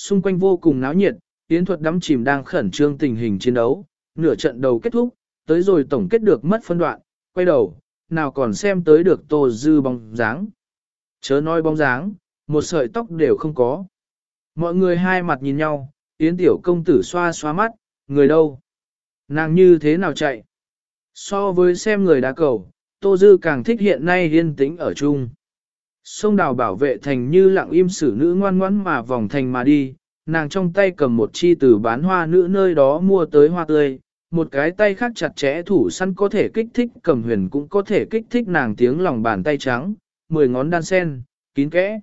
Xung quanh vô cùng náo nhiệt, Yến thuật đắm chìm đang khẩn trương tình hình chiến đấu, nửa trận đầu kết thúc, tới rồi tổng kết được mất phân đoạn, quay đầu, nào còn xem tới được Tô Dư bóng dáng. Chớ nói bóng dáng, một sợi tóc đều không có. Mọi người hai mặt nhìn nhau, Yến tiểu công tử xoa xoa mắt, người đâu? Nàng như thế nào chạy? So với xem người đá cầu, Tô Dư càng thích hiện nay yên tĩnh ở chung. Sông đào bảo vệ thành như lặng im xử nữ ngoan ngoãn mà vòng thành mà đi, nàng trong tay cầm một chi từ bán hoa nữ nơi đó mua tới hoa tươi, một cái tay khác chặt chẽ thủ săn có thể kích thích cầm huyền cũng có thể kích thích nàng tiếng lòng bàn tay trắng, mười ngón đan sen, kín kẽ.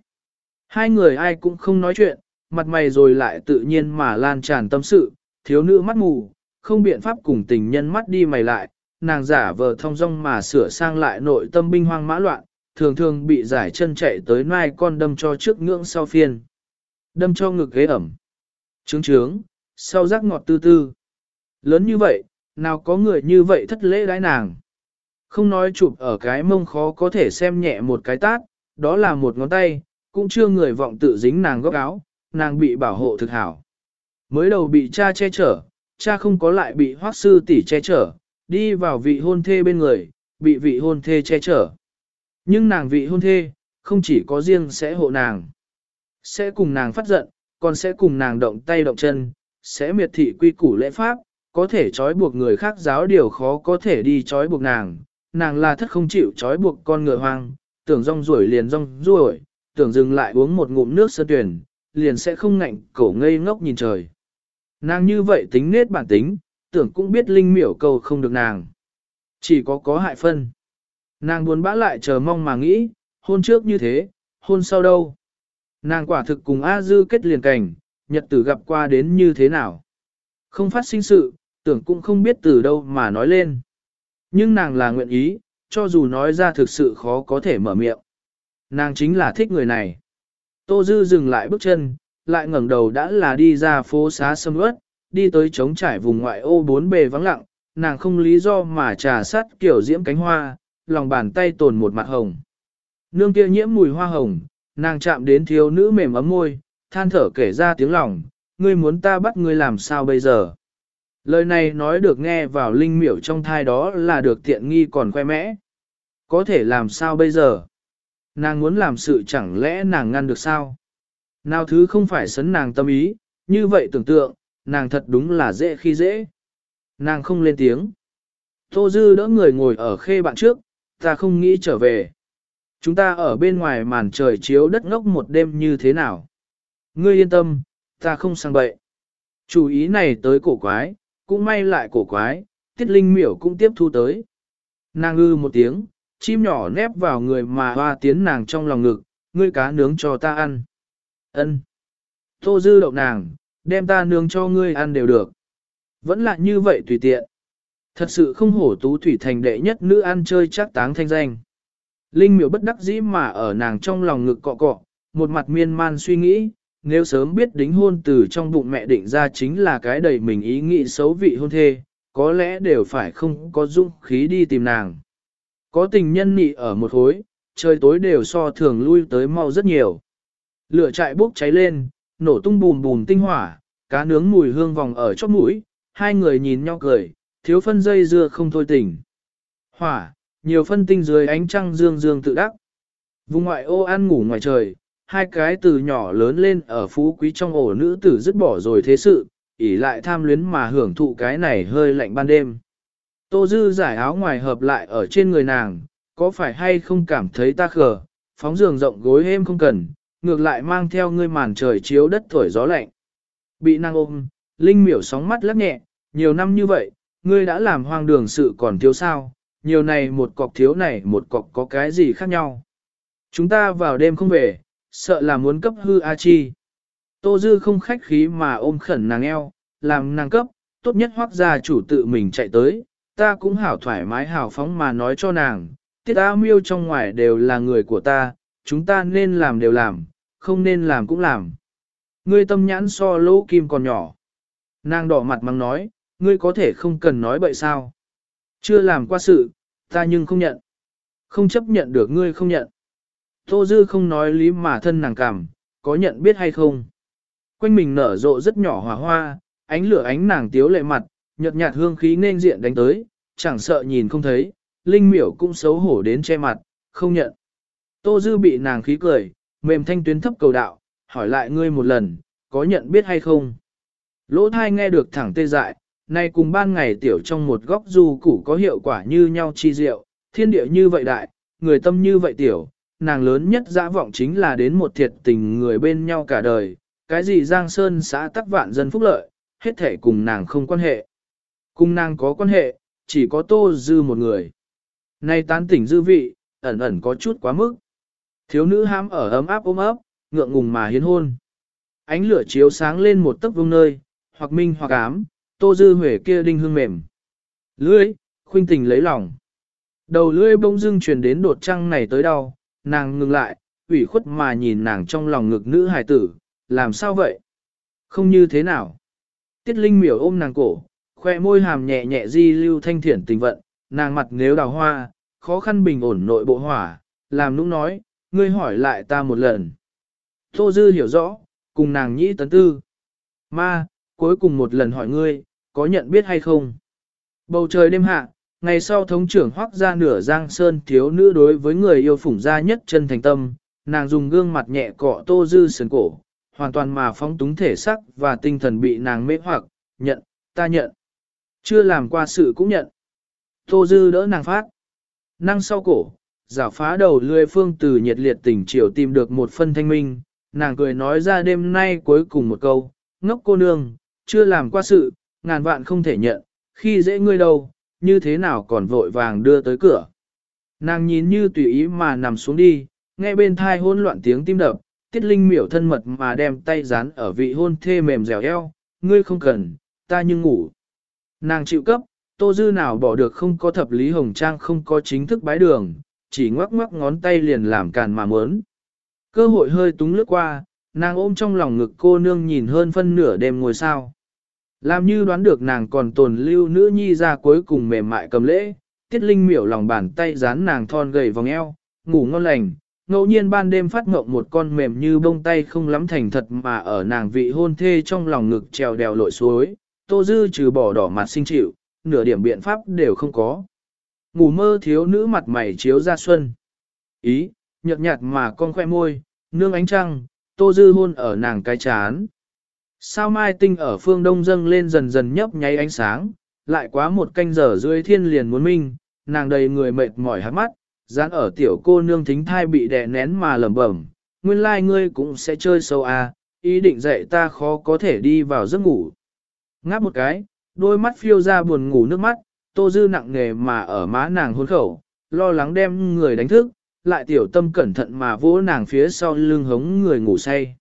Hai người ai cũng không nói chuyện, mặt mày rồi lại tự nhiên mà lan tràn tâm sự, thiếu nữ mắt mù, không biện pháp cùng tình nhân mắt đi mày lại, nàng giả vờ thông dong mà sửa sang lại nội tâm binh hoang mã loạn, thường thường bị giải chân chạy tới mai con đâm cho trước ngưỡng sau phiên. Đâm cho ngực ghế ẩm. Trướng trướng, sau rắc ngọt tư tư. Lớn như vậy, nào có người như vậy thất lễ đái nàng. Không nói chụp ở cái mông khó có thể xem nhẹ một cái tát, đó là một ngón tay, cũng chưa người vọng tự dính nàng góc áo, nàng bị bảo hộ thực hảo. Mới đầu bị cha che chở, cha không có lại bị hoác sư tỷ che chở, đi vào vị hôn thê bên người, bị vị hôn thê che chở. Nhưng nàng vị hôn thê, không chỉ có riêng sẽ hộ nàng, sẽ cùng nàng phát giận, còn sẽ cùng nàng động tay động chân, sẽ miệt thị quy củ lễ pháp, có thể trói buộc người khác giáo điều khó có thể đi trói buộc nàng, nàng là thất không chịu trói buộc con ngựa hoang, tưởng rong ruổi liền rong ruổi, tưởng dừng lại uống một ngụm nước sơ tuyển, liền sẽ không ngạnh cổ ngây ngốc nhìn trời. Nàng như vậy tính nết bản tính, tưởng cũng biết linh miểu cầu không được nàng. Chỉ có có hại phân. Nàng buồn bã lại chờ mong mà nghĩ, hôn trước như thế, hôn sau đâu. Nàng quả thực cùng A Dư kết liền cảnh, nhật tử gặp qua đến như thế nào. Không phát sinh sự, tưởng cũng không biết từ đâu mà nói lên. Nhưng nàng là nguyện ý, cho dù nói ra thực sự khó có thể mở miệng. Nàng chính là thích người này. Tô Dư dừng lại bước chân, lại ngẩng đầu đã là đi ra phố xá sâm ướt, đi tới trống trải vùng ngoại ô bốn bề vắng lặng, nàng không lý do mà trà sát kiểu diễm cánh hoa, lòng bàn tay tồn một mặt hồng. Nương kia nhiễm mùi hoa hồng, nàng chạm đến thiếu nữ mềm ấm môi, than thở kể ra tiếng lòng, ngươi muốn ta bắt ngươi làm sao bây giờ. Lời này nói được nghe vào linh miểu trong thai đó là được tiện nghi còn khoe mẽ. Có thể làm sao bây giờ? Nàng muốn làm sự chẳng lẽ nàng ngăn được sao? Nào thứ không phải sấn nàng tâm ý, như vậy tưởng tượng, nàng thật đúng là dễ khi dễ. Nàng không lên tiếng. Tô Dư đỡ người ngồi ở khê bạn trước, ta không nghĩ trở về. Chúng ta ở bên ngoài màn trời chiếu đất ngốc một đêm như thế nào? Ngươi yên tâm, ta không sang bậy. Chủ ý này tới cổ quái, cũng may lại cổ quái, tiết linh miểu cũng tiếp thu tới. Nàng ư một tiếng, chim nhỏ nép vào người mà hoa tiến nàng trong lòng ngực, ngươi cá nướng cho ta ăn. ân Tô dư đậu nàng, đem ta nướng cho ngươi ăn đều được. Vẫn là như vậy tùy tiện. Thật sự không hổ tú thủy thành đệ nhất nữ ăn chơi chắc táng thanh danh. Linh miểu bất đắc dĩ mà ở nàng trong lòng ngực cọ cọ, một mặt miên man suy nghĩ, nếu sớm biết đính hôn từ trong bụng mẹ định ra chính là cái đầy mình ý nghĩ xấu vị hôn thê, có lẽ đều phải không có dũng khí đi tìm nàng. Có tình nhân nị ở một hối, trời tối đều so thường lui tới mau rất nhiều. Lửa trại bốc cháy lên, nổ tung bùm bùm tinh hỏa, cá nướng mùi hương vòng ở chóp mũi, hai người nhìn nhau cười, thiếu phân dây dưa không thôi tỉnh. Hỏa, nhiều phân tinh dưới ánh trăng dương dương tự đắc. Vùng ngoại ô ăn ngủ ngoài trời, hai cái từ nhỏ lớn lên ở phú quý trong ổ nữ tử dứt bỏ rồi thế sự, ỉ lại tham luyến mà hưởng thụ cái này hơi lạnh ban đêm. Tô Dư giải áo ngoài hợp lại ở trên người nàng, có phải hay không cảm thấy ta khờ, phóng giường rộng gối êm không cần, ngược lại mang theo ngươi màn trời chiếu đất thổi gió lạnh. Bị nàng ôm, Linh miểu sóng mắt lắc nhẹ, nhiều năm như vậy, ngươi đã làm hoang đường sự còn thiếu sao, nhiều này một cọc thiếu này một cọc có cái gì khác nhau. Chúng ta vào đêm không về, sợ là muốn cấp hư A Chi. Tô Dư không khách khí mà ôm khẩn nàng eo, làm nàng cấp, tốt nhất hoác gia chủ tự mình chạy tới, ta cũng hảo thoải mái hảo phóng mà nói cho nàng, tiết A miêu trong ngoài đều là người của ta, chúng ta nên làm đều làm, không nên làm cũng làm. Ngươi tâm nhãn so lỗ kim còn nhỏ. Nàng đỏ mặt mắng nói, ngươi có thể không cần nói bậy sao. Chưa làm qua sự, ta nhưng không nhận. Không chấp nhận được ngươi không nhận. Tô Dư không nói lý mà thân nàng cảm, có nhận biết hay không? Quanh mình nở rộ rất nhỏ hòa hoa, ánh lửa ánh nàng tiếu lệ mặt, nhợt nhạt hương khí nên diện đánh tới, chẳng sợ nhìn không thấy, linh miểu cũng xấu hổ đến che mặt, không nhận. Tô Dư bị nàng khí cười, mềm thanh tuyến thấp cầu đạo, hỏi lại ngươi một lần, có nhận biết hay không? Lỗ thai nghe được thẳng tê dại, nay cùng ban ngày tiểu trong một góc du củ có hiệu quả như nhau chi diệu, thiên địa như vậy đại, người tâm như vậy tiểu, nàng lớn nhất dã vọng chính là đến một thiệt tình người bên nhau cả đời, cái gì Giang Sơn xã tắc vạn dân phúc lợi, hết thể cùng nàng không quan hệ. Cùng nàng có quan hệ, chỉ có tô dư một người. Nay tán tỉnh dư vị, ẩn ẩn có chút quá mức. Thiếu nữ ham ở ấm áp ôm ấp, ngượng ngùng mà hiến hôn. Ánh lửa chiếu sáng lên một tấc vương nơi, hoặc minh hoặc ám, tô dư huệ kia đinh hương mềm. Lưỡi, khuynh tình lấy lòng. Đầu lưỡi bông dưng truyền đến đột trăng này tới đau, nàng ngừng lại, ủy khuất mà nhìn nàng trong lòng ngực nữ hài tử, làm sao vậy? Không như thế nào? Tiết Linh miểu ôm nàng cổ, khoe môi hàm nhẹ nhẹ di lưu thanh thiển tình vận, nàng mặt nếu đào hoa, khó khăn bình ổn nội bộ hỏa, làm nũng nói, ngươi hỏi lại ta một lần. Tô Dư hiểu rõ, cùng nàng nhĩ tấn tư. Ma, cuối cùng một lần hỏi ngươi, có nhận biết hay không? Bầu trời đêm hạ, ngày sau thống trưởng hoác ra nửa giang sơn thiếu nữ đối với người yêu phủng ra nhất chân thành tâm, nàng dùng gương mặt nhẹ cọ Tô Dư sườn cổ, hoàn toàn mà phóng túng thể sắc và tinh thần bị nàng mê hoặc, nhận, ta nhận. Chưa làm qua sự cũng nhận. Tô Dư đỡ nàng phát. Năng sau cổ, giả phá đầu lươi phương từ nhiệt liệt tình chiều tìm được một phân thanh minh, nàng cười nói ra đêm nay cuối cùng một câu, ngốc cô nương, chưa làm qua sự, ngàn vạn không thể nhận, khi dễ ngươi đâu, như thế nào còn vội vàng đưa tới cửa. Nàng nhìn như tùy ý mà nằm xuống đi, nghe bên thai hôn loạn tiếng tim đập, tiết linh miểu thân mật mà đem tay dán ở vị hôn thê mềm dẻo eo, ngươi không cần, ta nhưng ngủ. Nàng chịu cấp, tô dư nào bỏ được không có thập lý hồng trang không có chính thức bái đường, chỉ ngoắc ngoắc ngón tay liền làm càn mà mớn. Cơ hội hơi túng lướt qua, nàng ôm trong lòng ngực cô nương nhìn hơn phân nửa đêm ngồi sao. Làm như đoán được nàng còn tồn lưu nữ nhi ra cuối cùng mềm mại cầm lễ, tiết linh miểu lòng bàn tay dán nàng thon gầy vòng eo, ngủ ngon lành, ngẫu nhiên ban đêm phát ngộng một con mềm như bông tay không lắm thành thật mà ở nàng vị hôn thê trong lòng ngực trèo đèo lội suối, tô dư trừ bỏ đỏ mặt sinh chịu, nửa điểm biện pháp đều không có. Ngủ mơ thiếu nữ mặt mày chiếu ra xuân. Ý, nhợt nhạt mà con khoe môi, nương ánh trăng, tô dư hôn ở nàng cái chán. Sao mai tinh ở phương đông dâng lên dần dần nhấp nháy ánh sáng, lại quá một canh giờ dưới thiên liền muốn minh, nàng đầy người mệt mỏi hát mắt, dán ở tiểu cô nương thính thai bị đè nén mà lẩm bẩm, nguyên lai like ngươi cũng sẽ chơi sâu à, ý định dạy ta khó có thể đi vào giấc ngủ. Ngáp một cái, đôi mắt phiêu ra buồn ngủ nước mắt, tô dư nặng nề mà ở má nàng hôn khẩu, lo lắng đem người đánh thức, lại tiểu tâm cẩn thận mà vỗ nàng phía sau lưng hống người ngủ say.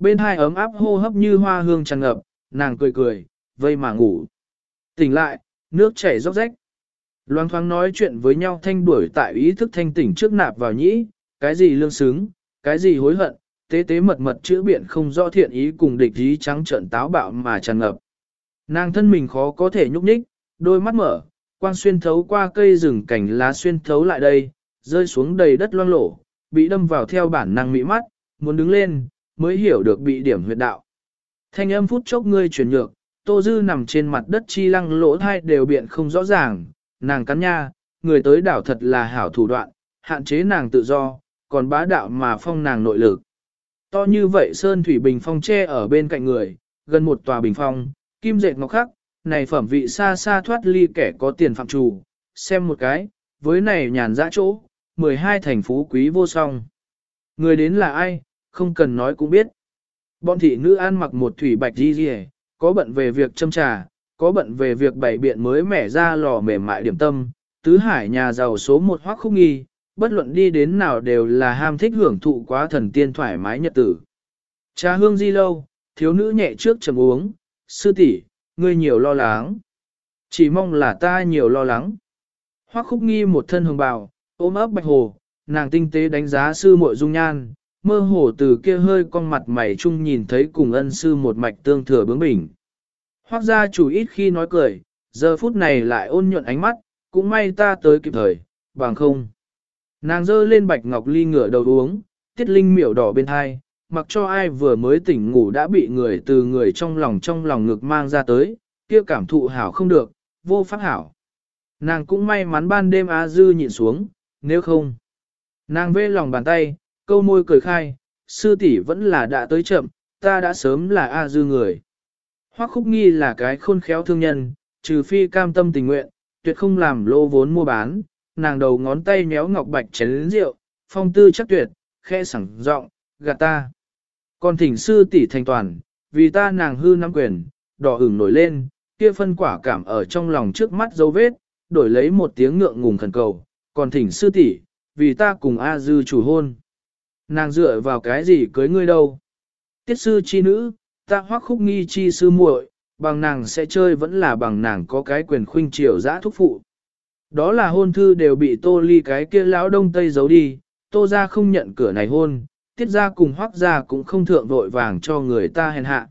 Bên hai ấm áp hô hấp như hoa hương tràn ngập, nàng cười cười, vây mà ngủ. Tỉnh lại, nước chảy róc rách. Loang thoáng nói chuyện với nhau thanh đuổi tại ý thức thanh tỉnh trước nạp vào nhĩ, cái gì lương xứng, cái gì hối hận, tế tế mật mật chữ biện không rõ thiện ý cùng địch ý trắng trợn táo bạo mà tràn ngập. Nàng thân mình khó có thể nhúc nhích, đôi mắt mở, quang xuyên thấu qua cây rừng cảnh lá xuyên thấu lại đây, rơi xuống đầy đất loang lổ, bị đâm vào theo bản năng mỹ mắt, muốn đứng lên, mới hiểu được bị điểm huyệt đạo. Thanh âm phút chốc ngươi chuyển nhược, tô dư nằm trên mặt đất chi lăng lỗ thai đều biện không rõ ràng, nàng cắn nha, người tới đảo thật là hảo thủ đoạn, hạn chế nàng tự do, còn bá đạo mà phong nàng nội lực. To như vậy sơn thủy bình phong che ở bên cạnh người, gần một tòa bình phong, kim dệt ngọc khắc, này phẩm vị xa xa thoát ly kẻ có tiền phạm chủ, xem một cái, với này nhàn dã chỗ, 12 thành phú quý vô song. Người đến là ai, không cần nói cũng biết. Bọn thị nữ ăn mặc một thủy bạch di di có bận về việc châm trà, có bận về việc bày biện mới mẻ ra lò mềm mại điểm tâm, tứ hải nhà giàu số một hoắc khúc nghi, bất luận đi đến nào đều là ham thích hưởng thụ quá thần tiên thoải mái nhật tử. Trà hương di lâu, thiếu nữ nhẹ trước chầm uống, sư tỷ, ngươi nhiều lo lắng. Chỉ mong là ta nhiều lo lắng. Hoắc khúc nghi một thân hồng bào, ôm ấp bạch hồ, nàng tinh tế đánh giá sư muội dung nhan, mơ hồ từ kia hơi con mặt mày chung nhìn thấy cùng ân sư một mạch tương thừa bướng bỉnh. Hoác gia chủ ít khi nói cười, giờ phút này lại ôn nhuận ánh mắt, cũng may ta tới kịp thời, bằng không. Nàng dơ lên bạch ngọc ly ngửa đầu uống, tiết linh miểu đỏ bên hai, mặc cho ai vừa mới tỉnh ngủ đã bị người từ người trong lòng trong lòng ngực mang ra tới, kia cảm thụ hảo không được, vô pháp hảo. Nàng cũng may mắn ban đêm á Dư nhịn xuống, nếu không. Nàng vê lòng bàn tay, câu môi cười khai, sư tỷ vẫn là đã tới chậm, ta đã sớm là A Dư người. Hoắc khúc nghi là cái khôn khéo thương nhân, trừ phi cam tâm tình nguyện, tuyệt không làm lô vốn mua bán, nàng đầu ngón tay méo ngọc bạch chén rượu, phong tư chắc tuyệt, khe sẳng giọng, gạt ta. Còn thỉnh sư tỷ thành toàn, vì ta nàng hư nắm quyền, đỏ ửng nổi lên, kia phân quả cảm ở trong lòng trước mắt dấu vết, đổi lấy một tiếng ngượng ngùng khẩn cầu, còn thỉnh sư tỷ, vì ta cùng A Dư chủ hôn. Nàng dựa vào cái gì cưới ngươi đâu? Tiết sư chi nữ, ta hoắc khúc nghi chi sư muội, bằng nàng sẽ chơi vẫn là bằng nàng có cái quyền khuynh triều giã thúc phụ. Đó là hôn thư đều bị tô ly cái kia lão đông tây giấu đi, tô ra không nhận cửa này hôn, tiết ra cùng hoắc ra cũng không thượng vội vàng cho người ta hèn hạ.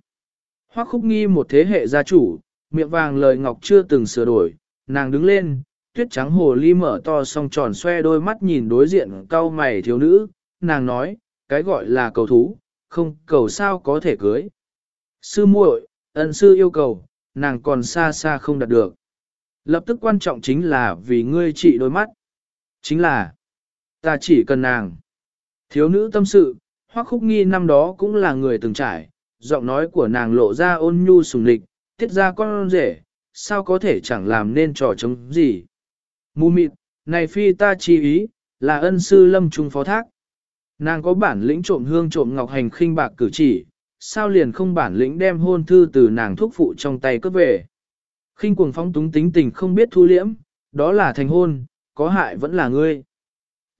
hoắc khúc nghi một thế hệ gia chủ, miệng vàng lời ngọc chưa từng sửa đổi, nàng đứng lên, tuyết trắng hồ ly mở to song tròn xoe đôi mắt nhìn đối diện cau mày thiếu nữ, nàng nói, cái gọi là cầu thú, không cầu sao có thể cưới. Sư muội, ân sư yêu cầu, nàng còn xa xa không đạt được. Lập tức quan trọng chính là vì ngươi trị đôi mắt. Chính là, ta chỉ cần nàng. Thiếu nữ tâm sự, hoắc khúc nghi năm đó cũng là người từng trải, giọng nói của nàng lộ ra ôn nhu sùng lịch, tiết ra con rể, sao có thể chẳng làm nên trò chống gì. Mù mịt, này phi ta chi ý, là ân sư lâm trung phó thác. Nàng có bản lĩnh trộm hương trộm ngọc hành khinh bạc cử chỉ, sao liền không bản lĩnh đem hôn thư từ nàng thuốc phụ trong tay cướp về. khinh cuồng phóng túng tính tình không biết thu liễm, đó là thành hôn, có hại vẫn là ngươi.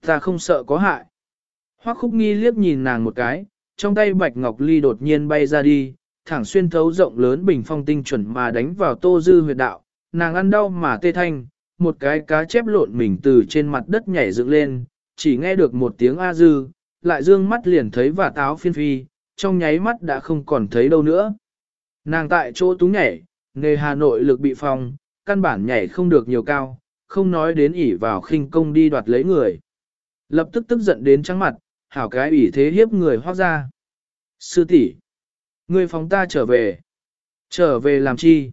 Ta không sợ có hại. Hoắc khúc nghi liếc nhìn nàng một cái, trong tay bạch ngọc ly đột nhiên bay ra đi, thẳng xuyên thấu rộng lớn bình phong tinh chuẩn mà đánh vào tô dư huyệt đạo, nàng ăn đau mà tê thanh, một cái cá chép lộn mình từ trên mặt đất nhảy dựng lên, chỉ nghe được một tiếng a dư, lại dương mắt liền thấy và táo phiên phi, trong nháy mắt đã không còn thấy đâu nữa. Nàng tại chỗ túng nhảy, nghề Hà Nội lực bị phong, căn bản nhảy không được nhiều cao, không nói đến ỉ vào khinh công đi đoạt lấy người. Lập tức tức giận đến trắng mặt, hảo cái ủy thế hiếp người hoác ra. Sư tỷ, ngươi phóng ta trở về. Trở về làm chi?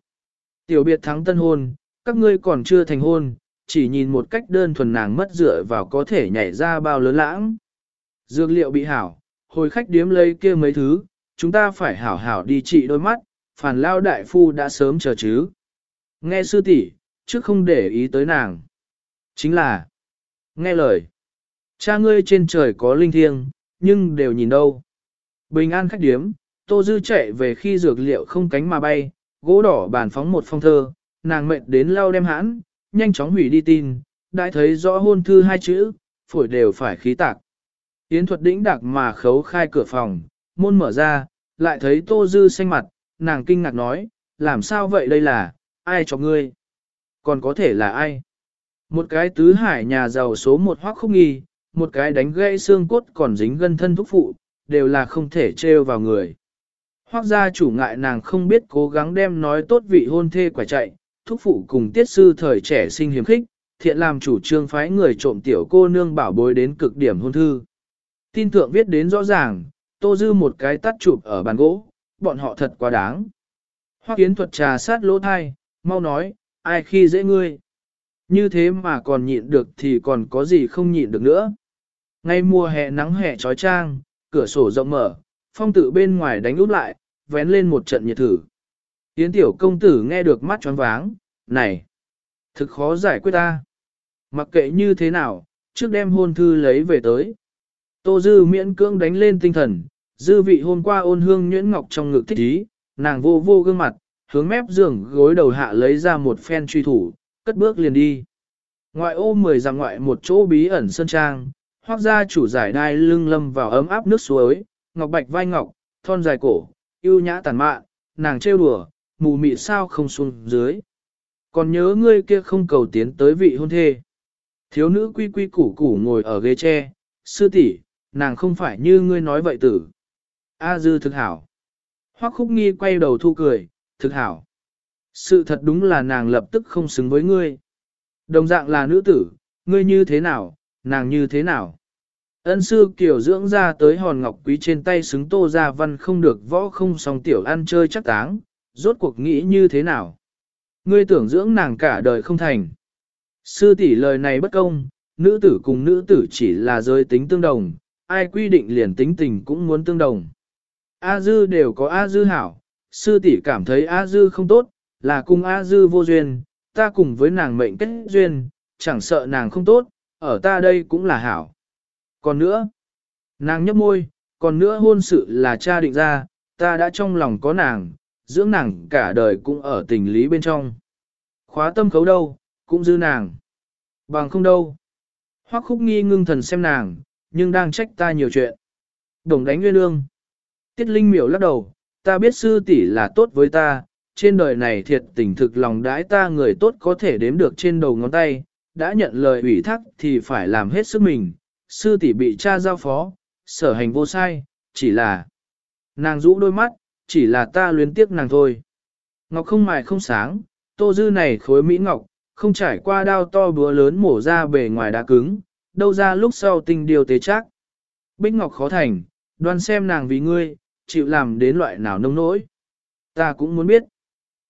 Tiểu biệt thắng tân hôn, các ngươi còn chưa thành hôn, chỉ nhìn một cách đơn thuần nàng mất dựa vào có thể nhảy ra bao lớn lãng. Dược liệu bị hảo, hồi khách điếm lấy kia mấy thứ, chúng ta phải hảo hảo đi trị đôi mắt, phản lao đại phu đã sớm chờ chứ. Nghe sư tỷ, trước không để ý tới nàng. Chính là, nghe lời. Cha ngươi trên trời có linh thiêng, nhưng đều nhìn đâu. Bình an khách điếm, tô dư chạy về khi dược liệu không cánh mà bay, gỗ đỏ bàn phóng một phong thơ, nàng mệnh đến lau đem hãn, nhanh chóng hủy đi tin, đã thấy rõ hôn thư hai chữ, phổi đều phải khí tạc. Yến thuật đĩnh đặc mà khấu khai cửa phòng, môn mở ra, lại thấy tô dư xanh mặt, nàng kinh ngạc nói, làm sao vậy đây là, ai cho ngươi? Còn có thể là ai? Một cái tứ hải nhà giàu số một hoắc không nghi, một cái đánh gãy xương cốt còn dính gân thân thúc phụ, đều là không thể trêu vào người. hoắc gia chủ ngại nàng không biết cố gắng đem nói tốt vị hôn thê quả chạy, thúc phụ cùng tiết sư thời trẻ sinh hiếm khích, thiện làm chủ trương phái người trộm tiểu cô nương bảo bối đến cực điểm hôn thư. Tin thượng viết đến rõ ràng, tô dư một cái tắt chụp ở bàn gỗ, bọn họ thật quá đáng. Hoa kiến thuật trà sát lỗ thai, mau nói, ai khi dễ ngươi. Như thế mà còn nhịn được thì còn có gì không nhịn được nữa. Ngay mùa hè nắng hè trói trang, cửa sổ rộng mở, phong tự bên ngoài đánh út lại, vén lên một trận nhiệt thử. Yến tiểu công tử nghe được mắt choáng váng, này, thực khó giải quyết ta. Mặc kệ như thế nào, trước đem hôn thư lấy về tới. Tô Dư miễn cưỡng đánh lên tinh thần, dư vị hôm qua ôn hương nhuyễn ngọc trong ngực thích ý, nàng vô vô gương mặt, hướng mép giường gối đầu hạ lấy ra một phen truy thủ, cất bước liền đi. Ngoại ô mười dặm ngoại một chỗ bí ẩn sơn trang, hoác ra chủ giải đai lưng lâm vào ấm áp nước suối, ngọc bạch vai ngọc, thon dài cổ, yêu nhã tàn mạn, nàng trêu đùa, mù mị sao không xuống dưới. Còn nhớ ngươi kia không cầu tiến tới vị hôn thê. Thiếu nữ quy quy củ củ ngồi ở ghế tre, sư tỷ, nàng không phải như ngươi nói vậy tử. A dư thực hảo. Hoắc khúc nghi quay đầu thu cười, thực hảo. Sự thật đúng là nàng lập tức không xứng với ngươi. Đồng dạng là nữ tử, ngươi như thế nào, nàng như thế nào. Ân sư kiểu dưỡng ra tới hòn ngọc quý trên tay xứng tô ra văn không được võ không song tiểu ăn chơi chắc táng, rốt cuộc nghĩ như thế nào. Ngươi tưởng dưỡng nàng cả đời không thành. Sư tỷ lời này bất công, nữ tử cùng nữ tử chỉ là giới tính tương đồng, ai quy định liền tính tình cũng muốn tương đồng. A dư đều có A dư hảo, sư tỷ cảm thấy A dư không tốt, là cùng A dư vô duyên, ta cùng với nàng mệnh kết duyên, chẳng sợ nàng không tốt, ở ta đây cũng là hảo. Còn nữa, nàng nhấp môi, còn nữa hôn sự là cha định ra, ta đã trong lòng có nàng, dưỡng nàng cả đời cũng ở tình lý bên trong. Khóa tâm khấu đâu, cũng dư nàng. Bằng không đâu. Hoắc khúc nghi ngưng thần xem nàng, nhưng đang trách ta nhiều chuyện. Đồng đánh nguyên lương. Tiết Linh miểu lắc đầu, ta biết sư tỷ là tốt với ta, trên đời này thiệt tình thực lòng đãi ta người tốt có thể đếm được trên đầu ngón tay, đã nhận lời ủy thác thì phải làm hết sức mình, sư tỷ bị cha giao phó, sở hành vô sai, chỉ là nàng rũ đôi mắt, chỉ là ta luyến tiếc nàng thôi. Ngọc không mài không sáng, tô dư này khối mỹ ngọc, không trải qua đao to búa lớn mổ ra bề ngoài đá cứng, đâu ra lúc sau tình điều tế chắc. Bích ngọc khó thành, đoan xem nàng vì ngươi, chịu làm đến loại nào nông nỗi. Ta cũng muốn biết.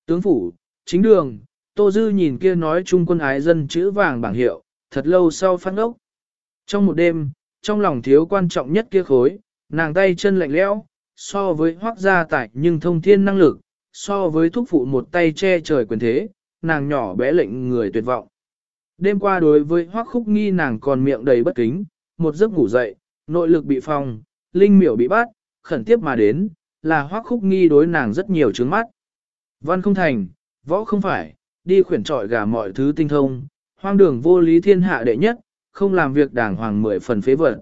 Tướng phủ, chính đường, tô dư nhìn kia nói chung quân ái dân chữ vàng bảng hiệu, thật lâu sau phát ốc. Trong một đêm, trong lòng thiếu quan trọng nhất kia khối, nàng tay chân lạnh lẽo, so với hoác gia tại nhưng thông thiên năng lực, so với thúc phụ một tay che trời quyền thế, nàng nhỏ bé lệnh người tuyệt vọng. Đêm qua đối với hoác khúc nghi nàng còn miệng đầy bất kính, một giấc ngủ dậy, nội lực bị phong, linh miểu bị bắt, khẩn tiếp mà đến, là hoác khúc nghi đối nàng rất nhiều trướng mắt. Văn không thành, võ không phải, đi khuyển trọi gà mọi thứ tinh thông, hoang đường vô lý thiên hạ đệ nhất, không làm việc đàng hoàng mười phần phế vật.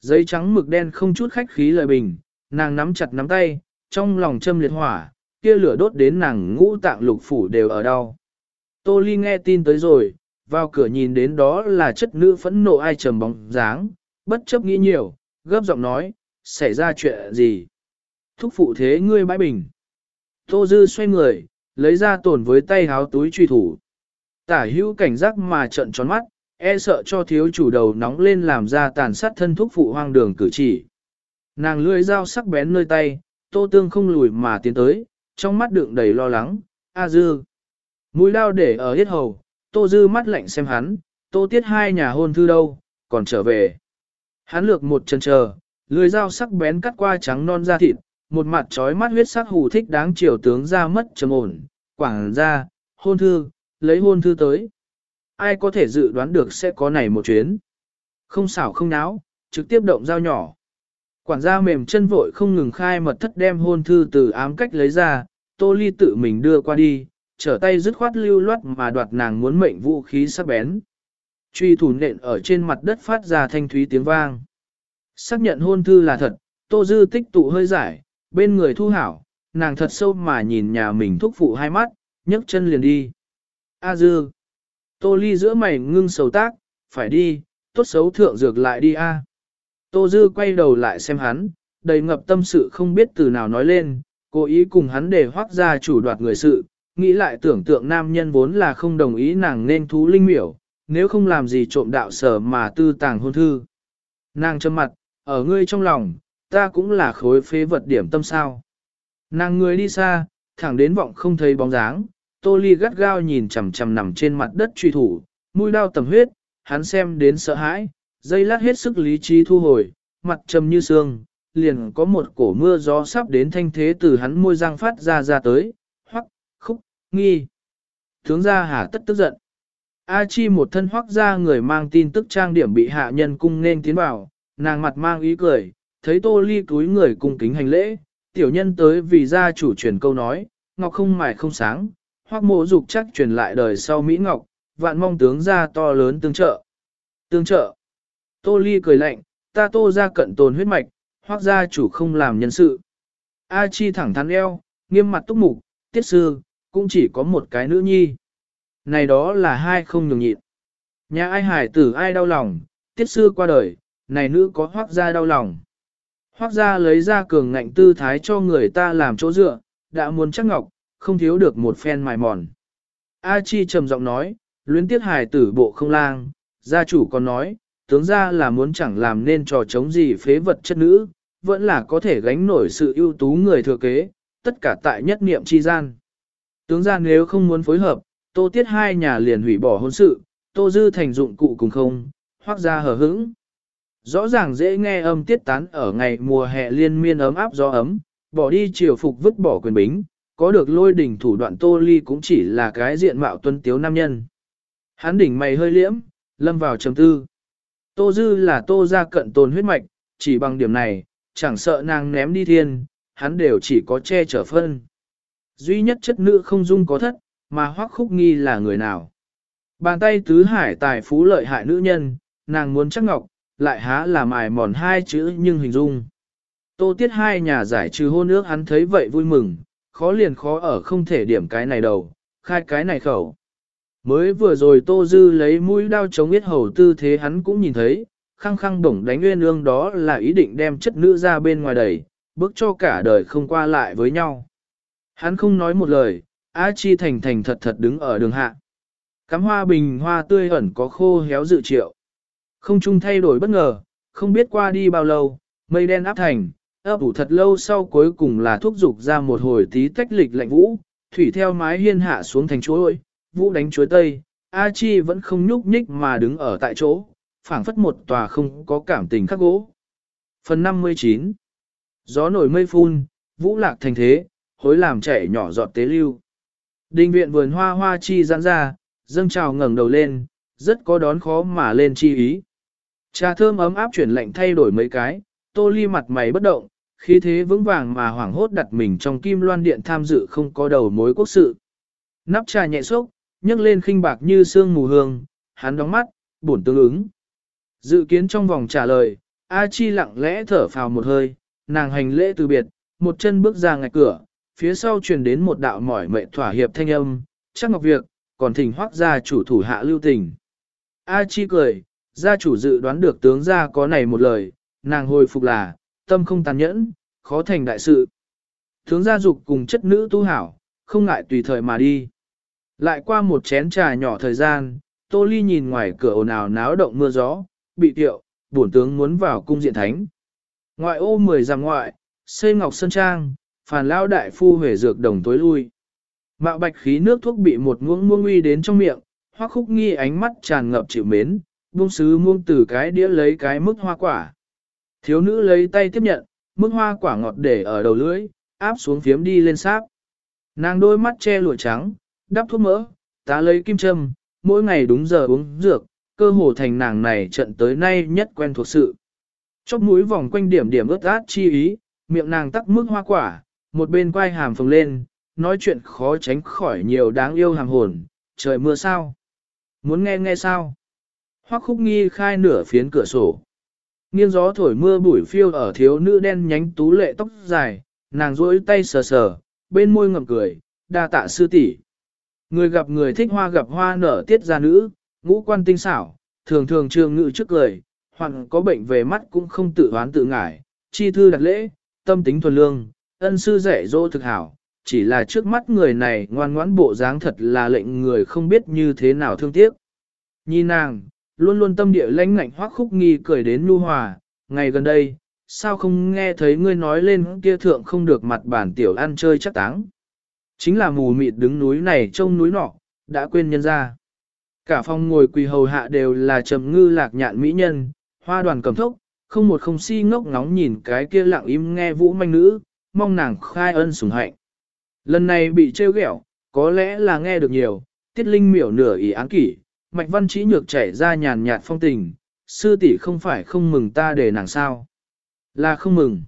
Giấy trắng mực đen không chút khách khí lời bình, nàng nắm chặt nắm tay, trong lòng châm liệt hỏa, kia lửa đốt đến nàng ngũ tạng lục phủ đều ở đau. Tô Ly nghe tin tới rồi, vào cửa nhìn đến đó là chất nữ phẫn nộ ai trầm bóng dáng, bất chấp nghĩ nhiều, gấp giọng nói, xảy ra chuyện gì? Thúc phụ thế ngươi bãi bình. Tô Dư xoay người, lấy ra tổn với tay háo túi truy thủ. Tả hữu cảnh giác mà trận tròn mắt, e sợ cho thiếu chủ đầu nóng lên làm ra tàn sát thân thúc phụ hoang đường cử chỉ. Nàng lưỡi dao sắc bén nơi tay, tô tương không lùi mà tiến tới, trong mắt đựng đầy lo lắng, A dư. Mũi lao để ở hết hầu, tô dư mắt lạnh xem hắn, tô tiết hai nhà hôn thư đâu, còn trở về. Hắn lược một chân chờ, lưỡi dao sắc bén cắt qua trắng non da thịt, một mặt trói mắt huyết sắc hù thích đáng chiều tướng ra mất trầm ổn, quảng ra, hôn thư, lấy hôn thư tới. Ai có thể dự đoán được sẽ có này một chuyến. Không xảo không náo, trực tiếp động dao nhỏ. Quản gia mềm chân vội không ngừng khai mật thất đem hôn thư từ ám cách lấy ra, tô ly tự mình đưa qua đi, trở tay dứt khoát lưu loát mà đoạt nàng muốn mệnh vũ khí sắc bén. Truy thủ nện ở trên mặt đất phát ra thanh thúy tiếng vang. Xác nhận hôn thư là thật, tô dư tích tụ hơi giải, bên người thu hảo, nàng thật sâu mà nhìn nhà mình thúc phụ hai mắt, nhấc chân liền đi. A dư. Tô ly giữa mày ngưng sầu tác, phải đi, tốt xấu thượng dược lại đi a. Tô dư quay đầu lại xem hắn, đầy ngập tâm sự không biết từ nào nói lên, cố ý cùng hắn để hoác ra chủ đoạt người sự, nghĩ lại tưởng tượng nam nhân vốn là không đồng ý nàng nên thú linh miểu, nếu không làm gì trộm đạo sở mà tư tàng hôn thư. Nàng châm mặt, ở ngươi trong lòng, ta cũng là khối phế vật điểm tâm sao. Nàng người đi xa, thẳng đến vọng không thấy bóng dáng, tô ly gắt gao nhìn chằm chằm nằm trên mặt đất truy thủ, mũi đao tầm huyết, hắn xem đến sợ hãi, dây lát hết sức lý trí thu hồi, mặt trầm như xương, liền có một cổ mưa gió sắp đến thanh thế từ hắn môi răng phát ra ra tới, nghi. Tướng gia hà tất tức giận. A Chi một thân hoắc ra người mang tin tức trang điểm bị hạ nhân cung nên tiến vào, nàng mặt mang ý cười, thấy tô ly túi người cung kính hành lễ, tiểu nhân tới vì gia chủ truyền câu nói, ngọc không mài không sáng, hoắc mộ dục chắc truyền lại đời sau Mỹ Ngọc, vạn mong tướng gia to lớn tương trợ. Tương trợ. Tô ly cười lạnh, ta tô ra cận tồn huyết mạch, hoắc gia chủ không làm nhân sự. A chi thẳng thắn eo, nghiêm mặt túc mục, tiết sư, cũng chỉ có một cái nữ nhi. Này đó là hai không nhường nhịn. Nhà ai hải tử ai đau lòng, tiết sư qua đời, này nữ có hoác gia đau lòng. Hoác gia lấy ra cường ngạnh tư thái cho người ta làm chỗ dựa, đã muốn chắc ngọc, không thiếu được một phen mài mòn. A Chi trầm giọng nói, luyến tiết hài tử bộ không lang, gia chủ còn nói, tướng ra là muốn chẳng làm nên trò chống gì phế vật chất nữ, vẫn là có thể gánh nổi sự ưu tú người thừa kế, tất cả tại nhất niệm chi gian. Tướng ra nếu không muốn phối hợp, tô tiết hai nhà liền hủy bỏ hôn sự, tô dư thành dụng cụ cùng không, hoặc ra hờ hững. Rõ ràng dễ nghe âm tiết tán ở ngày mùa hè liên miên ấm áp gió ấm, bỏ đi triều phục vứt bỏ quyền bính, có được lôi đỉnh thủ đoạn tô ly cũng chỉ là cái diện mạo tuân tiếu nam nhân. Hắn đỉnh mày hơi liễm, lâm vào trầm tư. Tô dư là tô gia cận tồn huyết mạch, chỉ bằng điểm này, chẳng sợ nàng ném đi thiên, hắn đều chỉ có che chở phân. Duy nhất chất nữ không dung có thất, mà hoắc khúc nghi là người nào. Bàn tay tứ hải tài phú lợi hại nữ nhân, nàng muốn chắc ngọc, lại há là mài mòn hai chữ nhưng hình dung. Tô tiết hai nhà giải trừ hôn ước hắn thấy vậy vui mừng, khó liền khó ở không thể điểm cái này đầu, khai cái này khẩu. Mới vừa rồi Tô Dư lấy mũi đao chống yết hầu tư thế hắn cũng nhìn thấy, khăng khăng đồng đánh nguyên ương đó là ý định đem chất nữ ra bên ngoài đẩy, bước cho cả đời không qua lại với nhau. Hắn không nói một lời, A Chi thành thành thật thật đứng ở đường hạ. Cắm hoa bình hoa tươi ẩn có khô héo dự triệu. Không chung thay đổi bất ngờ, không biết qua đi bao lâu, mây đen áp thành, ấp ủ thật lâu sau cuối cùng là thúc dục ra một hồi tí tách lịch lạnh vũ, thủy theo mái hiên hạ xuống thành chuối, vũ đánh chuối tây, A Chi vẫn không nhúc nhích mà đứng ở tại chỗ, phảng phất một tòa không có cảm tình khắc gỗ. Phần 59 Gió nổi mây phun, vũ lạc thành thế, hối làm chảy nhỏ giọt tế lưu. Đình viện vườn hoa hoa chi giãn ra, dâng trào ngẩng đầu lên, rất có đón khó mà lên chi ý. Trà thơm ấm áp chuyển lạnh thay đổi mấy cái, tô ly mặt mày bất động, khí thế vững vàng mà hoảng hốt đặt mình trong kim loan điện tham dự không có đầu mối quốc sự. Nắp trà nhẹ xúc, nhấc lên khinh bạc như sương mù hương, hắn đóng mắt, buồn tương ứng. Dự kiến trong vòng trả lời, A Chi lặng lẽ thở phào một hơi, nàng hành lễ từ biệt, một chân bước ra ngạch cửa, phía sau truyền đến một đạo mỏi mệt thỏa hiệp thanh âm, chắc ngọc việc, còn thỉnh hoác gia chủ thủ hạ lưu tình. A Chi cười, gia chủ dự đoán được tướng gia có này một lời, nàng hồi phục là, tâm không tàn nhẫn, khó thành đại sự. Tướng gia dục cùng chất nữ tu hảo, không ngại tùy thời mà đi. Lại qua một chén trà nhỏ thời gian, Tô Ly nhìn ngoài cửa ồn ào náo động mưa gió, bị tiệu, bổn tướng muốn vào cung diện thánh. Ngoại ô mười dặm ngoại, xây ngọc sơn trang, phàn lao đại phu huệ dược đồng tối lui. Mạo bạch khí nước thuốc bị một muỗng muông uy đến trong miệng, hoắc khúc nghi ánh mắt tràn ngập chịu mến, buông sứ muông từ cái đĩa lấy cái mức hoa quả. Thiếu nữ lấy tay tiếp nhận, mức hoa quả ngọt để ở đầu lưỡi, áp xuống phiếm đi lên sáp. Nàng đôi mắt che lụa trắng, đắp thuốc mỡ, tá lấy kim châm, mỗi ngày đúng giờ uống dược, cơ hồ thành nàng này trận tới nay nhất quen thuộc sự. Chóp mũi vòng quanh điểm điểm ướt át chi ý, miệng nàng tắc mức hoa quả, một bên quay hàm phồng lên, nói chuyện khó tránh khỏi nhiều đáng yêu hàm hồn, trời mưa sao? Muốn nghe nghe sao? Hoắc khúc nghi khai nửa phiến cửa sổ. Nghiêng gió thổi mưa bụi phiêu ở thiếu nữ đen nhánh tú lệ tóc dài, nàng duỗi tay sờ sờ, bên môi ngậm cười, đa tạ sư tỷ. Người gặp người thích hoa gặp hoa nở tiết ra nữ, ngũ quan tinh xảo, thường thường trường ngự trước cười, hoặc có bệnh về mắt cũng không tự hoán tự ngải, chi thư đặt lễ, tâm tính thuần lương, ân sư dạy dỗ thực hảo, chỉ là trước mắt người này ngoan ngoãn bộ dáng thật là lệnh người không biết như thế nào thương tiếc. Nhi nàng, luôn luôn tâm địa lãnh ngạnh hoắc khúc nghi cười đến nu hòa, ngày gần đây, sao không nghe thấy ngươi nói lên kia thượng không được mặt bản tiểu ăn chơi chắc táng. Chính là mù mịt đứng núi này trông núi nọ, đã quên nhân ra. Cả phòng ngồi quỳ hầu hạ đều là trầm ngư lạc nhạn mỹ nhân, hoa đoàn cầm thốc, không một không si ngốc ngóng nhìn cái kia lặng im nghe vũ manh nữ, mong nàng khai ân sủng hạnh. Lần này bị trêu ghẹo, có lẽ là nghe được nhiều, tiết linh miểu nửa ý án kỷ, mạch văn chỉ nhược chảy ra nhàn nhạt phong tình, sư tỷ không phải không mừng ta để nàng sao. Là không mừng.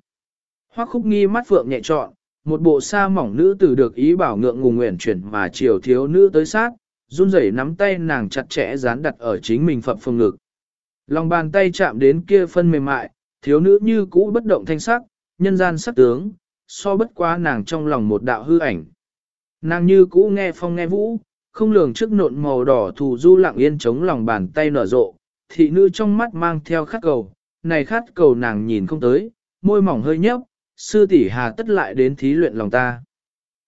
Hoắc khúc nghi mắt phượng nhẹ trọn, một bộ sa mỏng nữ tử được ý bảo ngượng ngùng nguyện chuyển mà chiều thiếu nữ tới sát, run rẩy nắm tay nàng chặt chẽ dán đặt ở chính mình phập phương ngực. Lòng bàn tay chạm đến kia phân mềm mại, thiếu nữ như cũ bất động thanh sắc, nhân gian sắc tướng, so bất quá nàng trong lòng một đạo hư ảnh. Nàng như cũ nghe phong nghe vũ, không lường trước nộn màu đỏ thù du lặng yên chống lòng bàn tay nở rộ, thị nữ trong mắt mang theo khát cầu, này khát cầu nàng nhìn không tới, môi mỏng hơi nhấp, sư tỷ hà tất lại đến thí luyện lòng ta.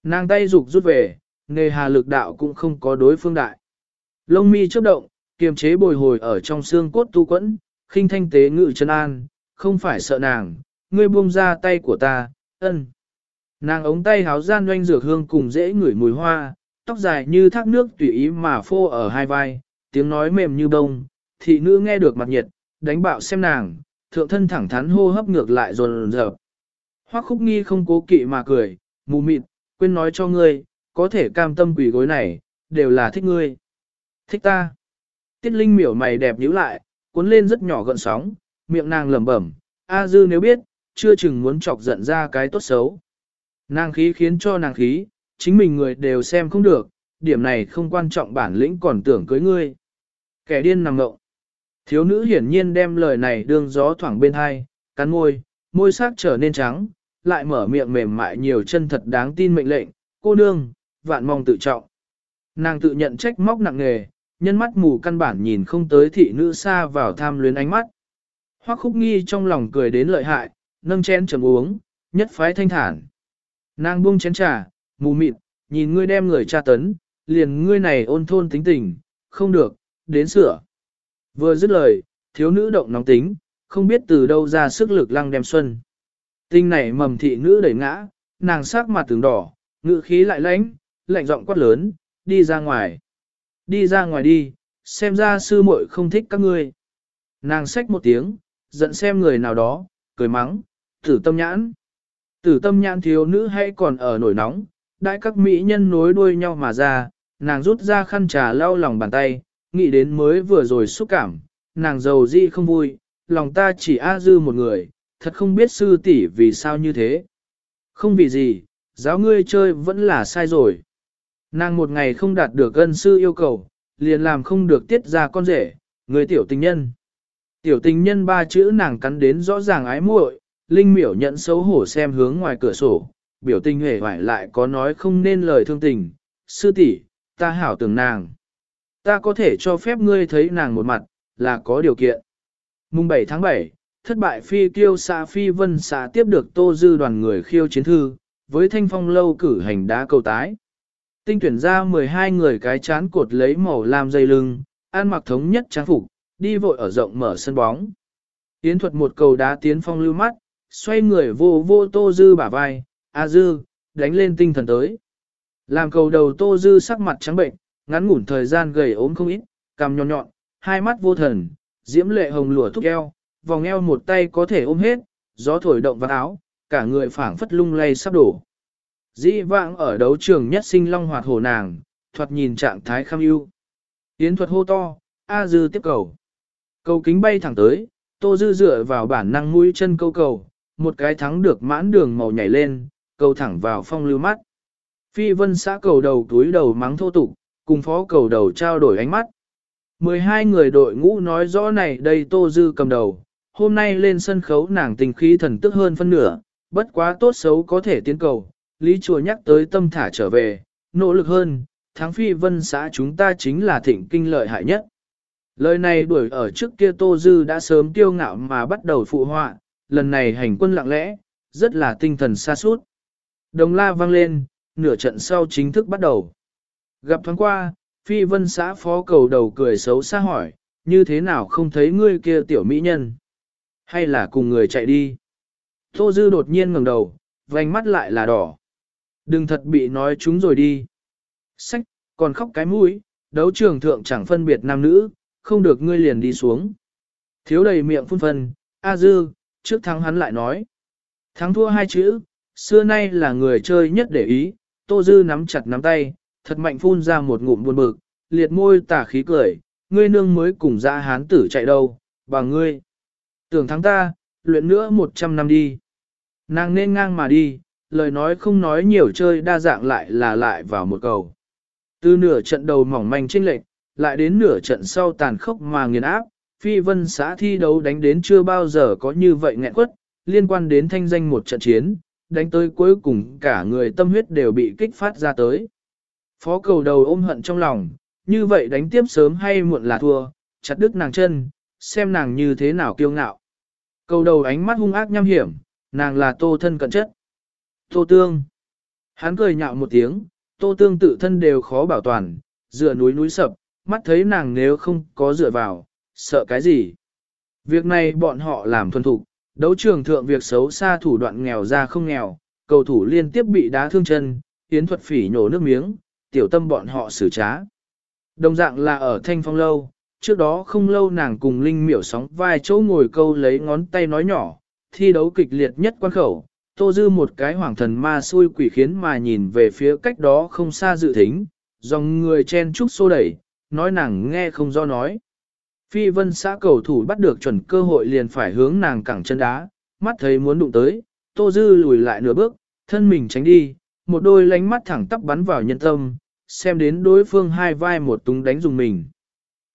Nàng tay dục rút về, nghề hà lực đạo cũng không có đối phương đại. Lông mi chớp động, kiềm chế bồi hồi ở trong xương cốt tu quẫn, khinh thanh tế ngự chân an, không phải sợ nàng, ngươi buông ra tay của ta, ân. Nàng ống tay háo gian doanh dược hương cùng dễ ngửi mùi hoa, tóc dài như thác nước tùy ý mà phô ở hai vai, tiếng nói mềm như bông, thị nữ nghe được mặt nhiệt, đánh bạo xem nàng, thượng thân thẳng thắn hô hấp ngược lại dồn dập. Hoắc khúc nghi không cố kỵ mà cười, mù mịt, quên nói cho ngươi, có thể cam tâm quỷ gối này, đều là thích ngươi. Thích ta. Tiết Linh miểu mày đẹp nhíu lại, cuốn lên rất nhỏ gợn sóng, miệng nàng lẩm bẩm, A dư nếu biết, chưa chừng muốn chọc giận ra cái tốt xấu. Nàng khí khiến cho nàng khí, chính mình người đều xem không được, điểm này không quan trọng bản lĩnh còn tưởng cưới ngươi. Kẻ điên nằm ngộng. Thiếu nữ hiển nhiên đem lời này đương gió thoảng bên hai, cắn môi, môi sắc trở nên trắng, lại mở miệng mềm mại nhiều chân thật đáng tin mệnh lệnh, cô nương, vạn mong tự trọng. Nàng tự nhận trách móc nặng nề, nhân mắt mù căn bản nhìn không tới thị nữ xa vào tham luyến ánh mắt. Hoắc khúc nghi trong lòng cười đến lợi hại, nâng chén chầm uống, nhất phái thanh thản. Nàng buông chén trà, mù mịt, nhìn ngươi đem người tra tấn, liền ngươi này ôn thôn tính tình, không được, đến sửa. Vừa dứt lời, thiếu nữ động nóng tính, không biết từ đâu ra sức lực lăng đem xuân. Tinh này mầm thị nữ đẩy ngã, nàng sắc mặt tường đỏ, ngự khí lại lãnh, lạnh giọng quát lớn, đi ra ngoài. Đi ra ngoài đi, xem ra sư muội không thích các ngươi. Nàng xách một tiếng, giận xem người nào đó, cười mắng, tử tâm nhãn. Tử tâm nhãn thiếu nữ hay còn ở nổi nóng, đại các mỹ nhân nối đuôi nhau mà ra, nàng rút ra khăn trà lau lòng bàn tay, nghĩ đến mới vừa rồi xúc cảm, nàng giàu di không vui, lòng ta chỉ a dư một người, thật không biết sư tỷ vì sao như thế. Không vì gì, giáo ngươi chơi vẫn là sai rồi. Nàng một ngày không đạt được ân sư yêu cầu, liền làm không được tiết ra con rể, người tiểu tình nhân. Tiểu tình nhân ba chữ nàng cắn đến rõ ràng ái muội, Linh miểu nhận xấu hổ xem hướng ngoài cửa sổ, biểu tình hề hoài lại có nói không nên lời thương tình. Sư tỷ, ta hảo tưởng nàng. Ta có thể cho phép ngươi thấy nàng một mặt, là có điều kiện. Mùng 7 tháng 7, thất bại phi kiêu xã phi vân xã tiếp được tô dư đoàn người khiêu chiến thư, với thanh phong lâu cử hành đá cầu tái. Tinh tuyển ra 12 người cái chán cột lấy màu lam dây lưng, ăn mặc thống nhất trang phục, đi vội ở rộng mở sân bóng. Yến thuật một cầu đá tiến phong lưu mắt, xoay người vô vô tô dư bả vai, a dư, đánh lên tinh thần tới. Làm cầu đầu tô dư sắc mặt trắng bệnh, ngắn ngủn thời gian gầy ốm không ít, cằm nhọn nhọn, hai mắt vô thần, diễm lệ hồng lụa thúc eo, vòng eo một tay có thể ôm hết, gió thổi động vào áo, cả người phảng phất lung lay sắp đổ. Dĩ vãng ở đấu trường nhất sinh long hoạt hồ nàng, thoạt nhìn trạng thái kham ưu. Yến thuật hô to, A dư tiếp cầu. Cầu kính bay thẳng tới, tô dư dựa vào bản năng mũi chân câu cầu, một cái thắng được mãn đường màu nhảy lên, cầu thẳng vào phong lưu mắt. Phi vân xã cầu đầu túi đầu mắng thô tục, cùng phó cầu đầu trao đổi ánh mắt. 12 người đội ngũ nói rõ này đây tô dư cầm đầu, hôm nay lên sân khấu nàng tình khí thần tức hơn phân nửa, bất quá tốt xấu có thể tiến cầu, Lý Chùa nhắc tới tâm thả trở về, nỗ lực hơn, tháng phi vân xã chúng ta chính là thịnh kinh lợi hại nhất. Lời này đuổi ở trước kia Tô Dư đã sớm tiêu ngạo mà bắt đầu phụ họa, lần này hành quân lặng lẽ, rất là tinh thần xa suốt. Đồng la vang lên, nửa trận sau chính thức bắt đầu. Gặp thoáng qua, phi vân xã phó cầu đầu cười xấu xa hỏi, như thế nào không thấy ngươi kia tiểu mỹ nhân? Hay là cùng người chạy đi? Tô Dư đột nhiên ngẩng đầu, vành mắt lại là đỏ. Đừng thật bị nói chúng rồi đi. Sách, còn khóc cái mũi, đấu trường thượng chẳng phân biệt nam nữ, không được ngươi liền đi xuống. Thiếu đầy miệng phun phân, A Dư, trước thắng hắn lại nói. Thắng thua hai chữ, xưa nay là người chơi nhất để ý, Tô Dư nắm chặt nắm tay, thật mạnh phun ra một ngụm buồn bực, liệt môi tả khí cười, ngươi nương mới cùng ra hán tử chạy đâu, bằng ngươi. Tưởng thắng ta, luyện nữa một trăm năm đi. Nàng nên ngang mà đi, lời nói không nói nhiều chơi đa dạng lại là lại vào một cầu. Từ nửa trận đầu mỏng manh chênh lệch, lại đến nửa trận sau tàn khốc mà nghiền áp, phi vân xã thi đấu đánh đến chưa bao giờ có như vậy nghẹn quất, liên quan đến thanh danh một trận chiến, đánh tới cuối cùng cả người tâm huyết đều bị kích phát ra tới. Phó cầu đầu ôm hận trong lòng, như vậy đánh tiếp sớm hay muộn là thua, chặt đứt nàng chân, xem nàng như thế nào kiêu ngạo. Cầu đầu ánh mắt hung ác nham hiểm, nàng là tô thân cận chất. Tô tương. Hắn cười nhạo một tiếng, tô tương tự thân đều khó bảo toàn, dựa núi núi sập, mắt thấy nàng nếu không có dựa vào, sợ cái gì. Việc này bọn họ làm thuần thục, đấu trường thượng việc xấu xa thủ đoạn nghèo ra không nghèo, cầu thủ liên tiếp bị đá thương chân, Yến thuật phỉ nhổ nước miếng, tiểu tâm bọn họ xử trá. Đồng dạng là ở thanh phong lâu, trước đó không lâu nàng cùng Linh miểu sóng vai chỗ ngồi câu lấy ngón tay nói nhỏ, thi đấu kịch liệt nhất quan khẩu, tô dư một cái hoàng thần ma xui quỷ khiến mà nhìn về phía cách đó không xa dự thính, dòng người chen chúc xô đẩy, nói nàng nghe không do nói. Phi vân xã cầu thủ bắt được chuẩn cơ hội liền phải hướng nàng cẳng chân đá, mắt thấy muốn đụng tới, tô dư lùi lại nửa bước, thân mình tránh đi, một đôi lánh mắt thẳng tắp bắn vào nhân tâm, xem đến đối phương hai vai một túng đánh dùng mình.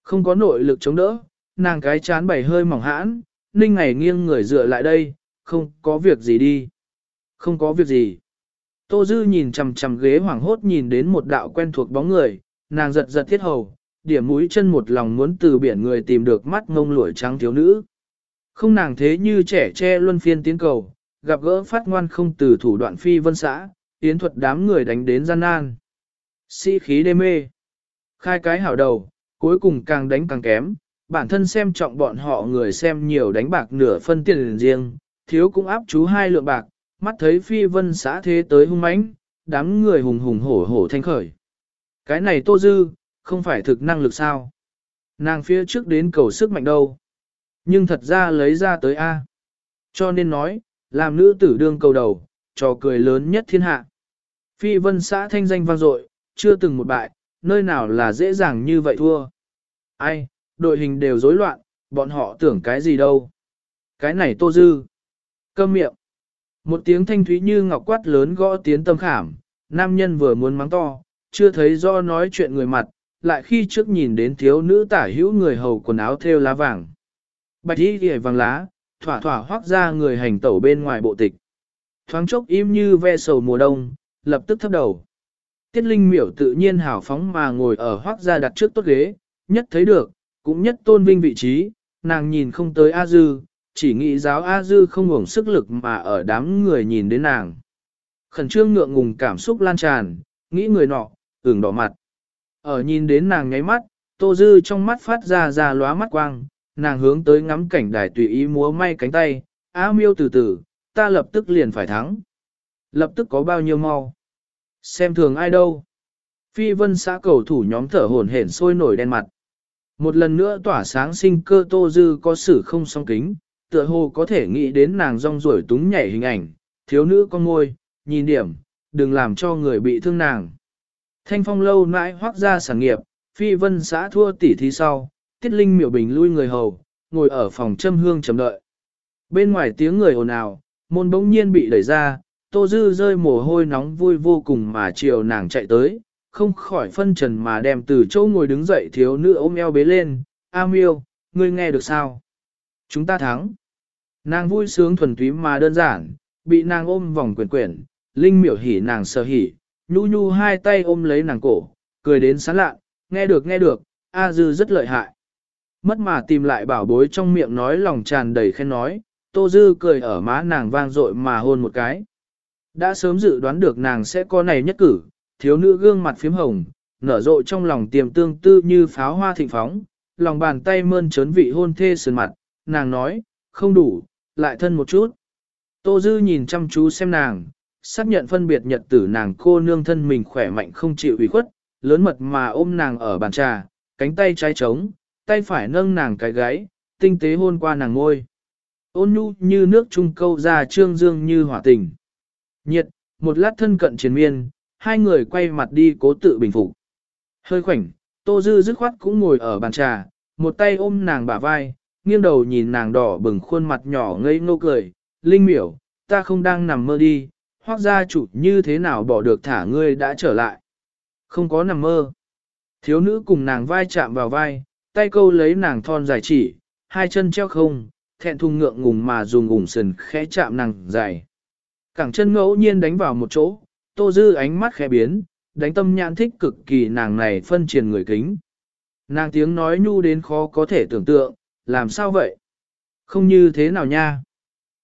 Không có nội lực chống đỡ, nàng cái chán bảy hơi mỏng hãn, ninh ngày nghiêng người dựa lại đây, không có việc gì đi. Không có việc gì. Tô Dư nhìn chằm chằm ghế hoảng hốt nhìn đến một đạo quen thuộc bóng người, nàng giật giật thiết hầu, điểm mũi chân một lòng muốn từ biển người tìm được mắt ngông lũi trắng thiếu nữ. Không nàng thế như trẻ tre luân phiên tiến cầu, gặp gỡ phát ngoan không từ thủ đoạn phi vân xã, tiến thuật đám người đánh đến gian nan. Sĩ khí đê mê. Khai cái hảo đầu, cuối cùng càng đánh càng kém, bản thân xem trọng bọn họ người xem nhiều đánh bạc nửa phân tiền riêng, thiếu cũng áp chú hai lượng bạc, mắt thấy phi vân xã thế tới hung mãnh, đám người hùng hùng hổ hổ thanh khởi. Cái này tô dư, không phải thực năng lực sao. Nàng phía trước đến cầu sức mạnh đâu. Nhưng thật ra lấy ra tới A. Cho nên nói, làm nữ tử đương cầu đầu, trò cười lớn nhất thiên hạ. Phi vân xã thanh danh vang dội, chưa từng một bại, nơi nào là dễ dàng như vậy thua. Ai, đội hình đều rối loạn, bọn họ tưởng cái gì đâu. Cái này tô dư. Câm miệng. Một tiếng thanh thúy như ngọc quát lớn gõ tiến tâm khảm, nam nhân vừa muốn mắng to, chưa thấy do nói chuyện người mặt, lại khi trước nhìn đến thiếu nữ tả hữu người hầu quần áo thêu lá vàng. Bạch y ghề vàng lá, thỏa thỏa hoác ra người hành tẩu bên ngoài bộ tịch. Thoáng chốc im như ve sầu mùa đông, lập tức thấp đầu. Tiết Linh miểu tự nhiên hào phóng mà ngồi ở hoác ra đặt trước tốt ghế, nhất thấy được, cũng nhất tôn vinh vị trí, nàng nhìn không tới A Dư, chỉ nghĩ giáo A Dư không ngủng sức lực mà ở đám người nhìn đến nàng. Khẩn trương ngượng ngùng cảm xúc lan tràn, nghĩ người nọ, ửng đỏ mặt. Ở nhìn đến nàng nháy mắt, Tô Dư trong mắt phát ra ra lóa mắt quang, nàng hướng tới ngắm cảnh đài tùy ý múa may cánh tay, á miêu từ từ, ta lập tức liền phải thắng. Lập tức có bao nhiêu mau. Xem thường ai đâu. Phi vân xã cầu thủ nhóm thở hổn hển sôi nổi đen mặt. Một lần nữa tỏa sáng sinh cơ Tô Dư có sử không song kính, tựa hồ có thể nghĩ đến nàng rong ruổi túng nhảy hình ảnh, thiếu nữ con ngôi, nhìn điểm, đừng làm cho người bị thương nàng. Thanh phong lâu nãi hoác ra sản nghiệp, phi vân xã thua tỷ thí sau, tiết linh miểu bình lui người hầu, ngồi ở phòng châm hương chấm đợi. Bên ngoài tiếng người ồn ào, môn bỗng nhiên bị đẩy ra, tô dư rơi mồ hôi nóng vui vô cùng mà chiều nàng chạy tới, không khỏi phân trần mà đem từ chỗ ngồi đứng dậy thiếu nữ ôm eo bế lên, A miêu, ngươi nghe được sao? Chúng ta thắng. Nàng vui sướng thuần túy mà đơn giản, bị nàng ôm vòng quyển quyển, Linh miểu hỉ nàng sờ hỉ, nhu nhu hai tay ôm lấy nàng cổ, cười đến sán lạ, nghe được nghe được, A Dư rất lợi hại. Mất mà tìm lại bảo bối trong miệng nói lòng tràn đầy khen nói, Tô Dư cười ở má nàng vang dội mà hôn một cái. Đã sớm dự đoán được nàng sẽ có này nhất cử, thiếu nữ gương mặt phím hồng, nở rộ trong lòng tiềm tương tư như pháo hoa thịnh phóng, lòng bàn tay mơn trớn vị hôn thê sườn mặt, nàng nói, không đủ, lại thân một chút. Tô Dư nhìn chăm chú xem nàng, xác nhận phân biệt nhật tử nàng cô nương thân mình khỏe mạnh không chịu ủy khuất, lớn mật mà ôm nàng ở bàn trà, cánh tay trái trống, tay phải nâng nàng cái gáy, tinh tế hôn qua nàng ngôi. Ôn nhu như nước trung câu ra trương dương như hỏa tình. Nhiệt, một lát thân cận chiến miên, hai người quay mặt đi cố tự bình phục. Hơi khoảnh, Tô Dư dứt khoát cũng ngồi ở bàn trà, một tay ôm nàng bả vai, nghiêng đầu nhìn nàng đỏ bừng khuôn mặt nhỏ ngây ngô cười, Linh miểu, ta không đang nằm mơ đi, hoác gia chủ như thế nào bỏ được thả ngươi đã trở lại. Không có nằm mơ. Thiếu nữ cùng nàng vai chạm vào vai, tay câu lấy nàng thon dài chỉ, hai chân treo không, thẹn thùng ngượng ngùng mà dùng ủng sần khẽ chạm nàng dài. Cẳng chân ngẫu nhiên đánh vào một chỗ, tô dư ánh mắt khẽ biến, đánh tâm nhãn thích cực kỳ nàng này phân triền người kính. Nàng tiếng nói nhu đến khó có thể tưởng tượng, làm sao vậy? Không như thế nào nha?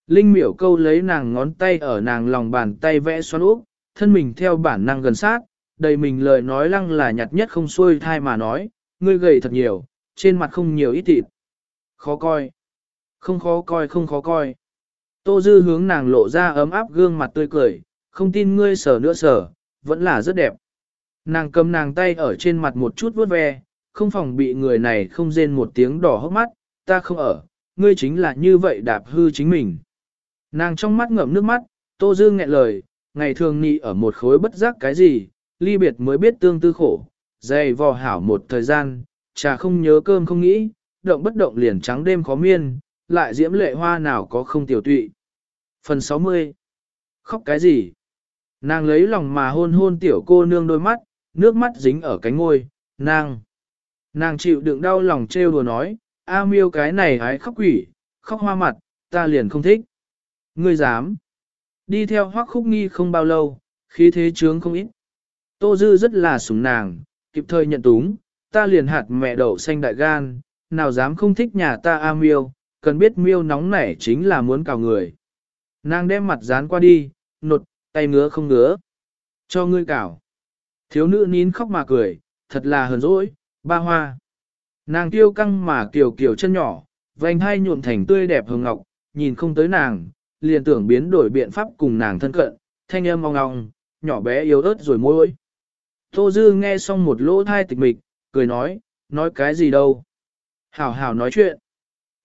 Linh miểu câu lấy nàng ngón tay ở nàng lòng bàn tay vẽ xoắn úp, thân mình theo bản năng gần sát, đầy mình lời nói lăng là nhặt nhất không xuôi thai mà nói, ngươi gầy thật nhiều, trên mặt không nhiều ít thịt. Khó coi. Không khó coi không khó coi. Tô Dư hướng nàng lộ ra ấm áp gương mặt tươi cười, không tin ngươi sở nữa sở, vẫn là rất đẹp. Nàng cầm nàng tay ở trên mặt một chút vuốt ve, không phòng bị người này không rên một tiếng đỏ hốc mắt, ta không ở, ngươi chính là như vậy đạp hư chính mình. Nàng trong mắt ngậm nước mắt, Tô Dư nghẹn lời, ngày thường nị ở một khối bất giác cái gì, ly biệt mới biết tương tư khổ, dày vò hảo một thời gian, trà không nhớ cơm không nghĩ, động bất động liền trắng đêm khó miên, lại diễm lệ hoa nào có không tiểu tụy. Phần 60 Khóc cái gì? Nàng lấy lòng mà hôn hôn tiểu cô nương đôi mắt, nước mắt dính ở cánh ngôi, nàng. Nàng chịu đựng đau lòng trêu đùa nói, A miêu cái này hái khóc quỷ, khóc hoa mặt, ta liền không thích. Ngươi dám. Đi theo hoác khúc nghi không bao lâu, khí thế trướng không ít. Tô Dư rất là sủng nàng, kịp thời nhận túng, ta liền hạt mẹ đậu xanh đại gan, nào dám không thích nhà ta A miêu, cần biết miêu nóng nảy chính là muốn cào người. Nàng đem mặt dán qua đi, nột, tay ngứa không ngứa. Cho ngươi cào. Thiếu nữ nín khóc mà cười, thật là hờn dỗi, ba hoa. Nàng tiêu căng mà kiều kiều chân nhỏ, vành hai nhuộm thành tươi đẹp hồng ngọc, nhìn không tới nàng, liền tưởng biến đổi biện pháp cùng nàng thân cận, thanh âm ong ong, nhỏ bé yếu ớt rồi môi. Tô Dư nghe xong một lỗ thai tịch mịch, cười nói, nói cái gì đâu. Hảo hảo nói chuyện.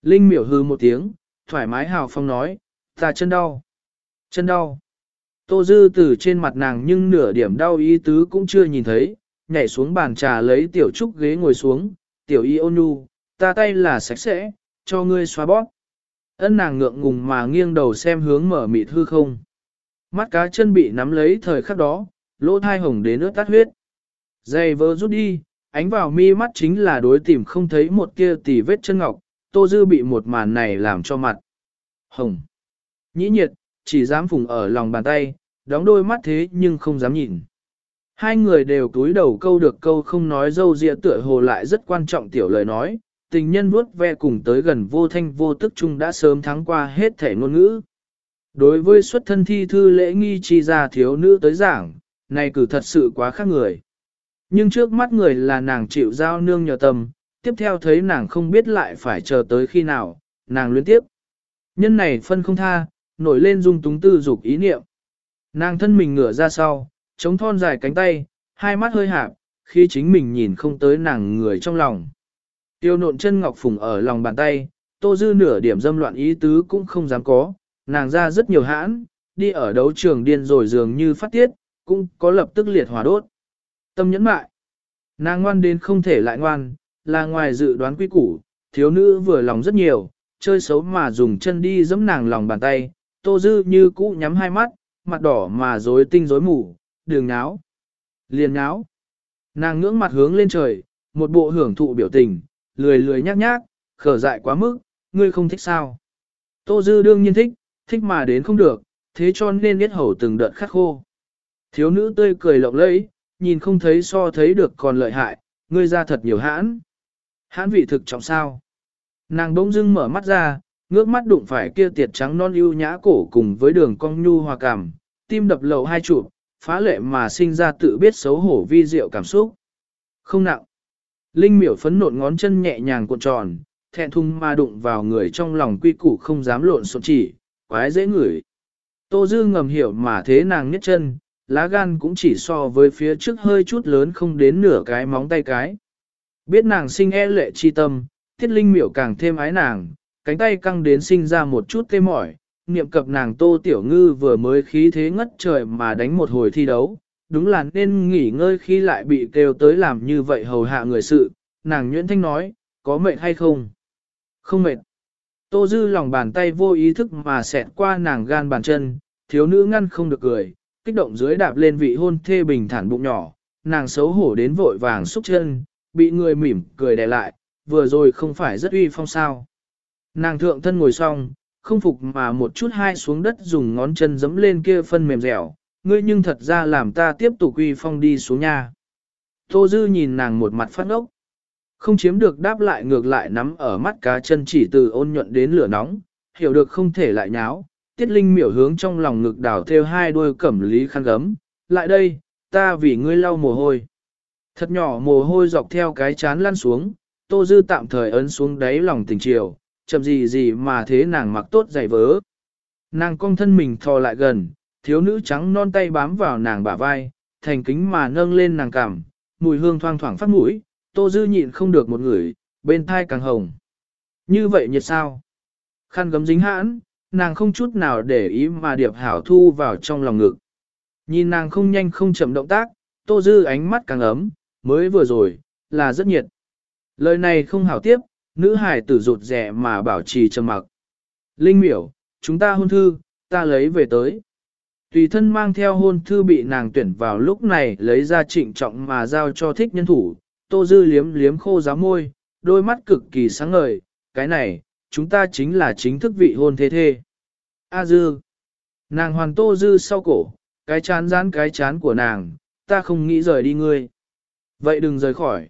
Linh miểu hư một tiếng, thoải mái hào phong nói, ta chân đau. Chân đau. Tô Dư từ trên mặt nàng nhưng nửa điểm đau ý tứ cũng chưa nhìn thấy, nhảy xuống bàn trà lấy tiểu trúc ghế ngồi xuống, tiểu y ôn nhu, ta tay là sạch sẽ, cho ngươi xoa bóp. Ân nàng ngượng ngùng mà nghiêng đầu xem hướng mở mịt hư không. Mắt cá chân bị nắm lấy thời khắc đó, lỗ thai hồng đến nước tắt huyết. Dây vỡ rút đi, ánh vào mi mắt chính là đối tìm không thấy một kia tỉ vết chân ngọc, tô dư bị một màn này làm cho mặt. Hồng. Nhĩ nhiệt, chỉ dám phùng ở lòng bàn tay, đóng đôi mắt thế nhưng không dám nhìn. Hai người đều túi đầu câu được câu không nói dâu dịa tựa hồ lại rất quan trọng tiểu lời nói, tình nhân vuốt ve cùng tới gần vô thanh vô tức chung đã sớm thắng qua hết thể ngôn ngữ. Đối với xuất thân thi thư lễ nghi chi ra thiếu nữ tới giảng, này cử thật sự quá khác người. Nhưng trước mắt người là nàng chịu giao nương nhờ tâm, tiếp theo thấy nàng không biết lại phải chờ tới khi nào, nàng luyến tiếp. Nhân này phân không tha, nổi lên dung túng tư dục ý niệm. Nàng thân mình ngửa ra sau, chống thon dài cánh tay, hai mắt hơi hạp, khi chính mình nhìn không tới nàng người trong lòng. Tiêu nộn chân ngọc phùng ở lòng bàn tay, tô dư nửa điểm dâm loạn ý tứ cũng không dám có, nàng ra rất nhiều hãn, đi ở đấu trường điên rồi dường như phát tiết, cũng có lập tức liệt hỏa đốt. Tâm nhẫn mại, nàng ngoan đến không thể lại ngoan, là ngoài dự đoán quy củ, thiếu nữ vừa lòng rất nhiều, chơi xấu mà dùng chân đi giẫm nàng lòng bàn tay, tô dư như cũ nhắm hai mắt, mặt đỏ mà rối tinh rối mù, đường náo. Liền náo. Nàng ngưỡng mặt hướng lên trời, một bộ hưởng thụ biểu tình, lười lười nhác nhác, khở dại quá mức, ngươi không thích sao. Tô Dư đương nhiên thích, thích mà đến không được, thế cho nên biết hầu từng đợt khắc khô. Thiếu nữ tươi cười lộng lẫy, nhìn không thấy so thấy được còn lợi hại, ngươi ra thật nhiều hãn. Hãn vị thực trọng sao. Nàng bỗng dưng mở mắt ra, ngước mắt đụng phải kia tiệt trắng non ưu nhã cổ cùng với đường cong nhu hòa cảm, tim đập lầu hai chụp, phá lệ mà sinh ra tự biết xấu hổ vi diệu cảm xúc. Không nặng. Linh miểu phấn nộn ngón chân nhẹ nhàng cuộn tròn, thẹn thùng mà đụng vào người trong lòng quy củ không dám lộn xộn chỉ, quái dễ ngửi. Tô Dư ngầm hiểu mà thế nàng nhất chân, lá gan cũng chỉ so với phía trước hơi chút lớn không đến nửa cái móng tay cái. Biết nàng sinh e lệ chi tâm, thiết linh miểu càng thêm ái nàng, cánh tay căng đến sinh ra một chút tê mỏi, niệm cập nàng tô tiểu ngư vừa mới khí thế ngất trời mà đánh một hồi thi đấu, đúng là nên nghỉ ngơi khi lại bị kêu tới làm như vậy hầu hạ người sự, nàng nhuyễn thanh nói, có mệt hay không? Không mệt. Tô dư lòng bàn tay vô ý thức mà xẹt qua nàng gan bàn chân, thiếu nữ ngăn không được cười, kích động dưới đạp lên vị hôn thê bình thản bụng nhỏ, nàng xấu hổ đến vội vàng xúc chân, bị người mỉm cười đè lại, vừa rồi không phải rất uy phong sao. Nàng thượng thân ngồi xong, không phục mà một chút hai xuống đất dùng ngón chân giẫm lên kia phân mềm dẻo, ngươi nhưng thật ra làm ta tiếp tục uy phong đi xuống nhà. Tô Dư nhìn nàng một mặt phát ốc, không chiếm được đáp lại ngược lại nắm ở mắt cá chân chỉ từ ôn nhuận đến lửa nóng, hiểu được không thể lại nháo, tiết linh miểu hướng trong lòng ngực đảo theo hai đôi cẩm lý khăn gấm, lại đây, ta vì ngươi lau mồ hôi. Thật nhỏ mồ hôi dọc theo cái chán lăn xuống, Tô Dư tạm thời ấn xuống đáy lòng tình chiều, chậm gì gì mà thế nàng mặc tốt giày vớ. Nàng cong thân mình thò lại gần, thiếu nữ trắng non tay bám vào nàng bả vai, thành kính mà nâng lên nàng cằm, mùi hương thoang thoảng phát mũi, tô dư nhịn không được một người, bên thai càng hồng. Như vậy nhiệt sao? Khăn gấm dính hãn, nàng không chút nào để ý mà điệp hảo thu vào trong lòng ngực. Nhìn nàng không nhanh không chậm động tác, tô dư ánh mắt càng ấm, mới vừa rồi, là rất nhiệt. Lời này không hảo tiếp, nữ hải tử rụt rẻ mà bảo trì trầm mặc. Linh miểu, chúng ta hôn thư, ta lấy về tới. Tùy thân mang theo hôn thư bị nàng tuyển vào lúc này lấy ra trịnh trọng mà giao cho thích nhân thủ, tô dư liếm liếm khô giáo môi, đôi mắt cực kỳ sáng ngời, cái này, chúng ta chính là chính thức vị hôn thế thê. A dư, nàng hoàn tô dư sau cổ, cái chán rán cái chán của nàng, ta không nghĩ rời đi ngươi. Vậy đừng rời khỏi.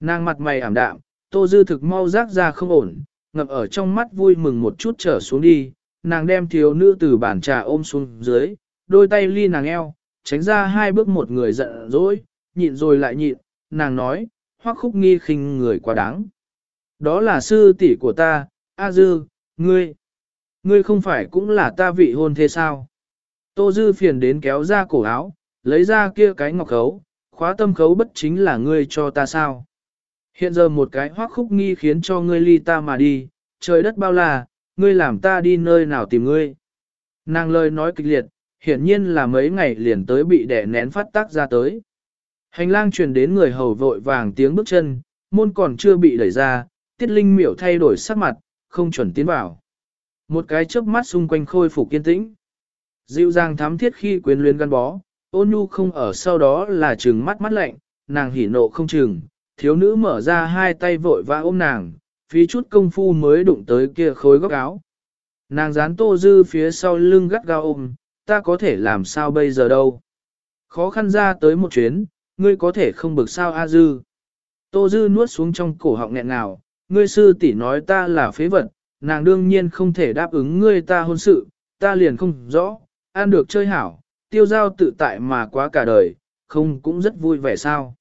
Nàng mặt mày ảm đạm, tô dư thực mau rác ra không ổn, ngập ở trong mắt vui mừng một chút trở xuống đi, nàng đem thiếu nữ từ bàn trà ôm xuống dưới, đôi tay ly nàng eo, tránh ra hai bước một người giận dỗi, nhịn rồi lại nhịn, nàng nói, hoắc khúc nghi khinh người quá đáng. Đó là sư tỷ của ta, A Dư, ngươi, ngươi không phải cũng là ta vị hôn thế sao? Tô Dư phiền đến kéo ra cổ áo, lấy ra kia cái ngọc khấu, khóa tâm khấu bất chính là ngươi cho ta sao? Hiện giờ một cái hoắc khúc nghi khiến cho ngươi ly ta mà đi, trời đất bao la, ngươi làm ta đi nơi nào tìm ngươi. Nàng lời nói kịch liệt, hiển nhiên là mấy ngày liền tới bị đẻ nén phát tác ra tới. Hành lang truyền đến người hầu vội vàng tiếng bước chân, môn còn chưa bị đẩy ra, tiết linh miểu thay đổi sắc mặt, không chuẩn tiến vào. Một cái chớp mắt xung quanh khôi phục kiên tĩnh. Dịu dàng thắm thiết khi quyến luyến gắn bó, ôn nhu không ở sau đó là trừng mắt mắt lạnh, nàng hỉ nộ không chừng, thiếu nữ mở ra hai tay vội vã ôm nàng, phí chút công phu mới đụng tới kia khối góc áo. Nàng dán tô dư phía sau lưng gắt gao ôm, ta có thể làm sao bây giờ đâu. Khó khăn ra tới một chuyến, ngươi có thể không bực sao A dư. Tô dư nuốt xuống trong cổ họng nghẹn nào, ngươi sư tỷ nói ta là phế vật, nàng đương nhiên không thể đáp ứng ngươi ta hôn sự, ta liền không rõ, ăn được chơi hảo, tiêu giao tự tại mà quá cả đời, không cũng rất vui vẻ sao.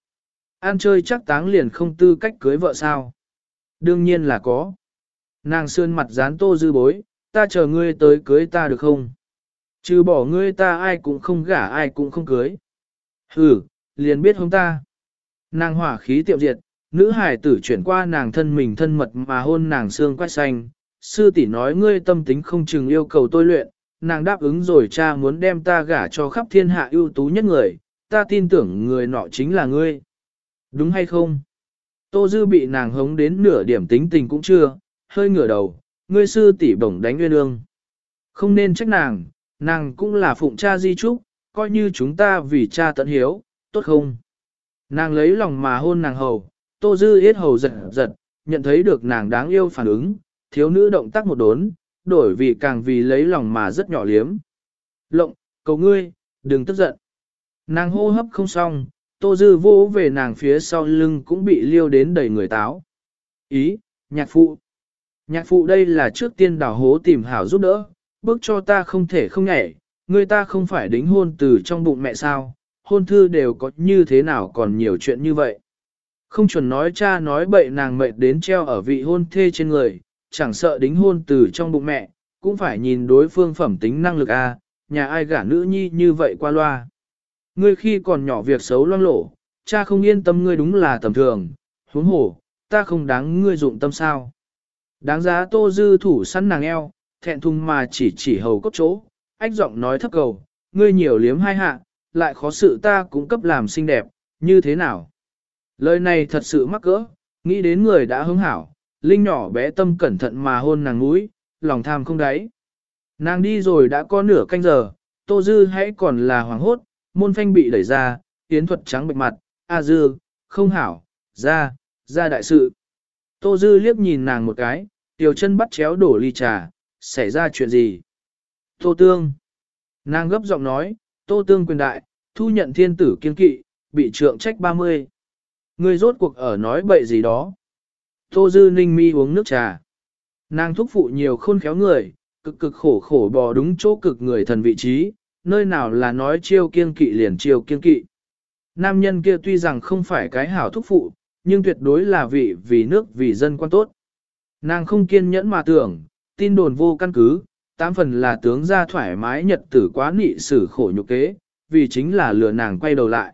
Ăn chơi chắc táng liền không tư cách cưới vợ sao. Đương nhiên là có. Nàng sơn mặt dán tô dư bối, ta chờ ngươi tới cưới ta được không? Trừ bỏ ngươi ta ai cũng không gả ai cũng không cưới. Hừ, liền biết không ta. Nàng hỏa khí tiệm diệt, nữ hải tử chuyển qua nàng thân mình thân mật mà hôn nàng xương quát xanh. Sư tỷ nói ngươi tâm tính không chừng yêu cầu tôi luyện, nàng đáp ứng rồi cha muốn đem ta gả cho khắp thiên hạ ưu tú nhất người, ta tin tưởng người nọ chính là ngươi. Đúng hay không? Tô Dư bị nàng hống đến nửa điểm tính tình cũng chưa, hơi ngửa đầu, ngươi sư tỷ bổng đánh nguyên ương. Không nên trách nàng, nàng cũng là phụng cha di trúc, coi như chúng ta vì cha tận hiếu, tốt không? Nàng lấy lòng mà hôn nàng hầu, Tô Dư yết hầu giật giật, nhận thấy được nàng đáng yêu phản ứng, thiếu nữ động tác một đốn, đổi vì càng vì lấy lòng mà rất nhỏ liếm. Lộng, cầu ngươi, đừng tức giận. Nàng hô hấp không xong, Tô Dư vô về nàng phía sau lưng cũng bị liêu đến đầy người táo. Ý, nhạc phụ. Nhạc phụ đây là trước tiên đào hố tìm hảo giúp đỡ, bước cho ta không thể không nhảy, người ta không phải đính hôn từ trong bụng mẹ sao, hôn thư đều có như thế nào còn nhiều chuyện như vậy. Không chuẩn nói cha nói bậy nàng mệt đến treo ở vị hôn thê trên người, chẳng sợ đính hôn từ trong bụng mẹ, cũng phải nhìn đối phương phẩm tính năng lực a, nhà ai gả nữ nhi như vậy qua loa. Ngươi khi còn nhỏ việc xấu loang lổ, cha không yên tâm ngươi đúng là tầm thường, huống hổ, ta không đáng ngươi dụng tâm sao. Đáng giá tô dư thủ săn nàng eo, thẹn thùng mà chỉ chỉ hầu cốt chỗ, ách giọng nói thấp cầu, ngươi nhiều liếm hai hạ, lại khó sự ta cũng cấp làm xinh đẹp, như thế nào? Lời này thật sự mắc cỡ, nghĩ đến người đã hứng hảo, Linh nhỏ bé tâm cẩn thận mà hôn nàng mũi, lòng tham không đáy. Nàng đi rồi đã có nửa canh giờ, Tô Dư hãy còn là hoàng hốt, môn phanh bị đẩy ra, tiến thuật trắng bệch mặt, A Dư, không hảo, ra, ra đại sự. Tô Dư liếc nhìn nàng một cái, tiểu chân bắt chéo đổ ly trà, xảy ra chuyện gì? Tô Tương. Nàng gấp giọng nói, Tô Tương quyền đại, thu nhận thiên tử kiên kỵ, bị trượng trách 30. Người rốt cuộc ở nói bậy gì đó. Tô Dư ninh mi uống nước trà. Nàng thúc phụ nhiều khôn khéo người, cực cực khổ khổ bò đúng chỗ cực người thần vị trí, nơi nào là nói chiêu kiên kỵ liền chiêu kiên kỵ. Nam nhân kia tuy rằng không phải cái hảo thúc phụ, nhưng tuyệt đối là vị vì nước vì dân quan tốt. Nàng không kiên nhẫn mà tưởng, tin đồn vô căn cứ, tám phần là tướng ra thoải mái nhật tử quá nị xử khổ nhục kế, vì chính là lừa nàng quay đầu lại.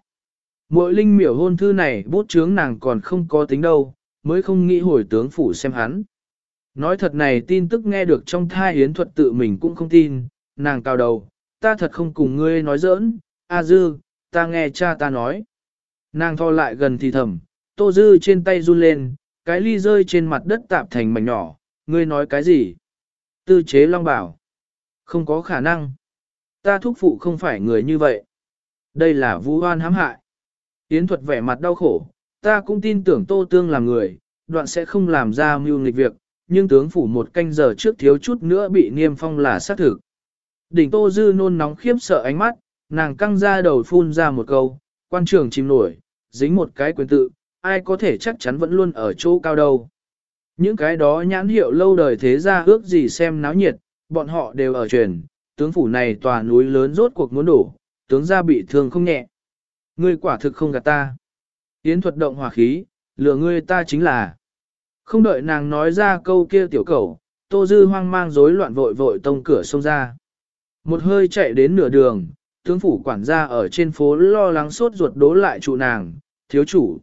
Mỗi linh miểu hôn thư này bút chướng nàng còn không có tính đâu, mới không nghĩ hồi tướng phủ xem hắn. Nói thật này tin tức nghe được trong thai yến thuật tự mình cũng không tin, nàng cao đầu, ta thật không cùng ngươi nói giỡn, A Dư, ta nghe cha ta nói. Nàng tho lại gần thì thầm, Tô Dư trên tay run lên, cái ly rơi trên mặt đất tạp thành mảnh nhỏ, ngươi nói cái gì? Tư chế long bảo. Không có khả năng. Ta thúc phụ không phải người như vậy. Đây là vũ hoan hãm hại. Yến thuật vẻ mặt đau khổ, ta cũng tin tưởng Tô Tương là người, đoạn sẽ không làm ra mưu nghịch việc, nhưng tướng phủ một canh giờ trước thiếu chút nữa bị niêm phong là xác thực. Đỉnh Tô Dư nôn nóng khiếp sợ ánh mắt, nàng căng ra đầu phun ra một câu, quan trường chìm nổi, dính một cái quyền tự, ai có thể chắc chắn vẫn luôn ở chỗ cao đâu. Những cái đó nhãn hiệu lâu đời thế ra ước gì xem náo nhiệt, bọn họ đều ở truyền, tướng phủ này tòa núi lớn rốt cuộc muốn đổ, tướng gia bị thương không nhẹ. Ngươi quả thực không gạt ta. Yến thuật động hòa khí, lừa ngươi ta chính là. Không đợi nàng nói ra câu kia tiểu cầu, Tô Dư hoang mang rối loạn vội vội tông cửa xông ra. Một hơi chạy đến nửa đường, tướng phủ quản gia ở trên phố lo lắng sốt ruột đố lại trụ nàng, thiếu chủ.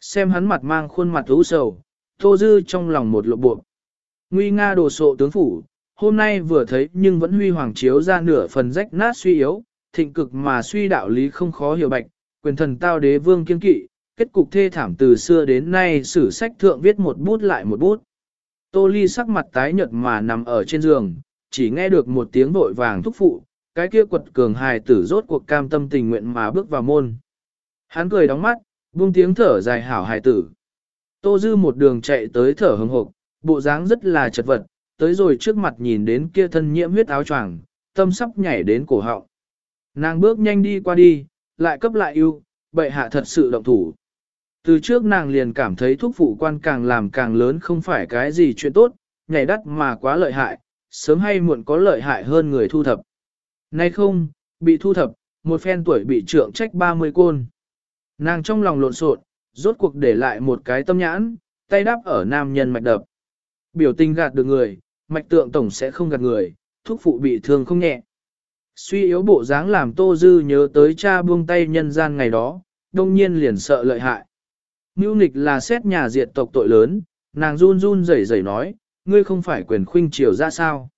Xem hắn mặt mang khuôn mặt u sầu, Tô Dư trong lòng một lộ bộ. Nguy nga đồ sộ tướng phủ, hôm nay vừa thấy nhưng vẫn huy hoàng chiếu ra nửa phần rách nát suy yếu, thịnh cực mà suy đạo lý không khó hiểu bạch, quyền thần tao đế vương kiên kỵ, kết cục thê thảm từ xưa đến nay sử sách thượng viết một bút lại một bút. Tô Ly sắc mặt tái nhợt mà nằm ở trên giường, chỉ nghe được một tiếng vội vàng thúc phụ, cái kia quật cường hài tử rốt cuộc cam tâm tình nguyện mà bước vào môn. Hắn cười đóng mắt, buông tiếng thở dài hảo hài tử. Tô Dư một đường chạy tới thở hừng hộp, bộ dáng rất là chật vật, tới rồi trước mặt nhìn đến kia thân nhiễm huyết áo choàng, tâm sắp nhảy đến cổ họng. Nàng bước nhanh đi qua đi, lại cấp lại yêu, bệ hạ thật sự động thủ. Từ trước nàng liền cảm thấy thuốc phụ quan càng làm càng lớn không phải cái gì chuyện tốt, nhảy đắt mà quá lợi hại, sớm hay muộn có lợi hại hơn người thu thập. Nay không, bị thu thập, một phen tuổi bị trượng trách 30 côn. Nàng trong lòng lộn xộn, rốt cuộc để lại một cái tâm nhãn, tay đáp ở nam nhân mạch đập. Biểu tình gạt được người, mạch tượng tổng sẽ không gạt người, thuốc phụ bị thương không nhẹ. Suy yếu bộ dáng làm Tô Dư nhớ tới cha buông tay nhân gian ngày đó, đông nhiên liền sợ lợi hại. Mưu nghịch là xét nhà diệt tộc tội lớn, nàng run run rẩy rẩy nói, ngươi không phải quyền khuynh triều ra sao?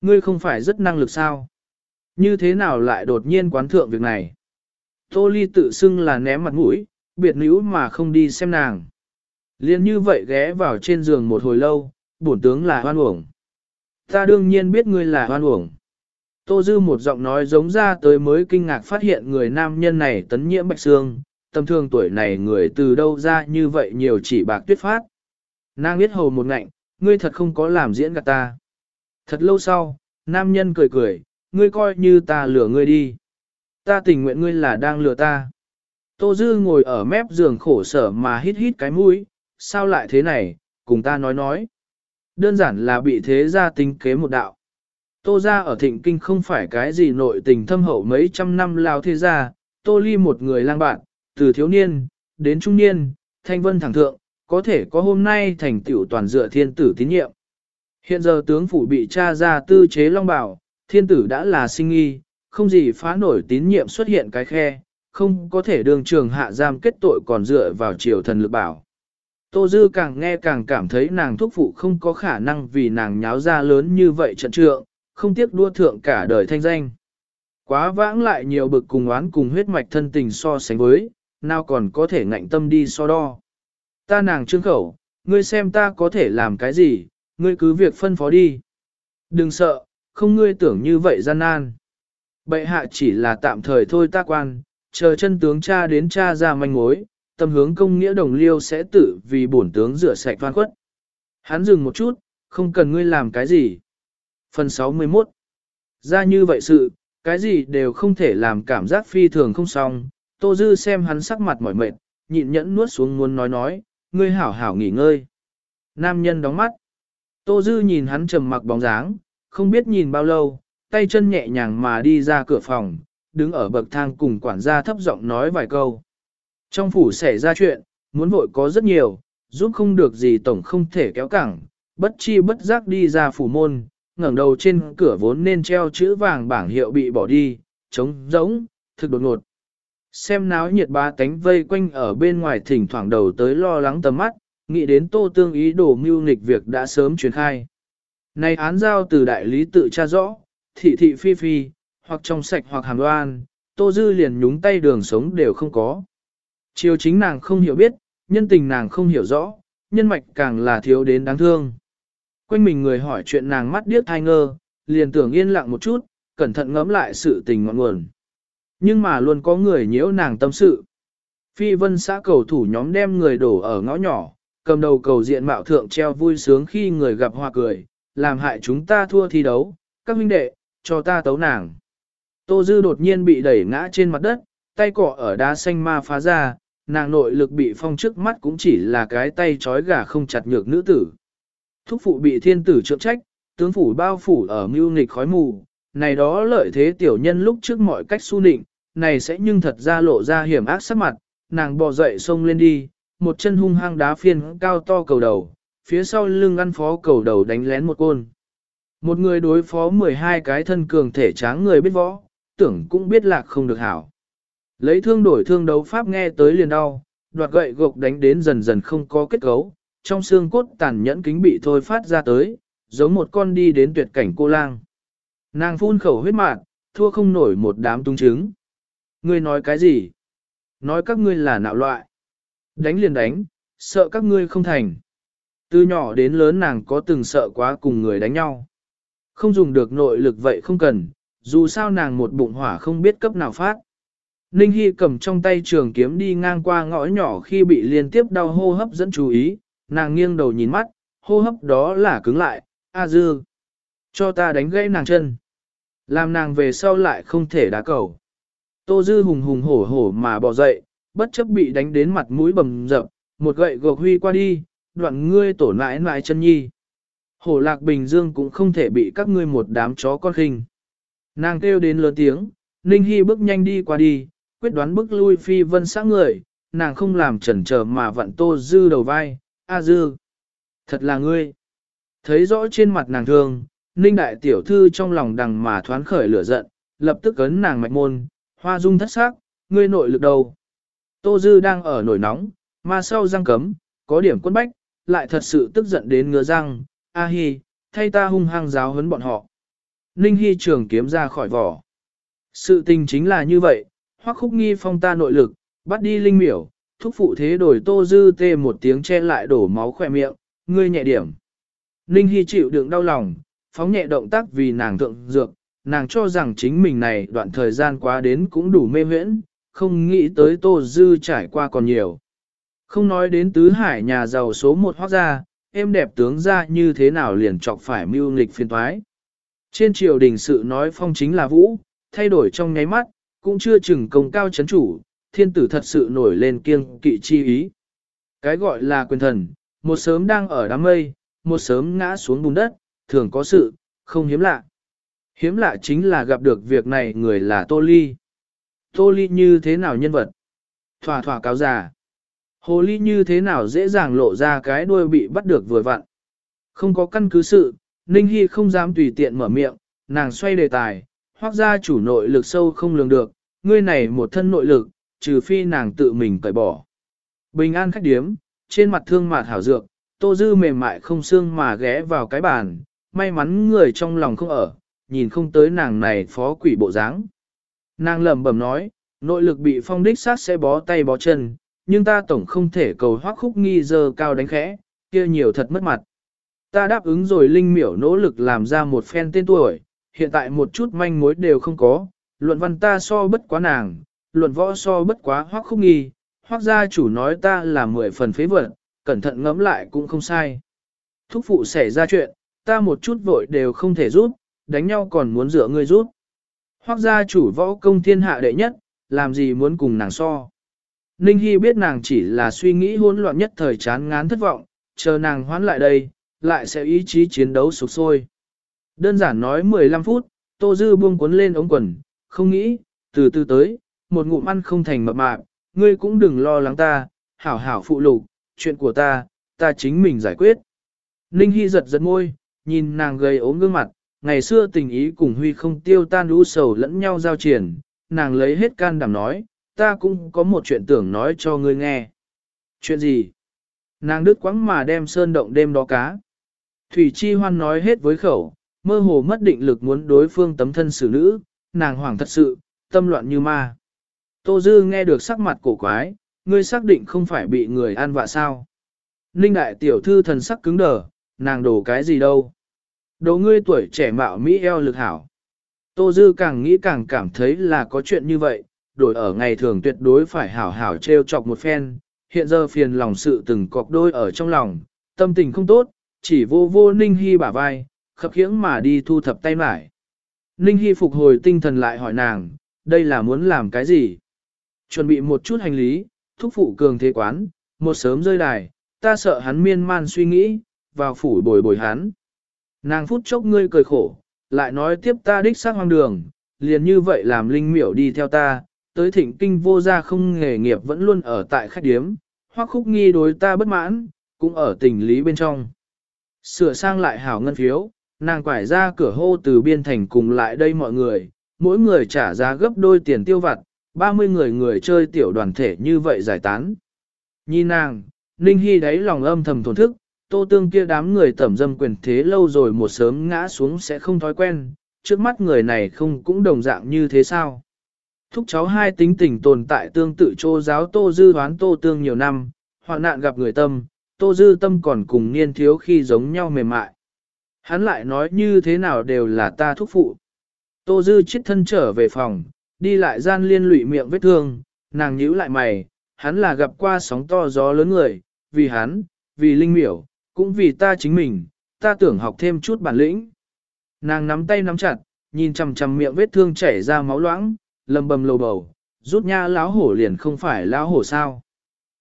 Ngươi không phải rất năng lực sao? Như thế nào lại đột nhiên quán thượng việc này? Tô Ly tự xưng là ném mặt mũi, biệt nữ mà không đi xem nàng. Liên như vậy ghé vào trên giường một hồi lâu, bổn tướng là hoan uổng. Ta đương nhiên biết ngươi là hoan uổng. Tô Dư một giọng nói giống ra tới mới kinh ngạc phát hiện người nam nhân này tấn nhiễm bạch xương, tâm thương tuổi này người từ đâu ra như vậy nhiều chỉ bạc tuyết phát. Nàng biết hầu một ngạnh, ngươi thật không có làm diễn gạt ta. Thật lâu sau, nam nhân cười cười, ngươi coi như ta lừa ngươi đi. Ta tình nguyện ngươi là đang lừa ta. Tô Dư ngồi ở mép giường khổ sở mà hít hít cái mũi, sao lại thế này, cùng ta nói nói. Đơn giản là bị thế gia tính kế một đạo. Tô gia ở thịnh kinh không phải cái gì nội tình thâm hậu mấy trăm năm lao thế gia, Tô Ly một người lang bạn, từ thiếu niên, đến trung niên, thanh vân thẳng thượng, có thể có hôm nay thành tựu toàn dựa thiên tử tín nhiệm. Hiện giờ tướng phủ bị cha ra tư chế long bảo, thiên tử đã là sinh nghi, không gì phá nổi tín nhiệm xuất hiện cái khe, không có thể đường trường hạ giam kết tội còn dựa vào triều thần lực bảo. Tô Dư càng nghe càng cảm thấy nàng thúc phụ không có khả năng vì nàng nháo ra lớn như vậy trận trượng, không tiếc đua thượng cả đời thanh danh. Quá vãng lại nhiều bực cùng oán cùng huyết mạch thân tình so sánh với, nào còn có thể ngạnh tâm đi so đo. Ta nàng trương khẩu, ngươi xem ta có thể làm cái gì, ngươi cứ việc phân phó đi. Đừng sợ, không ngươi tưởng như vậy gian nan. Bệ hạ chỉ là tạm thời thôi ta quan, chờ chân tướng cha đến cha ra manh mối, tâm hướng công nghĩa đồng liêu sẽ tự vì bổn tướng rửa sạch toan khuất. Hắn dừng một chút, không cần ngươi làm cái gì. Phần 61 Ra như vậy sự, cái gì đều không thể làm cảm giác phi thường không xong, Tô Dư xem hắn sắc mặt mỏi mệt, nhịn nhẫn nuốt xuống muốn nói nói, ngươi hảo hảo nghỉ ngơi. Nam nhân đóng mắt. Tô Dư nhìn hắn trầm mặc bóng dáng, không biết nhìn bao lâu, tay chân nhẹ nhàng mà đi ra cửa phòng, đứng ở bậc thang cùng quản gia thấp giọng nói vài câu. Trong phủ xảy ra chuyện, muốn vội có rất nhiều, giúp không được gì tổng không thể kéo cẳng, bất chi bất giác đi ra phủ môn, ngẩng đầu trên cửa vốn nên treo chữ vàng bảng hiệu bị bỏ đi, trống rỗng, thực đột ngột. Xem náo nhiệt ba cánh vây quanh ở bên ngoài thỉnh thoảng đầu tới lo lắng tầm mắt, nghĩ đến tô tương ý đồ mưu nghịch việc đã sớm truyền khai. Này án giao từ đại lý tự tra rõ, thị thị phi phi, hoặc trong sạch hoặc hàm đoan, tô dư liền nhúng tay đường sống đều không có. Chiều chính nàng không hiểu biết, nhân tình nàng không hiểu rõ, nhân mạch càng là thiếu đến đáng thương. Quanh mình người hỏi chuyện nàng mắt điếc thai ngơ, liền tưởng yên lặng một chút, cẩn thận ngẫm lại sự tình ngọn nguồn. Nhưng mà luôn có người nhiễu nàng tâm sự. Phi vân xã cầu thủ nhóm đem người đổ ở ngõ nhỏ, cầm đầu cầu diện mạo thượng treo vui sướng khi người gặp hoa cười, làm hại chúng ta thua thi đấu, các huynh đệ, cho ta tấu nàng. Tô Dư đột nhiên bị đẩy ngã trên mặt đất, tay cọ ở đá xanh ma phá ra, nàng nội lực bị phong trước mắt cũng chỉ là cái tay trói gà không chặt nhược nữ tử. Thúc phụ bị thiên tử trượng trách, tướng phủ bao phủ ở mưu nghịch khói mù, này đó lợi thế tiểu nhân lúc trước mọi cách su nịnh, này sẽ nhưng thật ra lộ ra hiểm ác sắc mặt, nàng bò dậy xông lên đi, một chân hung hăng đá phiên cao to cầu đầu, phía sau lưng ăn phó cầu đầu đánh lén một côn. Một người đối phó 12 cái thân cường thể tráng người biết võ, tưởng cũng biết lạc không được hảo. Lấy thương đổi thương đấu pháp nghe tới liền đau, đoạt gậy gộc đánh đến dần dần không có kết cấu, trong xương cốt tàn nhẫn kính bị thôi phát ra tới, giống một con đi đến tuyệt cảnh cô lang. Nàng phun khẩu huyết mạn, thua không nổi một đám tung trứng. Ngươi nói cái gì? Nói các ngươi là nạo loại. Đánh liền đánh, sợ các ngươi không thành. Từ nhỏ đến lớn nàng có từng sợ quá cùng người đánh nhau. Không dùng được nội lực vậy không cần, dù sao nàng một bụng hỏa không biết cấp nào phát. Ninh Hy cầm trong tay trường kiếm đi ngang qua ngõ nhỏ khi bị liên tiếp đau hô hấp dẫn chú ý, nàng nghiêng đầu nhìn mắt, hô hấp đó là cứng lại, A dư. Cho ta đánh gãy nàng chân. Làm nàng về sau lại không thể đá cầu. Tô dư hùng hùng hổ hổ mà bỏ dậy, bất chấp bị đánh đến mặt mũi bầm dập, một gậy gộc huy qua đi, đoạn ngươi tổn mãi mãi chân nhi. Hổ lạc bình dương cũng không thể bị các ngươi một đám chó con khinh. Nàng kêu đến lớn tiếng, Ninh Hy bước nhanh đi qua đi, quyết đoán bước lui phi vân xã người, nàng không làm chần chờ mà vặn tô dư đầu vai, a dư. Thật là ngươi. Thấy rõ trên mặt nàng thương, Ninh đại tiểu thư trong lòng đằng mà thoán khởi lửa giận, lập tức ấn nàng mạch môn, hoa dung thất sắc, ngươi nội lực đầu. Tô dư đang ở nổi nóng, mà sau răng cấm, có điểm quân bách, lại thật sự tức giận đến ngứa răng, a hi, thay ta hung hăng giáo huấn bọn họ. Ninh Hy trường kiếm ra khỏi vỏ. Sự tình chính là như vậy, hoắc khúc nghi phong ta nội lực, bắt đi linh miểu, thúc phụ thế đổi tô dư tê một tiếng che lại đổ máu khỏe miệng, ngươi nhẹ điểm. Ninh Hy chịu đựng đau lòng, phóng nhẹ động tác vì nàng thượng dược, nàng cho rằng chính mình này đoạn thời gian quá đến cũng đủ mê huyễn, không nghĩ tới tô dư trải qua còn nhiều. Không nói đến tứ hải nhà giàu số một hoác gia, em đẹp tướng ra như thế nào liền chọc phải mưu nghịch phiền toái. Trên triều đình sự nói phong chính là vũ, thay đổi trong nháy mắt, cũng chưa chừng công cao chấn chủ, thiên tử thật sự nổi lên kiêng kỵ chi ý. Cái gọi là quyền thần, một sớm đang ở đám mây, một sớm ngã xuống bùn đất, thường có sự, không hiếm lạ. Hiếm lạ chính là gặp được việc này người là Tô Ly. Tô Ly như thế nào nhân vật? Thỏa thỏa cáo già. Hồ Ly như thế nào dễ dàng lộ ra cái đuôi bị bắt được vừa vặn. Không có căn cứ sự, Ninh Hy không dám tùy tiện mở miệng, nàng xoay đề tài, hoác ra chủ nội lực sâu không lường được, ngươi này một thân nội lực, trừ phi nàng tự mình cởi bỏ. Bình an khách điếm, trên mặt thương mạt hảo dược, tô dư mềm mại không xương mà ghé vào cái bàn, may mắn người trong lòng không ở, nhìn không tới nàng này phó quỷ bộ dáng. Nàng lẩm bẩm nói, nội lực bị phong đích sát sẽ bó tay bó chân, nhưng ta tổng không thể cầu hoác khúc nghi dơ cao đánh khẽ, kia nhiều thật mất mặt. Ta đáp ứng rồi linh miểu nỗ lực làm ra một phen tên tuổi, hiện tại một chút manh mối đều không có, luận văn ta so bất quá nàng, luận võ so bất quá hoắc không nghi, Hoắc gia chủ nói ta là mười phần phế vật, cẩn thận ngẫm lại cũng không sai. Thúc phụ xảy ra chuyện, ta một chút vội đều không thể rút, đánh nhau còn muốn dựa ngươi rút. Hoắc gia chủ võ công thiên hạ đệ nhất, làm gì muốn cùng nàng so. Ninh Hy biết nàng chỉ là suy nghĩ hỗn loạn nhất thời chán ngán thất vọng, chờ nàng hoán lại đây, lại sẽ ý chí chiến đấu sụp sôi. Đơn giản nói 15 phút, Tô Dư buông cuốn lên ống quần, không nghĩ, từ từ tới, một ngụm ăn không thành mập mạp, ngươi cũng đừng lo lắng ta, hảo hảo phụ lục, chuyện của ta, ta chính mình giải quyết. Ninh Hy giật giật môi, nhìn nàng gầy ốm gương mặt, ngày xưa tình ý cùng Huy không tiêu tan lũ sầu lẫn nhau giao triển, nàng lấy hết can đảm nói, ta cũng có một chuyện tưởng nói cho ngươi nghe. Chuyện gì? Nàng đứt quãng mà đem sơn động đêm đó cá. Thủy Chi Hoan nói hết với khẩu, mơ hồ mất định lực muốn đối phương tấm thân xử nữ, nàng hoảng thật sự, tâm loạn như ma. Tô Dư nghe được sắc mặt cổ quái, ngươi xác định không phải bị người ăn vạ sao. Ninh đại tiểu thư thần sắc cứng đờ, nàng đổ cái gì đâu. Đồ ngươi tuổi trẻ mạo Mỹ eo lực hảo. Tô Dư càng nghĩ càng cảm thấy là có chuyện như vậy, đổi ở ngày thường tuyệt đối phải hảo hảo treo chọc một phen, hiện giờ phiền lòng sự từng cọc đôi ở trong lòng, tâm tình không tốt, chỉ vô vô Ninh Hy bả vai, khập khiễng mà đi thu thập tay mải. Ninh Hy phục hồi tinh thần lại hỏi nàng, đây là muốn làm cái gì? Chuẩn bị một chút hành lý, thúc phụ cường thế quán, một sớm rơi đài, ta sợ hắn miên man suy nghĩ, vào phủ bồi bồi hắn. Nàng phút chốc ngươi cười khổ, lại nói tiếp ta đích xác hoang đường, liền như vậy làm linh miểu đi theo ta, tới thịnh kinh vô gia không nghề nghiệp vẫn luôn ở tại khách điếm, hoặc khúc nghi đối ta bất mãn, cũng ở tình lý bên trong. Sửa sang lại hảo ngân phiếu, nàng quải ra cửa hô từ biên thành cùng lại đây mọi người, mỗi người trả giá gấp đôi tiền tiêu vặt, 30 người người chơi tiểu đoàn thể như vậy giải tán. Nhìn nàng, Ninh Hy đáy lòng âm thầm thổn thức, tô tương kia đám người tẩm dâm quyền thế lâu rồi một sớm ngã xuống sẽ không thói quen, trước mắt người này không cũng đồng dạng như thế sao. Thúc cháu hai tính tình tồn tại tương tự chô giáo tô dư đoán tô tương nhiều năm, hoạn nạn gặp người tâm, tô dư tâm còn cùng niên thiếu khi giống nhau mềm mại. Hắn lại nói như thế nào đều là ta thúc phụ. Tô dư chết thân trở về phòng, đi lại gian liên lụy miệng vết thương, nàng nhíu lại mày, hắn là gặp qua sóng to gió lớn người, vì hắn, vì linh miểu, cũng vì ta chính mình, ta tưởng học thêm chút bản lĩnh. Nàng nắm tay nắm chặt, nhìn chằm chằm miệng vết thương chảy ra máu loãng, lầm bầm lầu bầu, rút nha láo hổ liền không phải láo hổ sao.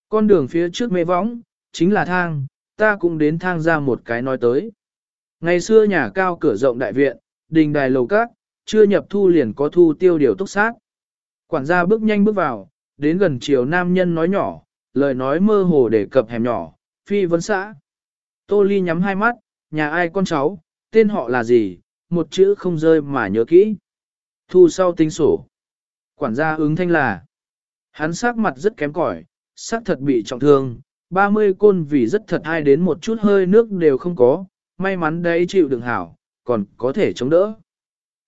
Con đường phía trước mê võng, chính là thang, ta cũng đến thang ra một cái nói tới. Ngày xưa nhà cao cửa rộng đại viện, đình đài lầu các, chưa nhập thu liền có thu tiêu điều túc sát. Quản gia bước nhanh bước vào, đến gần chiều nam nhân nói nhỏ, lời nói mơ hồ để cập hẻm nhỏ, phi vấn xã. Tô Ly nhắm hai mắt, nhà ai con cháu, tên họ là gì, một chữ không rơi mà nhớ kỹ. Thu sau tính sổ. Quản gia ứng thanh là. Hắn sắc mặt rất kém cỏi, sắc thật bị trọng thương, 30 côn vì rất thật ai đến một chút hơi nước đều không có, may mắn đấy chịu đựng hảo, còn có thể chống đỡ.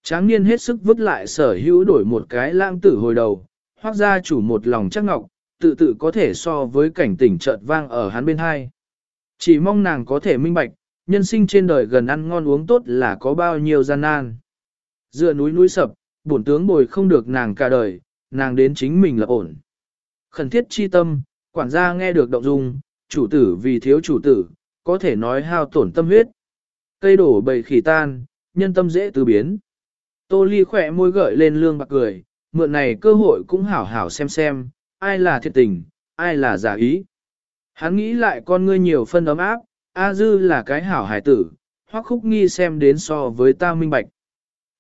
Tráng niên hết sức vứt lại sở hữu đổi một cái lang tử hồi đầu, hoác ra chủ một lòng chắc ngọc, tự tự có thể so với cảnh tỉnh chợt vang ở hắn bên hai. Chỉ mong nàng có thể minh bạch, nhân sinh trên đời gần ăn ngon uống tốt là có bao nhiêu gian nan. Dựa núi núi sập, bổn tướng bồi không được nàng cả đời, nàng đến chính mình là ổn. Khẩn thiết chi tâm, quản gia nghe được động dung, chủ tử vì thiếu chủ tử, có thể nói hao tổn tâm huyết. Cây đổ bầy khỉ tan, nhân tâm dễ từ biến. Tô Ly khỏe môi gợi lên lương bạc cười, mượn này cơ hội cũng hảo hảo xem xem, ai là thiệt tình, ai là giả ý. Hắn nghĩ lại con ngươi nhiều phân ấm áp, A Dư là cái hảo hải tử, hoắc khúc nghi xem đến so với ta minh bạch.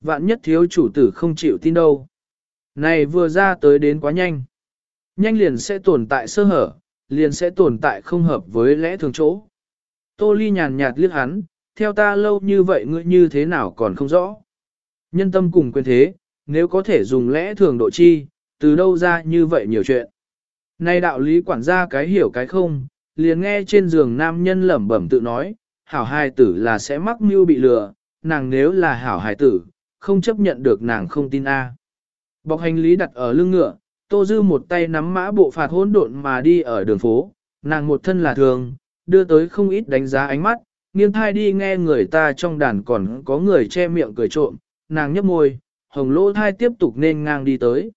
Vạn nhất thiếu chủ tử không chịu tin đâu. Này vừa ra tới đến quá nhanh. Nhanh liền sẽ tồn tại sơ hở, liền sẽ tồn tại không hợp với lẽ thường chỗ. Tô Ly nhàn nhạt liếc hắn, theo ta lâu như vậy ngươi như thế nào còn không rõ. Nhân tâm cùng quyền thế, nếu có thể dùng lẽ thường độ chi, từ đâu ra như vậy nhiều chuyện. Nay đạo lý quản gia cái hiểu cái không, liền nghe trên giường nam nhân lẩm bẩm tự nói, hảo hài tử là sẽ mắc mưu bị lừa, nàng nếu là hảo hài tử, không chấp nhận được nàng không tin a. Bọc hành lý đặt ở lưng ngựa, Tô Dư một tay nắm mã bộ phạt hỗn độn mà đi ở đường phố, nàng một thân là thường, đưa tới không ít đánh giá ánh mắt, nghiêng thai đi nghe người ta trong đàn còn có người che miệng cười trộm, nàng nhấp môi, hồng lỗ thai tiếp tục nên ngang đi tới.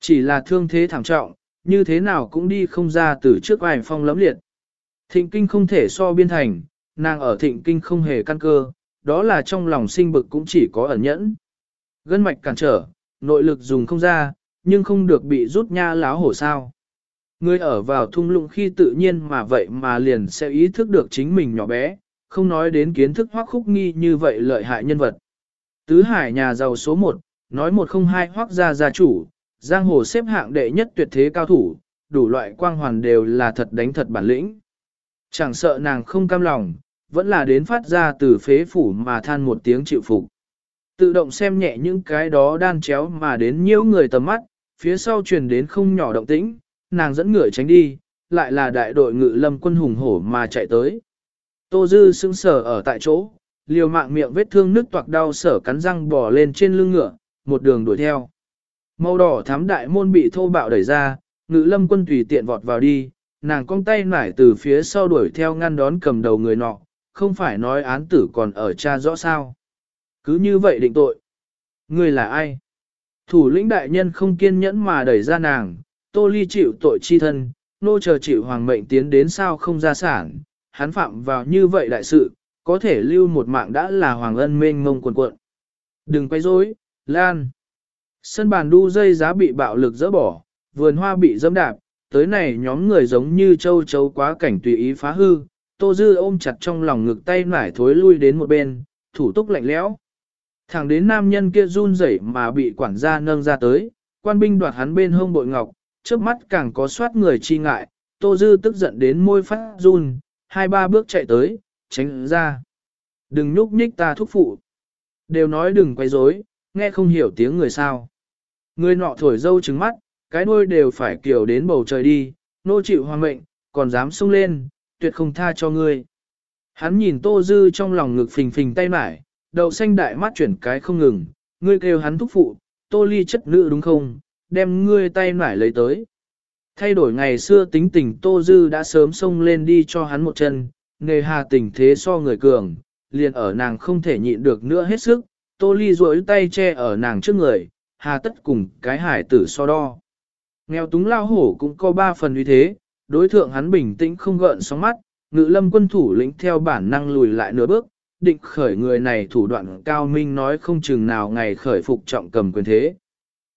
Chỉ là thương thế thảm trọng, như thế nào cũng đi không ra từ trước vài phong lấm liệt. Thịnh kinh không thể so biên thành, nàng ở thịnh kinh không hề căn cơ, đó là trong lòng sinh bực cũng chỉ có ẩn nhẫn. Gân mạch cản trở, nội lực dùng không ra, nhưng không được bị rút nha láo hổ sao. Người ở vào thung lũng khi tự nhiên mà vậy mà liền sẽ ý thức được chính mình nhỏ bé, không nói đến kiến thức hoác khúc nghi như vậy lợi hại nhân vật. Tứ hải nhà giàu số 1, nói một không hai hoác gia gia chủ, giang hồ xếp hạng đệ nhất tuyệt thế cao thủ, đủ loại quang hoàn đều là thật đánh thật bản lĩnh. Chẳng sợ nàng không cam lòng, vẫn là đến phát ra từ phế phủ mà than một tiếng chịu phục. Tự động xem nhẹ những cái đó đan chéo mà đến nhiễu người tầm mắt, phía sau truyền đến không nhỏ động tĩnh, nàng dẫn ngựa tránh đi, lại là đại đội ngự lâm quân hùng hổ mà chạy tới. Tô Dư sững sờ ở tại chỗ, liều mạng miệng vết thương nứt toạc đau sở cắn răng bò lên trên lưng ngựa, một đường đuổi theo. Màu đỏ thám đại môn bị thô bạo đẩy ra, ngự lâm quân tùy tiện vọt vào đi, nàng cong tay nải từ phía sau đuổi theo ngăn đón cầm đầu người nọ, không phải nói án tử còn ở cha rõ sao. Cứ như vậy định tội. Người là ai? Thủ lĩnh đại nhân không kiên nhẫn mà đẩy ra nàng, tô ly chịu tội chi thân, nô chờ chịu hoàng mệnh tiến đến sao không ra sản, hắn phạm vào như vậy đại sự, có thể lưu một mạng đã là hoàng ân mênh ngông quần cuộn. Đừng quay rối, Lan. Sân bàn đu dây giá bị bạo lực dỡ bỏ, vườn hoa bị dẫm đạp, tới này nhóm người giống như châu chấu quá cảnh tùy ý phá hư, Tô Dư ôm chặt trong lòng ngực tay nải thối lui đến một bên, thủ túc lạnh lẽo. Thẳng đến nam nhân kia run rẩy mà bị quản gia nâng ra tới, quan binh đoạt hắn bên hông bội ngọc, trước mắt càng có soát người chi ngại, Tô Dư tức giận đến môi phát run, hai ba bước chạy tới, tránh ra. Đừng nhúc nhích ta thúc phụ. Đều nói đừng quay rối, nghe không hiểu tiếng người sao. Người nọ thổi dâu trứng mắt, cái đuôi đều phải kiểu đến bầu trời đi, nô chịu hoàng mệnh, còn dám sung lên, tuyệt không tha cho ngươi. Hắn nhìn Tô Dư trong lòng ngực phình phình tay mải, đậu xanh đại mắt chuyển cái không ngừng, ngươi kêu hắn thúc phụ, Tô Ly chất nữ đúng không, đem ngươi tay nải lấy tới. Thay đổi ngày xưa tính tình Tô Dư đã sớm xông lên đi cho hắn một chân, nghề hà tình thế so người cường, liền ở nàng không thể nhịn được nữa hết sức, Tô Ly duỗi tay che ở nàng trước người, hà tất cùng cái hải tử so đo. Nghèo túng lao hổ cũng có ba phần uy thế, đối thượng hắn bình tĩnh không gợn sóng mắt, ngự lâm quân thủ lĩnh theo bản năng lùi lại nửa bước, định khởi người này thủ đoạn cao minh nói không chừng nào ngày khởi phục trọng cầm quyền thế.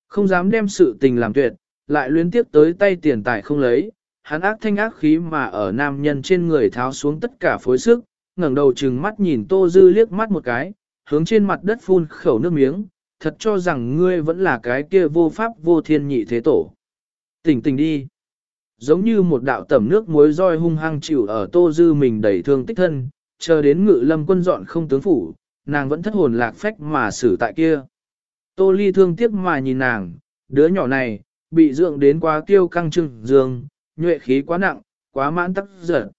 Không dám đem sự tình làm tuyệt, lại luyến tiếp tới tay tiền tài không lấy, hắn ác thanh ác khí mà ở nam nhân trên người tháo xuống tất cả phối sức, ngẩng đầu chừng mắt nhìn Tô Dư liếc mắt một cái, hướng trên mặt đất phun khẩu nước miếng, thật cho rằng ngươi vẫn là cái kia vô pháp vô thiên nhị thế tổ. Tỉnh tỉnh đi. Giống như một đạo tẩm nước muối roi hung hăng chịu ở Tô Dư mình đầy thương tích thân, chờ đến ngự lâm quân dọn không tướng phủ, nàng vẫn thất hồn lạc phách mà xử tại kia. Tô Ly thương tiếc mà nhìn nàng, đứa nhỏ này, bị dưỡng đến quá tiêu căng trưng dương, nhuệ khí quá nặng, quá mãn tắc giật.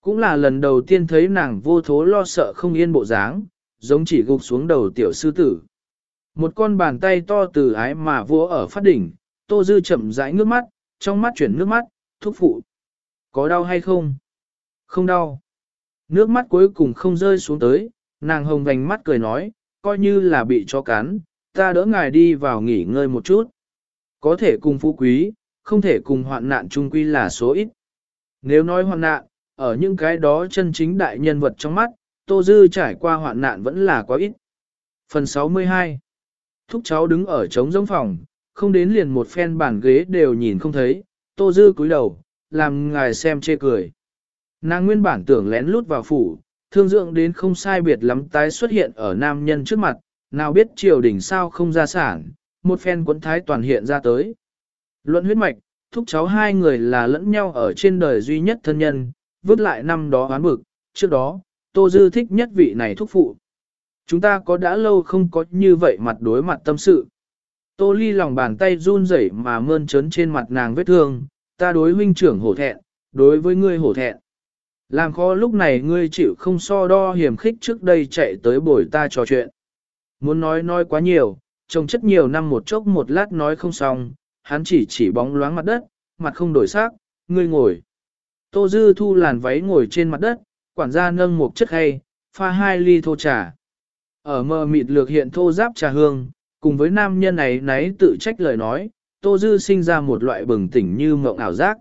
Cũng là lần đầu tiên thấy nàng vô thố lo sợ không yên bộ dáng, giống chỉ gục xuống đầu tiểu sư tử. Một con bàn tay to từ ái mà vua ở phát đỉnh, tô dư chậm rãi nước mắt, trong mắt chuyển nước mắt, thúc phụ. Có đau hay không? Không đau. Nước mắt cuối cùng không rơi xuống tới, nàng hồng vành mắt cười nói, coi như là bị cho cắn, ta đỡ ngài đi vào nghỉ ngơi một chút. Có thể cùng phú quý, không thể cùng hoạn nạn chung quy là số ít. Nếu nói hoạn nạn, ở những cái đó chân chính đại nhân vật trong mắt, Tô Dư trải qua hoạn nạn vẫn là quá ít. Phần 62 Thúc cháu đứng ở trống giống phòng, không đến liền một phen bàn ghế đều nhìn không thấy, Tô Dư cúi đầu, làm ngài xem chê cười. Nàng nguyên bản tưởng lén lút vào phủ, thương dưỡng đến không sai biệt lắm tái xuất hiện ở nam nhân trước mặt, nào biết triều đình sao không ra sản, một phen quấn thái toàn hiện ra tới. Luận huyết mạch, thúc cháu hai người là lẫn nhau ở trên đời duy nhất thân nhân, vứt lại năm đó oán bực, trước đó, Tô Dư thích nhất vị này thúc phụ. Chúng ta có đã lâu không có như vậy mặt đối mặt tâm sự. Tô Ly lòng bàn tay run rẩy mà mơn trớn trên mặt nàng vết thương, ta đối huynh trưởng hổ thẹn, đối với ngươi hổ thẹn. Làm khó lúc này ngươi chịu không so đo hiểm khích trước đây chạy tới bồi ta trò chuyện. Muốn nói nói quá nhiều, trông chất nhiều năm một chốc một lát nói không xong, hắn chỉ chỉ bóng loáng mặt đất, mặt không đổi sắc, ngươi ngồi. Tô Dư thu làn váy ngồi trên mặt đất, quản gia nâng một chất hay, pha hai ly thô trà. Ở mờ mịt lược hiện thô giáp trà hương, cùng với nam nhân này nấy tự trách lời nói, Tô Dư sinh ra một loại bừng tỉnh như mộng ảo giác.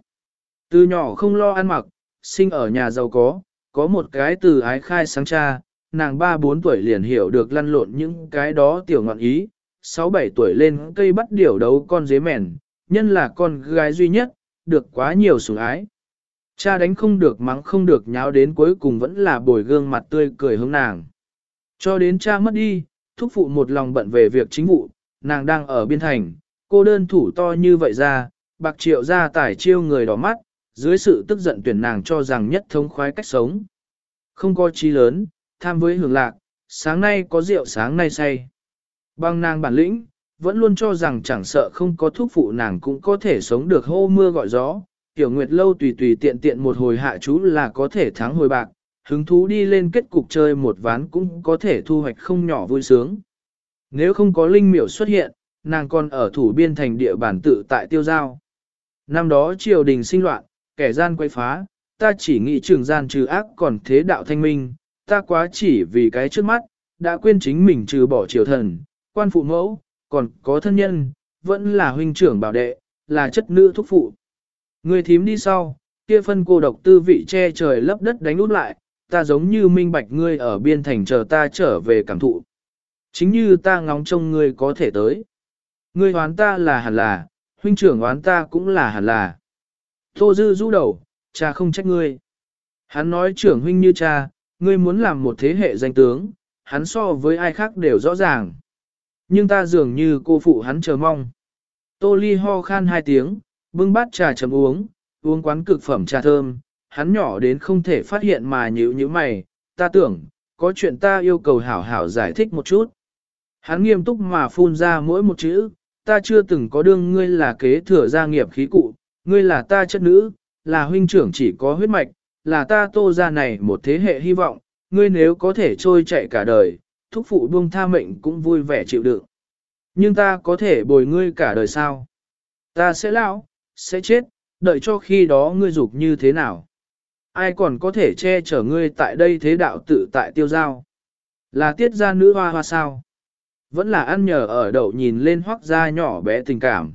Từ nhỏ không lo ăn mặc, sinh ở nhà giàu có, có một cái từ ái khai sáng cha, nàng 3-4 tuổi liền hiểu được lăn lộn những cái đó tiểu ngọn ý, 6-7 tuổi lên cây bắt điểu đấu con dế mèn, nhân là con gái duy nhất, được quá nhiều sủng ái. Cha đánh không được mắng không được nháo đến cuối cùng vẫn là bồi gương mặt tươi cười hướng nàng. Cho đến cha mất đi, thúc phụ một lòng bận về việc chính vụ, nàng đang ở biên thành, cô đơn thủ to như vậy ra, bạc triệu ra tải chiêu người đỏ mắt, dưới sự tức giận tuyển nàng cho rằng nhất thống khoái cách sống. Không có chi lớn, tham với hưởng lạc, sáng nay có rượu sáng nay say. Bằng nàng bản lĩnh, vẫn luôn cho rằng chẳng sợ không có thuốc phụ nàng cũng có thể sống được hô mưa gọi gió. Tiểu Nguyệt Lâu tùy tùy tiện tiện một hồi hạ chú là có thể thắng hồi bạc, hứng thú đi lên kết cục chơi một ván cũng có thể thu hoạch không nhỏ vui sướng. Nếu không có linh miểu xuất hiện, nàng còn ở thủ biên thành địa bản tự tại tiêu giao. Năm đó triều đình sinh loạn, kẻ gian quay phá, ta chỉ nghĩ trường gian trừ ác còn thế đạo thanh minh, ta quá chỉ vì cái trước mắt, đã quên chính mình trừ bỏ triều thần, quan phụ mẫu, còn có thân nhân, vẫn là huynh trưởng bảo đệ, là chất nữ thúc phụ. Người thím đi sau, kia phân cô độc tư vị che trời lấp đất đánh út lại, ta giống như minh bạch ngươi ở biên thành chờ ta trở về cảm thụ. Chính như ta ngóng trông ngươi có thể tới. Ngươi hoán ta là hẳn là, huynh trưởng oán ta cũng là hẳn là. Tô Dư rũ đầu, cha không trách ngươi. Hắn nói trưởng huynh như cha, ngươi muốn làm một thế hệ danh tướng, hắn so với ai khác đều rõ ràng. Nhưng ta dường như cô phụ hắn chờ mong. Tô Ly ho khan hai tiếng, bưng bát trà chấm uống, uống quán cực phẩm trà thơm, hắn nhỏ đến không thể phát hiện mà nhíu như mày, ta tưởng, có chuyện ta yêu cầu hảo hảo giải thích một chút. Hắn nghiêm túc mà phun ra mỗi một chữ, ta chưa từng có đương ngươi là kế thừa gia nghiệp khí cụ, ngươi là ta chất nữ, là huynh trưởng chỉ có huyết mạch, là ta tô ra này một thế hệ hy vọng, ngươi nếu có thể trôi chạy cả đời, thúc phụ buông tha mệnh cũng vui vẻ chịu đựng. Nhưng ta có thể bồi ngươi cả đời sao? Ta sẽ lão, sẽ chết, đợi cho khi đó ngươi dục như thế nào? Ai còn có thể che chở ngươi tại đây thế đạo tự tại tiêu giao? Là tiết gia nữ hoa hoa sao? Vẫn là ăn nhờ ở đậu nhìn lên hoác da nhỏ bé tình cảm.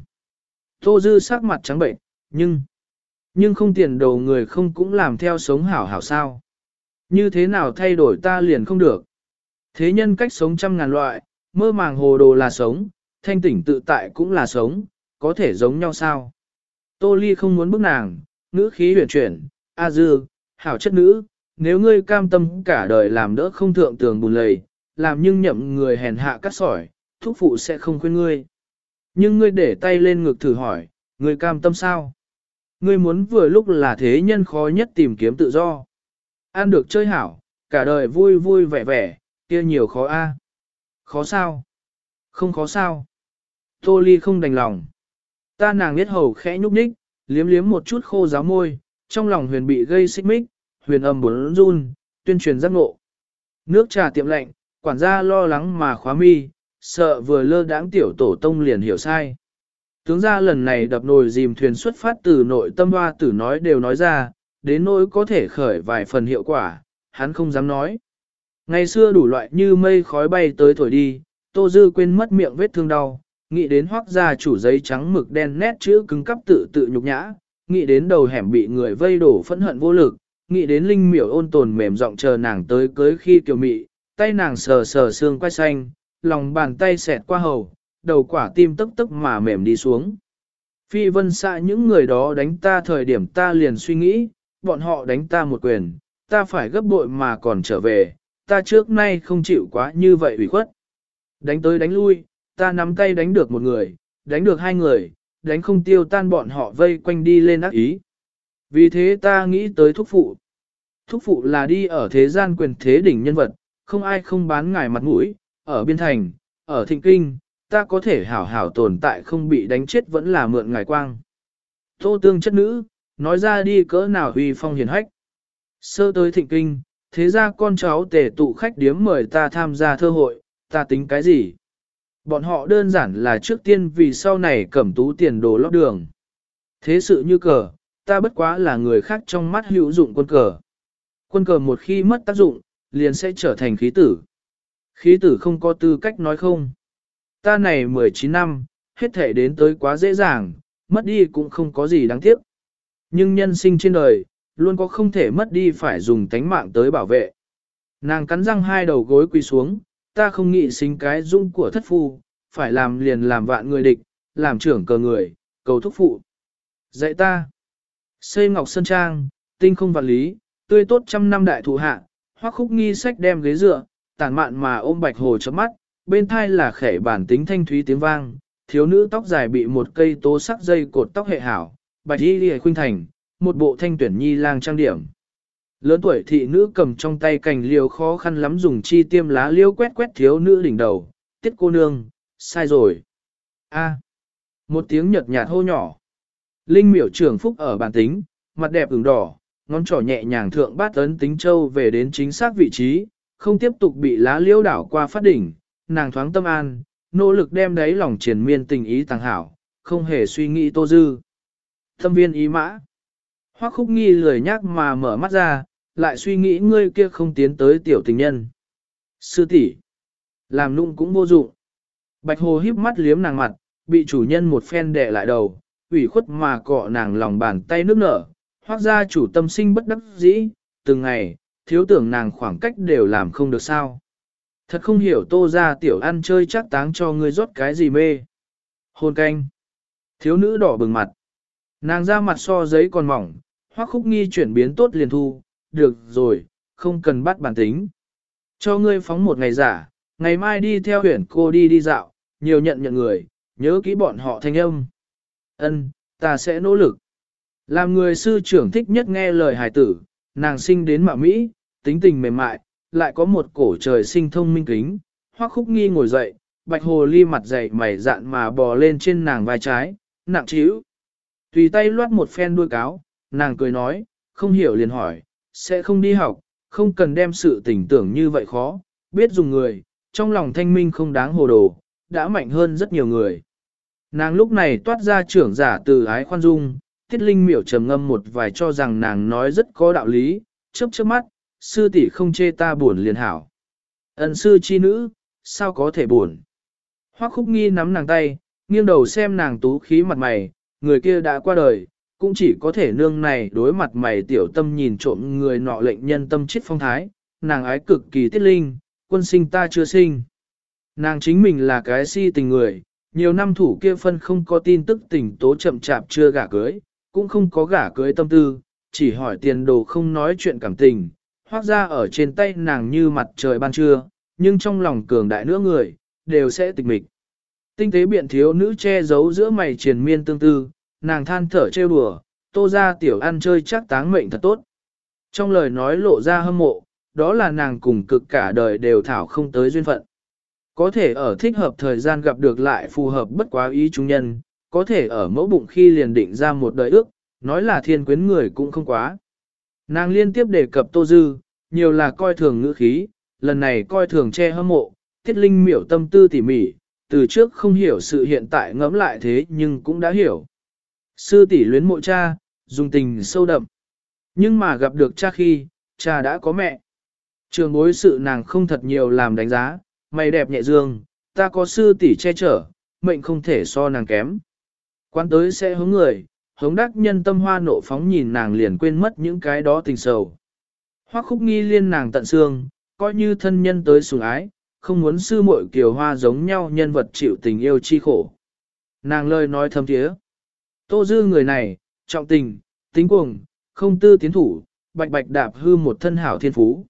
Tô dư sắc mặt trắng bệnh, nhưng, nhưng không tiền đồ người không cũng làm theo sống hảo hảo sao. Như thế nào thay đổi ta liền không được. Thế nhân cách sống trăm ngàn loại, mơ màng hồ đồ là sống, thanh tỉnh tự tại cũng là sống, có thể giống nhau sao. Tô Ly không muốn bức nàng, ngữ khí huyền chuyển, A dư, hảo chất nữ, nếu ngươi cam tâm cả đời làm đỡ không thượng tường bùn lầy, làm nhưng nhậm người hèn hạ cắt sỏi, thúc phụ sẽ không khuyên ngươi. Nhưng ngươi để tay lên ngực thử hỏi, ngươi cam tâm sao? Ngươi muốn vừa lúc là thế nhân khó nhất tìm kiếm tự do. Ăn được chơi hảo, cả đời vui vui vẻ vẻ, kia nhiều khó a. Khó sao? Không khó sao? Tô Ly không đành lòng. Ta nàng biết hầu khẽ nhúc nhích, liếm liếm một chút khô giáo môi, trong lòng huyền bị gây xích mích, huyền âm bốn run, tuyên truyền giác ngộ. Nước trà tiệm lạnh, quản gia lo lắng mà khóa mi, sợ vừa lơ đãng tiểu tổ tông liền hiểu sai. Tướng gia lần này đập nồi dìm thuyền xuất phát từ nội tâm hoa tử nói đều nói ra, đến nỗi có thể khởi vài phần hiệu quả, hắn không dám nói. Ngày xưa đủ loại như mây khói bay tới thổi đi, Tô Dư quên mất miệng vết thương đau, nghĩ đến hoác gia chủ giấy trắng mực đen nét chữ cứng cắp tự tự nhục nhã, nghĩ đến đầu hẻm bị người vây đổ phẫn hận vô lực, nghĩ đến linh miểu ôn tồn mềm giọng chờ nàng tới cưới khi kiều mị, tay nàng sờ sờ xương quay xanh, lòng bàn tay xẹt qua hầu, đầu quả tim tức tức mà mềm đi xuống. Phi vân xạ những người đó đánh ta thời điểm ta liền suy nghĩ, bọn họ đánh ta một quyền, ta phải gấp bội mà còn trở về, ta trước nay không chịu quá như vậy ủy khuất. Đánh tới đánh lui, ta nắm tay đánh được một người, đánh được hai người, đánh không tiêu tan bọn họ vây quanh đi lên ác ý. Vì thế ta nghĩ tới thúc phụ. Thúc phụ là đi ở thế gian quyền thế đỉnh nhân vật, không ai không bán ngài mặt mũi, ở biên thành, ở thịnh kinh, ta có thể hảo hảo tồn tại không bị đánh chết vẫn là mượn ngài quang. Tô tương chất nữ, nói ra đi cỡ nào huy phong hiền hách. Sơ tới thịnh kinh, thế ra con cháu tề tụ khách điếm mời ta tham gia thơ hội, ta tính cái gì? Bọn họ đơn giản là trước tiên vì sau này cẩm tú tiền đồ lót đường. Thế sự như cờ, ta bất quá là người khác trong mắt hữu dụng quân cờ. Quân cờ một khi mất tác dụng, liền sẽ trở thành khí tử. Khí tử không có tư cách nói không. Ta này 19 năm, hết thể đến tới quá dễ dàng, mất đi cũng không có gì đáng tiếc. Nhưng nhân sinh trên đời, luôn có không thể mất đi phải dùng tánh mạng tới bảo vệ. Nàng cắn răng hai đầu gối quỳ xuống, ta không nghĩ sinh cái dung của thất phu, phải làm liền làm vạn người địch, làm trưởng cờ người, cầu thúc phụ. Dạy ta. Xây ngọc sơn trang, tinh không vạn lý, tươi tốt trăm năm đại thụ hạ, hoắc khúc nghi sách đem ghế dựa, tàn mạn mà ôm bạch hồ chấm mắt, bên thai là khẻ bản tính thanh thúy tiếng vang, thiếu nữ tóc dài bị một cây tố sắc dây cột tóc hệ hảo, bạch y lìa khuynh thành, một bộ thanh tuyển nhi lang trang điểm. Lớn tuổi thị nữ cầm trong tay cành liều khó khăn lắm dùng chi tiêm lá liêu quét quét thiếu nữ đỉnh đầu, tiết cô nương, sai rồi. a một tiếng nhợt nhạt hô nhỏ. Linh miểu trưởng phúc ở bản tính, mặt đẹp ửng đỏ, ngón trỏ nhẹ nhàng thượng bát ấn tính châu về đến chính xác vị trí, không tiếp tục bị lá liêu đảo qua phát đỉnh, nàng thoáng tâm an, nỗ lực đem đáy lòng triển miên tình ý tàng hảo, không hề suy nghĩ tô dư. Thâm viên ý mã. Hoắc khúc nghi lười nhác mà mở mắt ra, lại suy nghĩ ngươi kia không tiến tới tiểu tình nhân. Sư tỷ Làm nụng cũng vô dụng. Bạch hồ híp mắt liếm nàng mặt, bị chủ nhân một phen đè lại đầu, ủy khuất mà cọ nàng lòng bàn tay nước nở. Hoắc ra chủ tâm sinh bất đắc dĩ, từng ngày, thiếu tưởng nàng khoảng cách đều làm không được sao. Thật không hiểu tô ra tiểu ăn chơi chắc táng cho ngươi rót cái gì mê. Hôn canh. Thiếu nữ đỏ bừng mặt. Nàng ra mặt so giấy còn mỏng, hoắc khúc nghi chuyển biến tốt liền thu, được rồi, không cần bắt bản tính. Cho ngươi phóng một ngày giả, ngày mai đi theo huyện cô đi đi dạo, nhiều nhận nhận người, nhớ kỹ bọn họ thanh âm. Ân, ta sẽ nỗ lực. Làm người sư trưởng thích nhất nghe lời hài tử, nàng sinh đến mạ Mỹ, tính tình mềm mại, lại có một cổ trời sinh thông minh kính. Hoắc khúc nghi ngồi dậy, bạch hồ ly mặt dày mày dạn mà bò lên trên nàng vai trái, nặng trĩu. Tùy tay loát một phen đuôi cáo, nàng cười nói, không hiểu liền hỏi, sẽ không đi học, không cần đem sự tình tưởng như vậy khó, biết dùng người, trong lòng thanh minh không đáng hồ đồ, đã mạnh hơn rất nhiều người. Nàng lúc này toát ra trưởng giả từ ái khoan dung, tiết linh miểu trầm ngâm một vài cho rằng nàng nói rất có đạo lý, chớp chớp mắt, sư tỷ không chê ta buồn liền hảo. Ấn sư chi nữ, sao có thể buồn? Hoắc khúc nghi nắm nàng tay, nghiêng đầu xem nàng tú khí mặt mày, người kia đã qua đời, cũng chỉ có thể nương này đối mặt mày tiểu tâm nhìn trộm người nọ lệnh nhân tâm chết phong thái, nàng ái cực kỳ tiết linh, quân sinh ta chưa sinh. Nàng chính mình là cái si tình người, nhiều năm thủ kia phân không có tin tức tình tố chậm chạp chưa gả cưới, cũng không có gả cưới tâm tư, chỉ hỏi tiền đồ không nói chuyện cảm tình, hoác ra ở trên tay nàng như mặt trời ban trưa, nhưng trong lòng cường đại nữa người, đều sẽ tịch mịch. Tinh tế biện thiếu nữ che giấu giữa mày triền miên tương tư, nàng than thở trêu đùa, tô ra tiểu ăn chơi chắc táng mệnh thật tốt. Trong lời nói lộ ra hâm mộ, đó là nàng cùng cực cả đời đều thảo không tới duyên phận. Có thể ở thích hợp thời gian gặp được lại phù hợp bất quá ý chúng nhân, có thể ở mẫu bụng khi liền định ra một đời ước, nói là thiên quyến người cũng không quá. Nàng liên tiếp đề cập Tô Dư, nhiều là coi thường ngữ khí, lần này coi thường che hâm mộ, thiết linh miểu tâm tư tỉ mỉ, từ trước không hiểu sự hiện tại ngẫm lại thế nhưng cũng đã hiểu. Sư tỷ luyến mộ cha, dùng tình sâu đậm. Nhưng mà gặp được cha khi, cha đã có mẹ. Trường bối sự nàng không thật nhiều làm đánh giá, mày đẹp nhẹ dương, ta có sư tỷ che chở, mệnh không thể so nàng kém. Quán tới sẽ hướng người, hống đắc nhân tâm hoa nộ phóng nhìn nàng liền quên mất những cái đó tình sầu. Hoắc khúc nghi liên nàng tận xương, coi như thân nhân tới sủng ái, không muốn sư muội kiều hoa giống nhau nhân vật chịu tình yêu chi khổ. Nàng lời nói thâm thiế. Tô dư người này, trọng tình, tính cuồng, không tư tiến thủ, bạch bạch đạp hư một thân hảo thiên phú.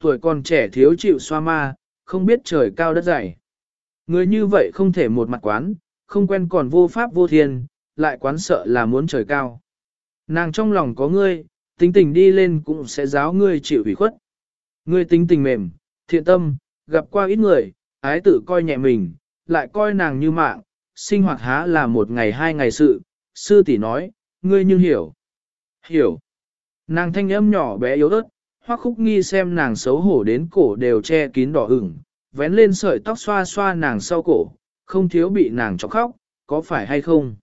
Tuổi còn trẻ thiếu chịu xoa ma, không biết trời cao đất dày. Người như vậy không thể một mặt quán, không quen còn vô pháp vô thiên, lại quán sợ là muốn trời cao. Nàng trong lòng có ngươi, tính tình đi lên cũng sẽ giáo ngươi chịu ủy khuất. Ngươi tính tình mềm, thiện tâm, gặp qua ít người, ái tự coi nhẹ mình, lại coi nàng như mạng, sinh hoạt há là một ngày hai ngày sự, sư tỷ nói, ngươi nhưng hiểu. Hiểu. Nàng thanh âm nhỏ bé yếu ớt, hoắc khúc nghi xem nàng xấu hổ đến cổ đều che kín đỏ ửng, vén lên sợi tóc xoa xoa nàng sau cổ, không thiếu bị nàng chọc khóc, có phải hay không?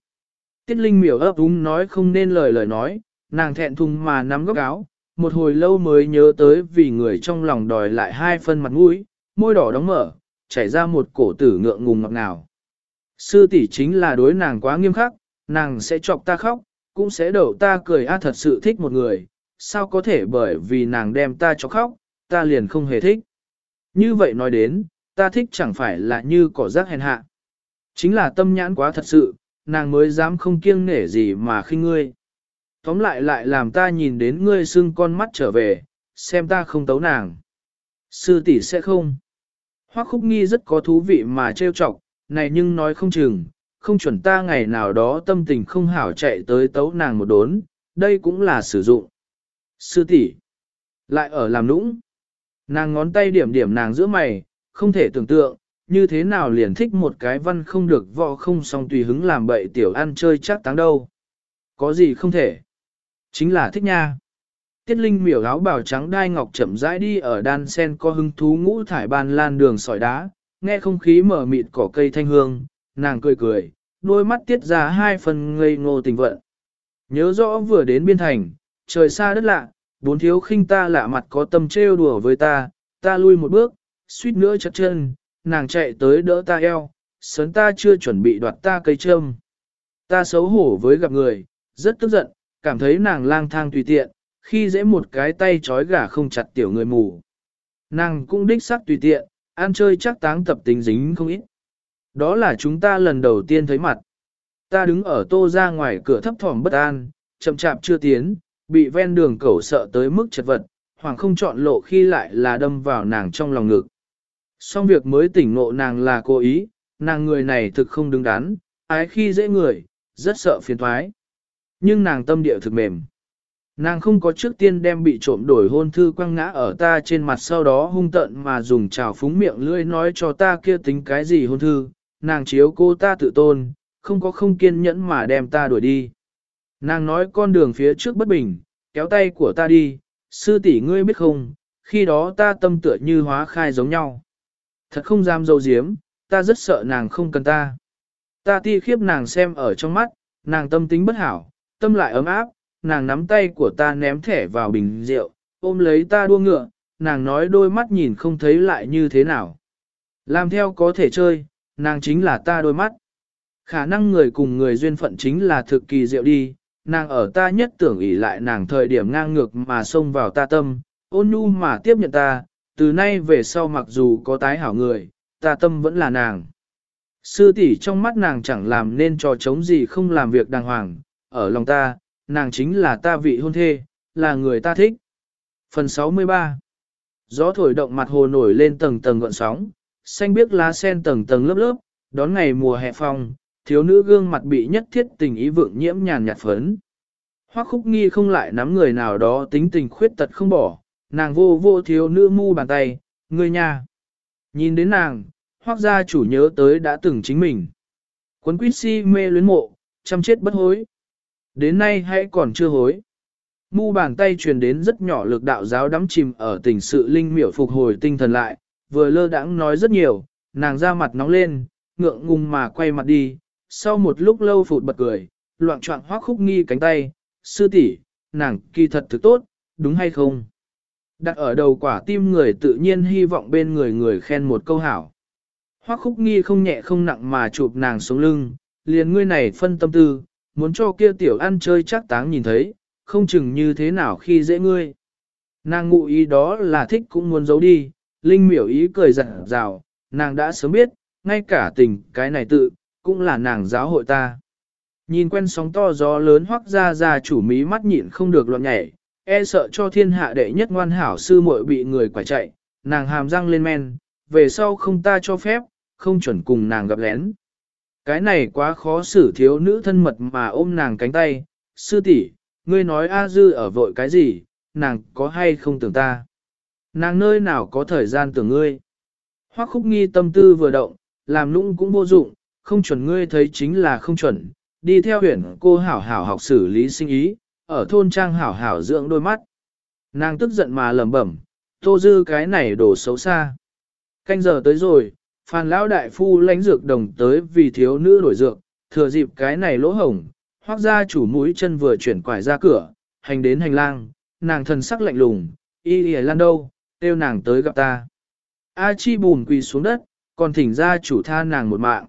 Tiết Linh miểu ấp úng nói không nên lời lời nói, nàng thẹn thùng mà nắm góc áo, một hồi lâu mới nhớ tới vì người trong lòng đòi lại hai phân mặt mũi, môi đỏ đóng mở, chảy ra một cổ tử ngượng ngùng ngọt ngào. Sư tỷ chính là đối nàng quá nghiêm khắc, nàng sẽ chọc ta khóc, cũng sẽ đậu ta cười a thật sự thích một người, sao có thể bởi vì nàng đem ta cho khóc, ta liền không hề thích. Như vậy nói đến, ta thích chẳng phải là như cỏ rác hèn hạ. Chính là tâm nhãn quá thật sự, nàng mới dám không kiêng nể gì mà khinh ngươi. Tóm lại lại làm ta nhìn đến ngươi xưng con mắt trở về, xem ta không tấu nàng. Sư tỷ sẽ không. Hoắc khúc nghi rất có thú vị mà trêu chọc, này nhưng nói không chừng, không chuẩn ta ngày nào đó tâm tình không hảo chạy tới tấu nàng một đốn, đây cũng là sử dụng. Sư tỷ, Lại ở làm nũng. Nàng ngón tay điểm điểm nàng giữa mày, không thể tưởng tượng, như thế nào liền thích một cái văn không được võ không xong tùy hứng làm bậy tiểu ăn chơi chắc táng đâu. Có gì không thể. Chính là thích nha. Tiết Linh miểu áo bào trắng đai ngọc chậm rãi đi ở đan sen có hứng thú ngũ thải ban lan đường sỏi đá, nghe không khí mở mịt cỏ cây thanh hương, nàng cười cười, đôi mắt tiết ra hai phần ngây ngô tình vận. Nhớ rõ vừa đến biên thành, trời xa đất lạ, bốn thiếu khinh ta lạ mặt có tâm trêu đùa với ta, ta lui một bước, suýt nữa chật chân, nàng chạy tới đỡ ta eo, sớn ta chưa chuẩn bị đoạt ta cây trâm. Ta xấu hổ với gặp người, rất tức giận, cảm thấy nàng lang thang tùy tiện, khi dễ một cái tay trói gà không chặt tiểu người mù. Nàng cũng đích xác tùy tiện, ăn chơi chắc táng tập tính dính không ít. Đó là chúng ta lần đầu tiên thấy mặt. Ta đứng ở tô ra ngoài cửa thấp thỏm bất an, chậm chạp chưa tiến, bị ven đường cẩu sợ tới mức chật vật, hoàng không chọn lộ khi lại là đâm vào nàng trong lòng ngực. Xong việc mới tỉnh ngộ nàng là cố ý, nàng người này thực không đứng đắn, ái khi dễ người, rất sợ phiền thoái. Nhưng nàng tâm địa thực mềm. Nàng không có trước tiên đem bị trộm đổi hôn thư quăng ngã ở ta trên mặt sau đó hung tận mà dùng trào phúng miệng lưỡi nói cho ta kia tính cái gì hôn thư, nàng chiếu cô ta tự tôn, không có không kiên nhẫn mà đem ta đuổi đi. Nàng nói con đường phía trước bất bình, kéo tay của ta đi, sư tỷ ngươi biết không, khi đó ta tâm tựa như hóa khai giống nhau. Thật không dám dâu diếm, ta rất sợ nàng không cần ta. Ta ti khiếp nàng xem ở trong mắt, nàng tâm tính bất hảo, tâm lại ấm áp, nàng nắm tay của ta ném thẻ vào bình rượu, ôm lấy ta đua ngựa, nàng nói đôi mắt nhìn không thấy lại như thế nào. Làm theo có thể chơi, nàng chính là ta đôi mắt. Khả năng người cùng người duyên phận chính là thực kỳ diệu đi, nàng ở ta nhất tưởng ỷ lại nàng thời điểm ngang ngược mà xông vào ta tâm, ôn nhu mà tiếp nhận ta, từ nay về sau mặc dù có tái hảo người, ta tâm vẫn là nàng. Sư tỷ trong mắt nàng chẳng làm nên trò chống gì không làm việc đàng hoàng, ở lòng ta, nàng chính là ta vị hôn thê, là người ta thích. Phần 63 Gió thổi động mặt hồ nổi lên tầng tầng gọn sóng, xanh biếc lá sen tầng tầng lớp lớp, đón ngày mùa hè phong, thiếu nữ gương mặt bị nhất thiết tình ý vượng nhiễm nhàn nhạt phấn. Hoắc khúc nghi không lại nắm người nào đó tính tình khuyết tật không bỏ, nàng vô vô thiếu nữ mu bàn tay, người nhà. Nhìn đến nàng, hoác gia chủ nhớ tới đã từng chính mình. Quấn quýt si mê luyến mộ, chăm chết bất hối. Đến nay hãy còn chưa hối. Mu bàn tay truyền đến rất nhỏ lực đạo giáo đắm chìm ở tình sự linh miểu phục hồi tinh thần lại, vừa lơ đãng nói rất nhiều, nàng ra mặt nóng lên, ngượng ngùng mà quay mặt đi, sau một lúc lâu phụt bật cười, loạn trọng hoác khúc nghi cánh tay, sư tỷ, nàng kỳ thật thực tốt, đúng hay không? Đặt ở đầu quả tim người tự nhiên hy vọng bên người người khen một câu hảo. Hoắc khúc nghi không nhẹ không nặng mà chụp nàng xuống lưng, liền ngươi này phân tâm tư, muốn cho kia tiểu ăn chơi chắc táng nhìn thấy, không chừng như thế nào khi dễ ngươi. Nàng ngụ ý đó là thích cũng muốn giấu đi, Linh miểu ý cười dặn rào, nàng đã sớm biết, ngay cả tình cái này tự, cũng là nàng giáo hội ta. Nhìn quen sóng to gió lớn hoắc ra ra chủ mí mắt nhịn không được loạn nhảy, e sợ cho thiên hạ đệ nhất ngoan hảo sư muội bị người quả chạy, nàng hàm răng lên men, về sau không ta cho phép, không chuẩn cùng nàng gặp lén. Cái này quá khó xử thiếu nữ thân mật mà ôm nàng cánh tay, sư tỷ, ngươi nói A Dư ở vội cái gì, nàng có hay không tưởng ta. Nàng nơi nào có thời gian tưởng ngươi. Hoắc khúc nghi tâm tư vừa động, làm lũng cũng vô dụng, không chuẩn ngươi thấy chính là không chuẩn, đi theo huyển cô hảo hảo học xử lý sinh ý, ở thôn trang hảo hảo dưỡng đôi mắt. Nàng tức giận mà lẩm bẩm, tô dư cái này đổ xấu xa. Canh giờ tới rồi, phàn lão đại phu lãnh dược đồng tới vì thiếu nữ đổi dược, thừa dịp cái này lỗ hổng, hoác ra chủ mũi chân vừa chuyển quải ra cửa, hành đến hành lang, nàng thần sắc lạnh lùng, y y lan đâu, kêu nàng tới gặp ta. A chi bùn quỳ xuống đất, còn thỉnh ra chủ tha nàng một mạng.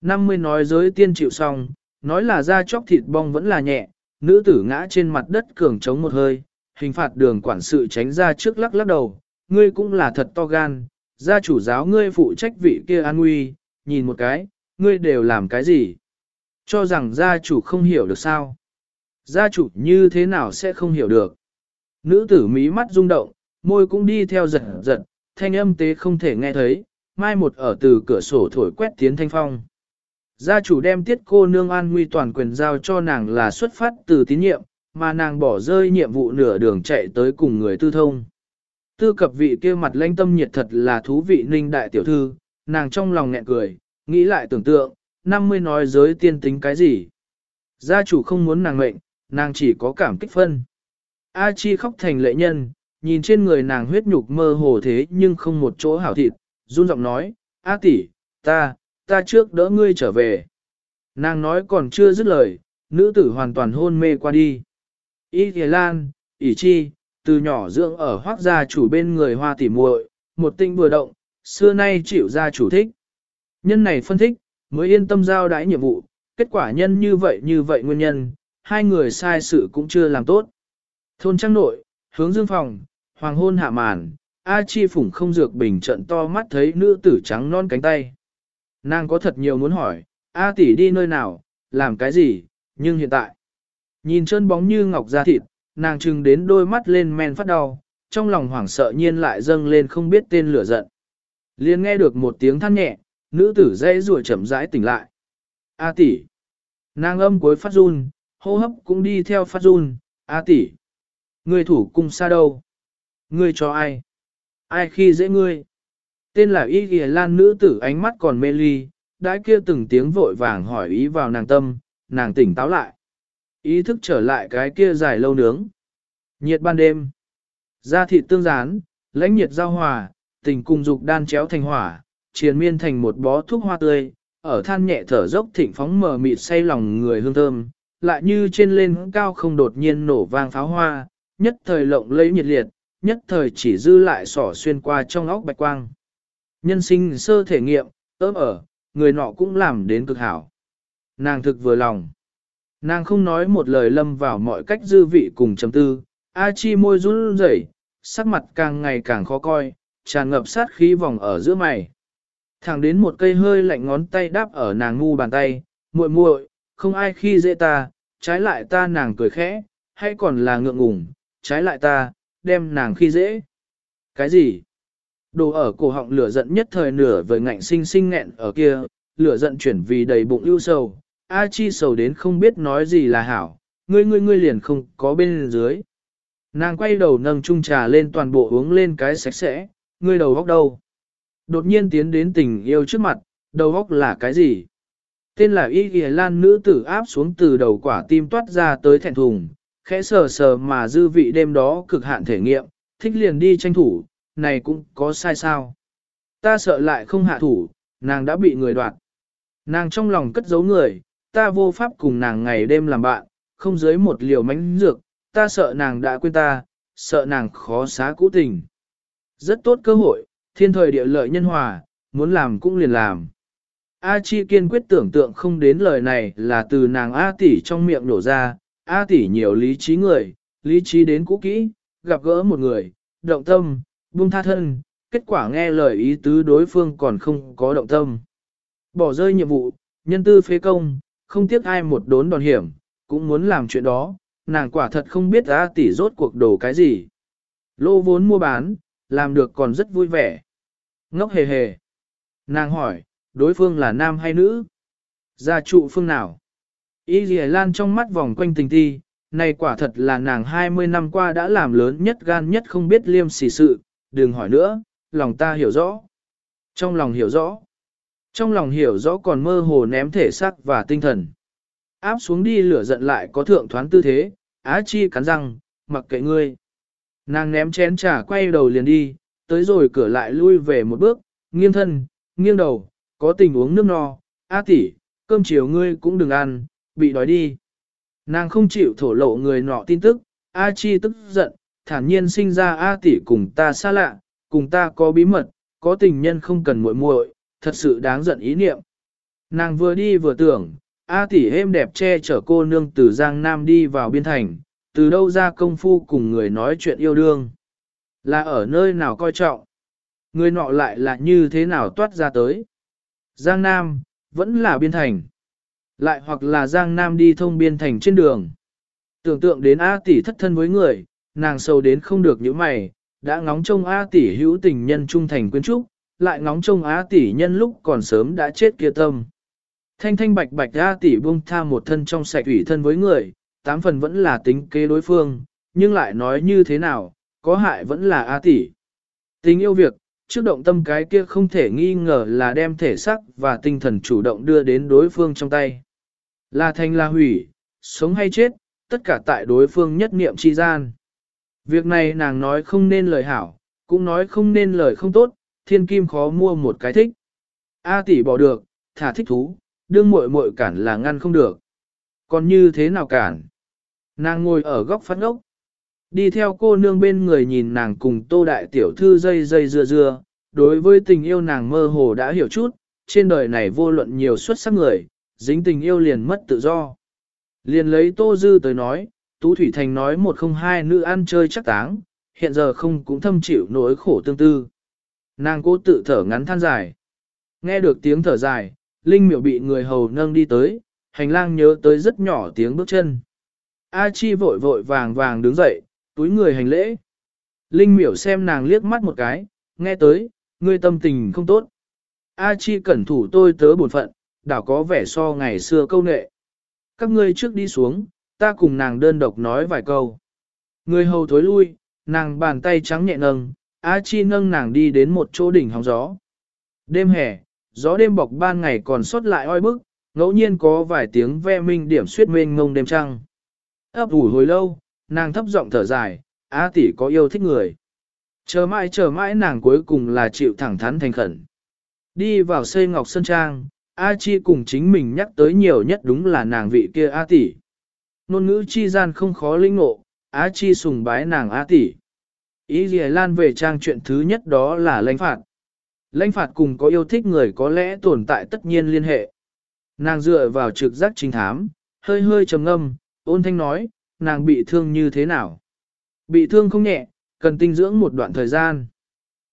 Năm mươi nói giới tiên chịu xong, nói là da chóc thịt bong vẫn là nhẹ, nữ tử ngã trên mặt đất cường chống một hơi, hình phạt đường quản sự tránh ra trước lắc lắc đầu, ngươi cũng là thật to gan, gia chủ giáo ngươi phụ trách vị kia an nguy, nhìn một cái, ngươi đều làm cái gì? Cho rằng gia chủ không hiểu được sao? Gia chủ như thế nào sẽ không hiểu được? Nữ tử mí mắt rung động, môi cũng đi theo giật giật, thanh âm tế không thể nghe thấy, mai một ở từ cửa sổ thổi quét tiến thanh phong. Gia chủ đem tiết cô nương an nguy toàn quyền giao cho nàng là xuất phát từ tín nhiệm, mà nàng bỏ rơi nhiệm vụ nửa đường chạy tới cùng người tư thông. Tư cập vị kia mặt lãnh tâm nhiệt thật là thú vị ninh đại tiểu thư, nàng trong lòng nghẹn cười, nghĩ lại tưởng tượng, năm mươi nói giới tiên tính cái gì. Gia chủ không muốn nàng mệnh, nàng chỉ có cảm kích phân. A Chi khóc thành lệ nhân, nhìn trên người nàng huyết nhục mơ hồ thế nhưng không một chỗ hảo thịt, run giọng nói, A tỷ, ta, ta trước đỡ ngươi trở về. Nàng nói còn chưa dứt lời, nữ tử hoàn toàn hôn mê qua đi. Y Thề Lan, ỷ chi, từ nhỏ dưỡng ở hoác gia chủ bên người hoa tỉ muội, một tinh vừa động, xưa nay chịu gia chủ thích. Nhân này phân thích, mới yên tâm giao đãi nhiệm vụ, kết quả nhân như vậy như vậy nguyên nhân, hai người sai sự cũng chưa làm tốt. Thôn trang nội, hướng dương phòng, hoàng hôn hạ màn, A Chi phủng không dược bình trận to mắt thấy nữ tử trắng non cánh tay. Nàng có thật nhiều muốn hỏi, A tỷ đi nơi nào, làm cái gì, nhưng hiện tại, nhìn chân bóng như ngọc da thịt, nàng trừng đến đôi mắt lên men phát đau, trong lòng hoảng sợ nhiên lại dâng lên không biết tên lửa giận. Liên nghe được một tiếng than nhẹ, nữ tử dây rùa chậm rãi tỉnh lại. A tỷ, nàng âm cuối phát run, hô hấp cũng đi theo phát run, A tỷ, người thủ cung xa đâu? Ngươi cho ai? Ai khi dễ ngươi? Tên là Y Ghi Lan nữ tử ánh mắt còn mê ly, đã kia từng tiếng vội vàng hỏi ý vào nàng tâm, nàng tỉnh táo lại. Ý thức trở lại cái kia dài lâu nướng. Nhiệt ban đêm. Da thịt tương rán, lãnh nhiệt giao hòa, tình cùng dục đan chéo thành hỏa, triền miên thành một bó thuốc hoa tươi, ở than nhẹ thở dốc thịnh phóng mờ mịt say lòng người hương thơm, lại như trên lên cao không đột nhiên nổ vang pháo hoa, nhất thời lộng lấy nhiệt liệt, nhất thời chỉ dư lại sỏ xuyên qua trong óc bạch quang. Nhân sinh sơ thể nghiệm, ớm ở, người nọ cũng làm đến cực hảo. Nàng thực vừa lòng. Nàng không nói một lời lâm vào mọi cách dư vị cùng chấm tư, A Chi môi run rẩy, sắc mặt càng ngày càng khó coi, tràn ngập sát khí vòng ở giữa mày. Thẳng đến một cây hơi lạnh ngón tay đáp ở nàng ngu bàn tay, muội muội, không ai khi dễ ta, trái lại ta nàng cười khẽ, hay còn là ngượng ngùng, trái lại ta, đem nàng khi dễ. Cái gì? Đồ ở cổ họng lửa giận nhất thời nửa với ngạnh sinh sinh nghẹn ở kia, lửa giận chuyển vì đầy bụng ưu sầu, A Chi sầu đến không biết nói gì là hảo, ngươi ngươi ngươi liền không có bên dưới. Nàng quay đầu nâng chung trà lên toàn bộ uống lên cái sạch sẽ, ngươi đầu góc đâu? Đột nhiên tiến đến tình yêu trước mặt, đầu góc là cái gì? Tên là Y Ghi Lan nữ tử áp xuống từ đầu quả tim toát ra tới thẹn thùng, khẽ sờ sờ mà dư vị đêm đó cực hạn thể nghiệm, thích liền đi tranh thủ, này cũng có sai sao. Ta sợ lại không hạ thủ, nàng đã bị người đoạt. Nàng trong lòng cất giấu người, ta vô pháp cùng nàng ngày đêm làm bạn, không dưới một liều mánh dược, ta sợ nàng đã quên ta, sợ nàng khó xá cũ tình. Rất tốt cơ hội, thiên thời địa lợi nhân hòa, muốn làm cũng liền làm. A Chi kiên quyết tưởng tượng không đến lời này là từ nàng A tỷ trong miệng nổ ra, A tỷ nhiều lý trí người, lý trí đến cũ kỹ, gặp gỡ một người, động tâm, buông tha thân, kết quả nghe lời ý tứ đối phương còn không có động tâm. Bỏ rơi nhiệm vụ, nhân tư phế công, không tiếc ai một đốn đòn hiểm, cũng muốn làm chuyện đó, nàng quả thật không biết ra tỷ rốt cuộc đồ cái gì. Lô vốn mua bán, làm được còn rất vui vẻ. Ngốc hề hề. Nàng hỏi, đối phương là nam hay nữ? Gia trụ phương nào? Y dì Lan trong mắt vòng quanh tình ti, này quả thật là nàng 20 năm qua đã làm lớn nhất gan nhất không biết liêm sỉ sự, đừng hỏi nữa, lòng ta hiểu rõ. Trong lòng hiểu rõ. Trong lòng hiểu rõ còn mơ hồ ném thể xác và tinh thần. Áp xuống đi lửa giận lại có thượng thoán tư thế, á chi cắn răng, mặc kệ ngươi. Nàng ném chén trà quay đầu liền đi, tới rồi cửa lại lui về một bước, nghiêng thân, nghiêng đầu, có tình uống nước no, á tỷ, cơm chiều ngươi cũng đừng ăn, bị đói đi. Nàng không chịu thổ lộ người nọ tin tức, A Chi tức giận, thản nhiên sinh ra A tỷ cùng ta xa lạ, cùng ta có bí mật, có tình nhân không cần muội muội, thật sự đáng giận ý niệm. Nàng vừa đi vừa tưởng, A tỷ êm đẹp che chở cô nương từ Giang Nam đi vào biên thành, từ đâu ra công phu cùng người nói chuyện yêu đương. Là ở nơi nào coi trọng. Người nọ lại là như thế nào toát ra tới. Giang Nam, vẫn là biên thành. Lại hoặc là Giang Nam đi thông biên thành trên đường. Tưởng tượng đến A tỷ thất thân với người, nàng sâu đến không được những mày, đã ngóng trông A tỷ hữu tình nhân trung thành quyến trúc, lại ngóng trông A tỷ nhân lúc còn sớm đã chết kia tâm. Thanh thanh bạch bạch A tỷ buông tha một thân trong sạch ủy thân với người, tám phần vẫn là tính kế đối phương, nhưng lại nói như thế nào, có hại vẫn là A tỷ. Tình yêu việc, trước động tâm cái kia không thể nghi ngờ là đem thể xác và tinh thần chủ động đưa đến đối phương trong tay. Là thành là hủy, sống hay chết, tất cả tại đối phương nhất niệm chi gian. Việc này nàng nói không nên lời hảo, cũng nói không nên lời không tốt, thiên kim khó mua một cái thích. A tỷ bỏ được, thả thích thú, đương muội muội cản là ngăn không được. Còn như thế nào cản? Nàng ngồi ở góc phát ngốc. Đi theo cô nương bên người nhìn nàng cùng tô đại tiểu thư dây dây dưa dưa, đối với tình yêu nàng mơ hồ đã hiểu chút, trên đời này vô luận nhiều xuất sắc người, dính tình yêu liền mất tự do. Liền lấy tô dư tới nói, Tú Thủy Thành nói một không hai nữ ăn chơi chắc táng, hiện giờ không cũng thâm chịu nỗi khổ tương tư. Nàng cố tự thở ngắn than dài. Nghe được tiếng thở dài, Linh miệu bị người hầu nâng đi tới, hành lang nhớ tới rất nhỏ tiếng bước chân. A Chi vội vội vàng vàng đứng dậy, túi người hành lễ. Linh miểu xem nàng liếc mắt một cái, nghe tới, ngươi tâm tình không tốt. A Chi cẩn thủ tôi tớ buồn phận, đảo có vẻ so ngày xưa câu nệ. Các ngươi trước đi xuống, ta cùng nàng đơn độc nói vài câu. Người hầu thối lui, nàng bàn tay trắng nhẹ nâng, A Chi nâng nàng đi đến một chỗ đỉnh hóng gió. Đêm hè, gió đêm bọc ban ngày còn sót lại oi bức, ngẫu nhiên có vài tiếng ve minh điểm suyết mênh ngông đêm trăng. Ấp ủ hồi lâu, nàng thấp giọng thở dài, A tỷ có yêu thích người. Chờ mãi chờ mãi nàng cuối cùng là chịu thẳng thắn thành khẩn. Đi vào xây ngọc sơn trang, A Chi cùng chính mình nhắc tới nhiều nhất đúng là nàng vị kia A tỷ. Nôn ngữ chi gian không khó linh ngộ, á Chi sùng bái nàng á tỷ. Ý gì lan về trang chuyện thứ nhất đó là lãnh phạt. Lãnh phạt cùng có yêu thích người có lẽ tồn tại tất nhiên liên hệ. Nàng dựa vào trực giác trinh thám, hơi hơi trầm ngâm, ôn thanh nói, nàng bị thương như thế nào? Bị thương không nhẹ, cần tinh dưỡng một đoạn thời gian.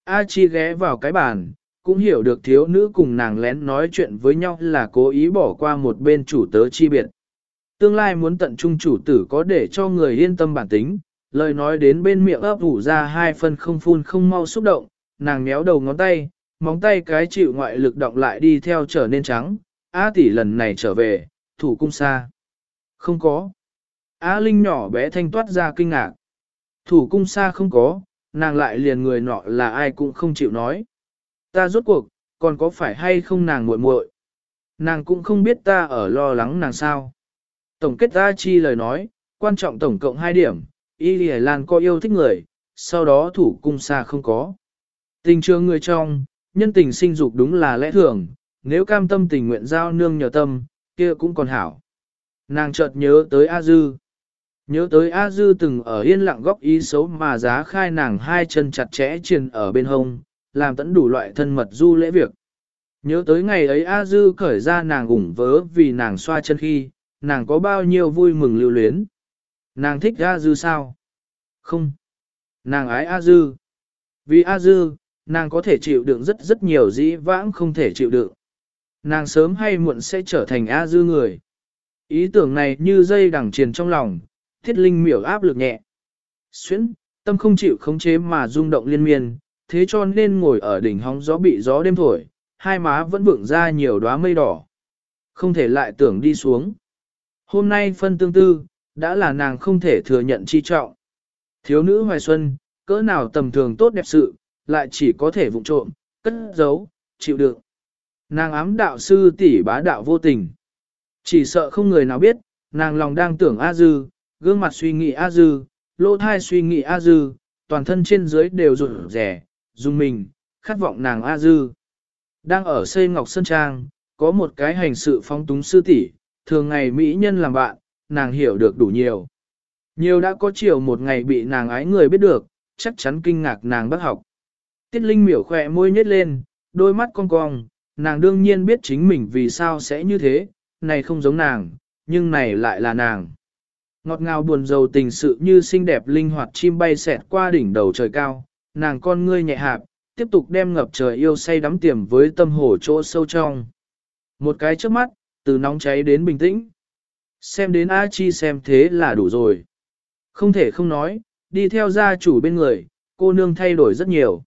A Chi ghé vào cái bàn, cũng hiểu được thiếu nữ cùng nàng lén nói chuyện với nhau là cố ý bỏ qua một bên chủ tớ chi biệt. Tương lai muốn tận trung chủ tử có để cho người yên tâm bản tính, lời nói đến bên miệng ấp ủ ra hai phân không phun không mau xúc động, nàng méo đầu ngón tay, móng tay cái chịu ngoại lực động lại đi theo trở nên trắng, A tỷ lần này trở về, thủ cung xa. Không có. A Linh nhỏ bé thanh toát ra kinh ngạc. Thủ cung xa không có, nàng lại liền người nọ là ai cũng không chịu nói. Ta rốt cuộc, còn có phải hay không nàng muội muội? Nàng cũng không biết ta ở lo lắng nàng sao. Tổng kết ra chi lời nói, quan trọng tổng cộng hai điểm, Y Lì Lan có yêu thích người, sau đó thủ cung xa không có. Tình trường người trong, nhân tình sinh dục đúng là lẽ thường, nếu cam tâm tình nguyện giao nương nhờ tâm, kia cũng còn hảo. Nàng chợt nhớ tới A Dư. Nhớ tới A Dư từng ở yên lặng góc ý xấu mà giá khai nàng hai chân chặt chẽ truyền ở bên hông, làm tẫn đủ loại thân mật du lễ việc. Nhớ tới ngày ấy A Dư cởi ra nàng ủng vớ vì nàng xoa chân khi, nàng có bao nhiêu vui mừng lưu luyến. Nàng thích A Dư sao? Không. Nàng ái A Dư. Vì A Dư, nàng có thể chịu đựng rất rất nhiều dĩ vãng không thể chịu đựng. Nàng sớm hay muộn sẽ trở thành A Dư người. Ý tưởng này như dây đằng triền trong lòng, thiết linh miểu áp lực nhẹ. Xuyến, tâm không chịu khống chế mà rung động liên miên, thế cho nên ngồi ở đỉnh hóng gió bị gió đêm thổi, hai má vẫn vượng ra nhiều đóa mây đỏ. Không thể lại tưởng đi xuống. Hôm nay phân tương tư, đã là nàng không thể thừa nhận chi trọng. Thiếu nữ hoài xuân, cỡ nào tầm thường tốt đẹp sự, lại chỉ có thể vụng trộm, cất giấu, chịu đựng. Nàng ám đạo sư tỷ bá đạo vô tình. Chỉ sợ không người nào biết, nàng lòng đang tưởng A Dư, gương mặt suy nghĩ A Dư, lỗ thai suy nghĩ A Dư, toàn thân trên dưới đều rụt rẻ, dùng mình, khát vọng nàng A Dư. Đang ở xây Ngọc Sơn Trang, có một cái hành sự phóng túng sư tỷ, thường ngày mỹ nhân làm bạn, nàng hiểu được đủ nhiều. Nhiều đã có chiều một ngày bị nàng ái người biết được, chắc chắn kinh ngạc nàng bác học. Tiết Linh miểu khỏe môi nhếch lên, đôi mắt cong cong, nàng đương nhiên biết chính mình vì sao sẽ như thế, này không giống nàng, nhưng này lại là nàng. Ngọt ngào buồn rầu tình sự như xinh đẹp linh hoạt chim bay xẹt qua đỉnh đầu trời cao, nàng con ngươi nhẹ hạp, tiếp tục đem ngập trời yêu say đắm tiềm với tâm hồ chỗ sâu trong. Một cái trước mắt, từ nóng cháy đến bình tĩnh. Xem đến A Chi xem thế là đủ rồi. Không thể không nói, đi theo gia chủ bên người, cô nương thay đổi rất nhiều.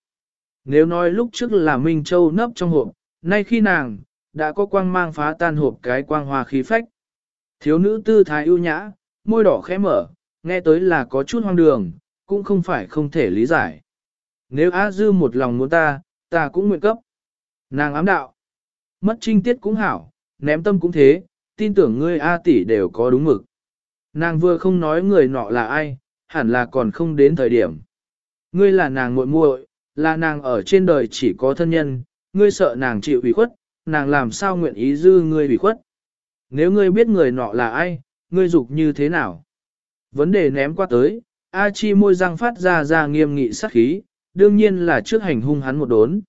Nếu nói lúc trước là Minh Châu nấp trong hộp, nay khi nàng, đã có quang mang phá tan hộp cái quang hoa khí phách. Thiếu nữ tư thái ưu nhã, môi đỏ khẽ mở, nghe tới là có chút hoang đường, cũng không phải không thể lý giải. Nếu A Dư một lòng muốn ta, ta cũng nguyện cấp. Nàng ám đạo. Mất trinh tiết cũng hảo, ném tâm cũng thế, tin tưởng ngươi A tỷ đều có đúng mực. Nàng vừa không nói người nọ là ai, hẳn là còn không đến thời điểm. Ngươi là nàng muội muội, là nàng ở trên đời chỉ có thân nhân, ngươi sợ nàng chịu ủy khuất, nàng làm sao nguyện ý dư ngươi ủy khuất. Nếu ngươi biết người nọ là ai, ngươi dục như thế nào? Vấn đề ném qua tới, A Chi môi răng phát ra ra nghiêm nghị sắc khí, đương nhiên là trước hành hung hắn một đốn.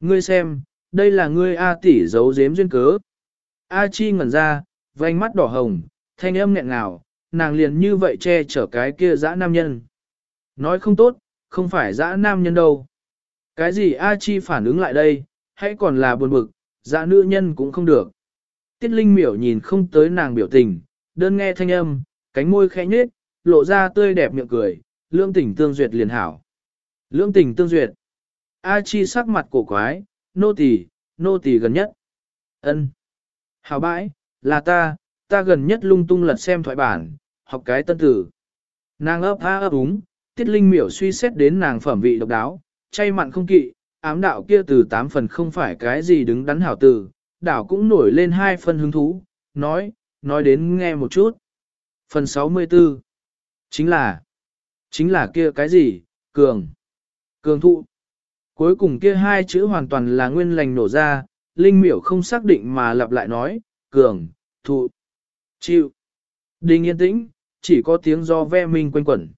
Ngươi xem, đây là ngươi A tỷ giấu giếm duyên cớ. A Chi ngẩn ra, vành mắt đỏ hồng, thanh âm nghẹn ngào, nàng liền như vậy che chở cái kia dã nam nhân. Nói không tốt, không phải dã nam nhân đâu. Cái gì A Chi phản ứng lại đây, hãy còn là buồn bực, dã nữ nhân cũng không được. Tiết Linh miểu nhìn không tới nàng biểu tình, đơn nghe thanh âm, cánh môi khẽ nhếch, lộ ra tươi đẹp miệng cười, lương tình tương duyệt liền hảo. Lương tình tương duyệt. A Chi sắc mặt cổ quái, nô tỳ, nô tỳ gần nhất. Ân. Hảo bãi, là ta, ta gần nhất lung tung lật xem thoại bản, học cái tân tử. Nàng ấp ha ấp úng, tiết linh miểu suy xét đến nàng phẩm vị độc đáo, chay mặn không kỵ, ám đạo kia từ tám phần không phải cái gì đứng đắn hảo tử, đảo cũng nổi lên hai phần hứng thú, nói, nói đến nghe một chút. Phần 64 Chính là, chính là kia cái gì, cường, cường thụ. Cuối cùng kia hai chữ hoàn toàn là nguyên lành nổ ra, Linh miểu không xác định mà lặp lại nói, cường, thụ, chịu. Đình yên tĩnh, chỉ có tiếng do ve minh quanh quẩn.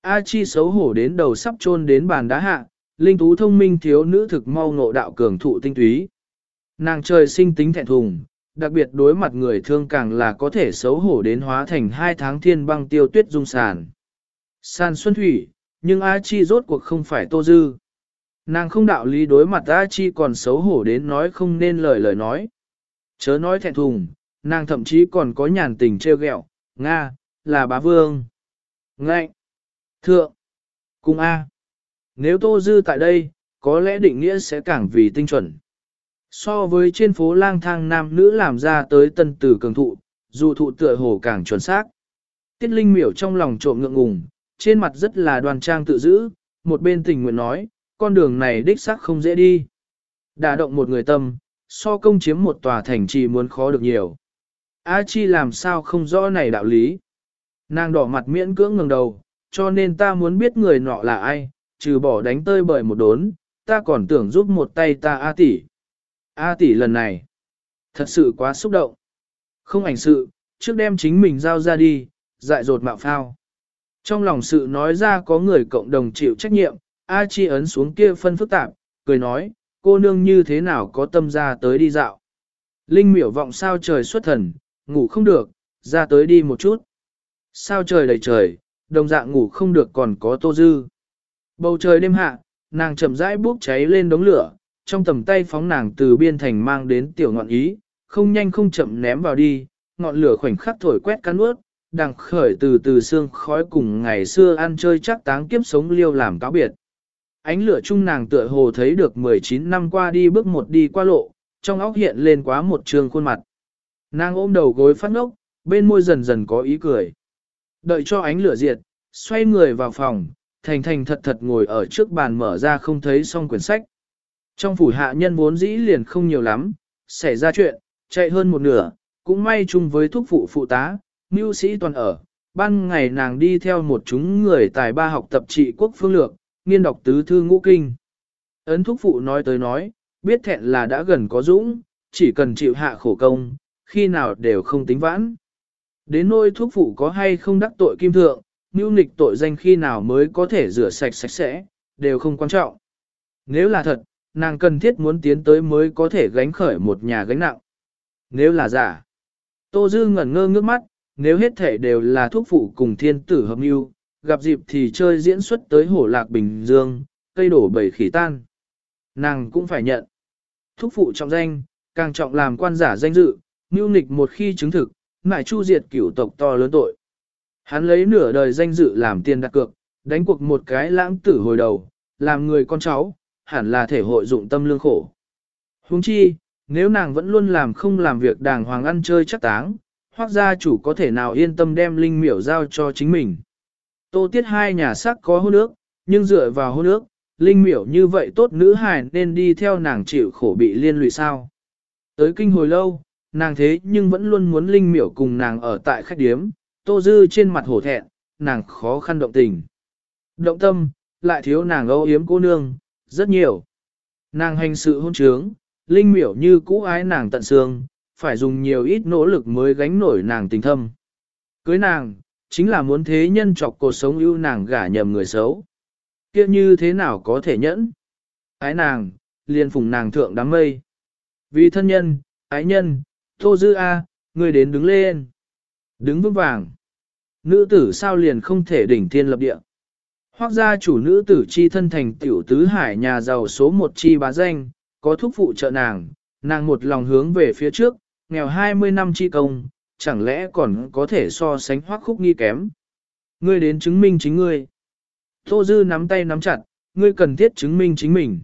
A Chi xấu hổ đến đầu sắp chôn đến bàn đá hạ, linh tú thông minh thiếu nữ thực mau ngộ đạo cường thụ tinh túy. Nàng trời sinh tính thẹn thùng, đặc biệt đối mặt người thương càng là có thể xấu hổ đến hóa thành hai tháng thiên băng tiêu tuyết dung sàn. Sàn xuân thủy, nhưng A Chi rốt cuộc không phải tô dư. Nàng không đạo lý đối mặt A Chi còn xấu hổ đến nói không nên lời lời nói. Chớ nói thẹn thùng, nàng thậm chí còn có nhàn tình trêu ghẹo, Nga, là bá vương. Ngạnh, thượng, cung A. Nếu Tô Dư tại đây, có lẽ định nghĩa sẽ càng vì tinh chuẩn. So với trên phố lang thang nam nữ làm ra tới tân tử cường thụ, dù thụ tựa hồ càng chuẩn xác. Tiết Linh miểu trong lòng trộm ngượng ngùng, trên mặt rất là đoan trang tự giữ, một bên tình nguyện nói, con đường này đích xác không dễ đi. Đả động một người tâm, so công chiếm một tòa thành trì muốn khó được nhiều. A Chi làm sao không rõ này đạo lý. Nàng đỏ mặt miễn cưỡng ngẩng đầu, cho nên ta muốn biết người nọ là ai, trừ bỏ đánh tơi bởi một đốn, ta còn tưởng giúp một tay ta A tỷ. A tỷ lần này, thật sự quá xúc động. Không ảnh sự, trước đem chính mình giao ra đi, dại dột mạo phao. Trong lòng sự nói ra có người cộng đồng chịu trách nhiệm, A Chi ấn xuống kia phân phức tạp, cười nói, cô nương như thế nào có tâm ra tới đi dạo. Linh miểu vọng sao trời xuất thần, ngủ không được, ra tới đi một chút. Sao trời đầy trời, đồng dạng ngủ không được còn có tô dư. Bầu trời đêm hạ, nàng chậm rãi bốc cháy lên đống lửa, trong tầm tay phóng nàng từ biên thành mang đến tiểu ngọn ý, không nhanh không chậm ném vào đi, ngọn lửa khoảnh khắc thổi quét cắn ướt, đằng khởi từ từ xương khói cùng ngày xưa ăn chơi chắc táng kiếp sống liêu làm cáo biệt. Ánh lửa chung nàng tựa hồ thấy được 19 năm qua đi bước một đi qua lộ, trong óc hiện lên quá một trường khuôn mặt. Nàng ôm đầu gối phát ngốc, bên môi dần dần có ý cười. Đợi cho ánh lửa diệt, xoay người vào phòng, thành thành thật thật ngồi ở trước bàn mở ra không thấy xong quyển sách. Trong phủ hạ nhân vốn dĩ liền không nhiều lắm, xảy ra chuyện, chạy hơn một nửa, cũng may chung với thúc phụ phụ tá, mưu sĩ toàn ở. Ban ngày nàng đi theo một chúng người tài ba học tập trị quốc phương lược, nghiên đọc tứ thư ngũ kinh. Ấn thúc phụ nói tới nói, biết thẹn là đã gần có dũng, chỉ cần chịu hạ khổ công, khi nào đều không tính vãn. Đến nôi thuốc phụ có hay không đắc tội kim thượng, mưu nịch tội danh khi nào mới có thể rửa sạch sạch sẽ, đều không quan trọng. Nếu là thật, nàng cần thiết muốn tiến tới mới có thể gánh khởi một nhà gánh nặng. Nếu là giả, Tô Dư ngẩn ngơ ngước mắt, nếu hết thể đều là thuốc phụ cùng thiên tử hợp mưu, gặp dịp thì chơi diễn xuất tới hổ lạc bình dương, cây đổ bầy khỉ tan. Nàng cũng phải nhận. Thúc phụ trọng danh, càng trọng làm quan giả danh dự, mưu nịch một khi chứng thực, ngại chu diệt cửu tộc to lớn tội. Hắn lấy nửa đời danh dự làm tiền đặt cược, đánh cuộc một cái lãng tử hồi đầu, làm người con cháu, hẳn là thể hội dụng tâm lương khổ. Huống chi, nếu nàng vẫn luôn làm không làm việc đàng hoàng ăn chơi chắc táng, hoặc gia chủ có thể nào yên tâm đem linh miểu giao cho chính mình. Tô tiết hai nhà sắc có hôn ước, nhưng dựa vào hôn ước, linh miểu như vậy tốt nữ hài nên đi theo nàng chịu khổ bị liên lụy sao. Tới kinh hồi lâu, nàng thế nhưng vẫn luôn muốn linh miểu cùng nàng ở tại khách điếm, tô dư trên mặt hổ thẹn, nàng khó khăn động tình. Động tâm, lại thiếu nàng âu yếm cô nương, rất nhiều. Nàng hành sự hôn trướng, linh miểu như cũ ái nàng tận xương, phải dùng nhiều ít nỗ lực mới gánh nổi nàng tình thâm. Cưới nàng, chính là muốn thế nhân chọc cuộc sống ưu nàng gả nhầm người xấu. kia như thế nào có thể nhẫn? Ái nàng, liền phùng nàng thượng đám mây. Vì thân nhân, ái nhân, tô dư a, người đến đứng lên. Đứng vững vàng. Nữ tử sao liền không thể đỉnh thiên lập địa. Hoác gia chủ nữ tử chi thân thành tiểu tứ hải nhà giàu số một chi bá danh, có thúc phụ trợ nàng, nàng một lòng hướng về phía trước, nghèo 20 năm chi công, chẳng lẽ còn có thể so sánh hoác khúc nghi kém. Ngươi đến chứng minh chính ngươi. Tô Dư nắm tay nắm chặt, ngươi cần thiết chứng minh chính mình.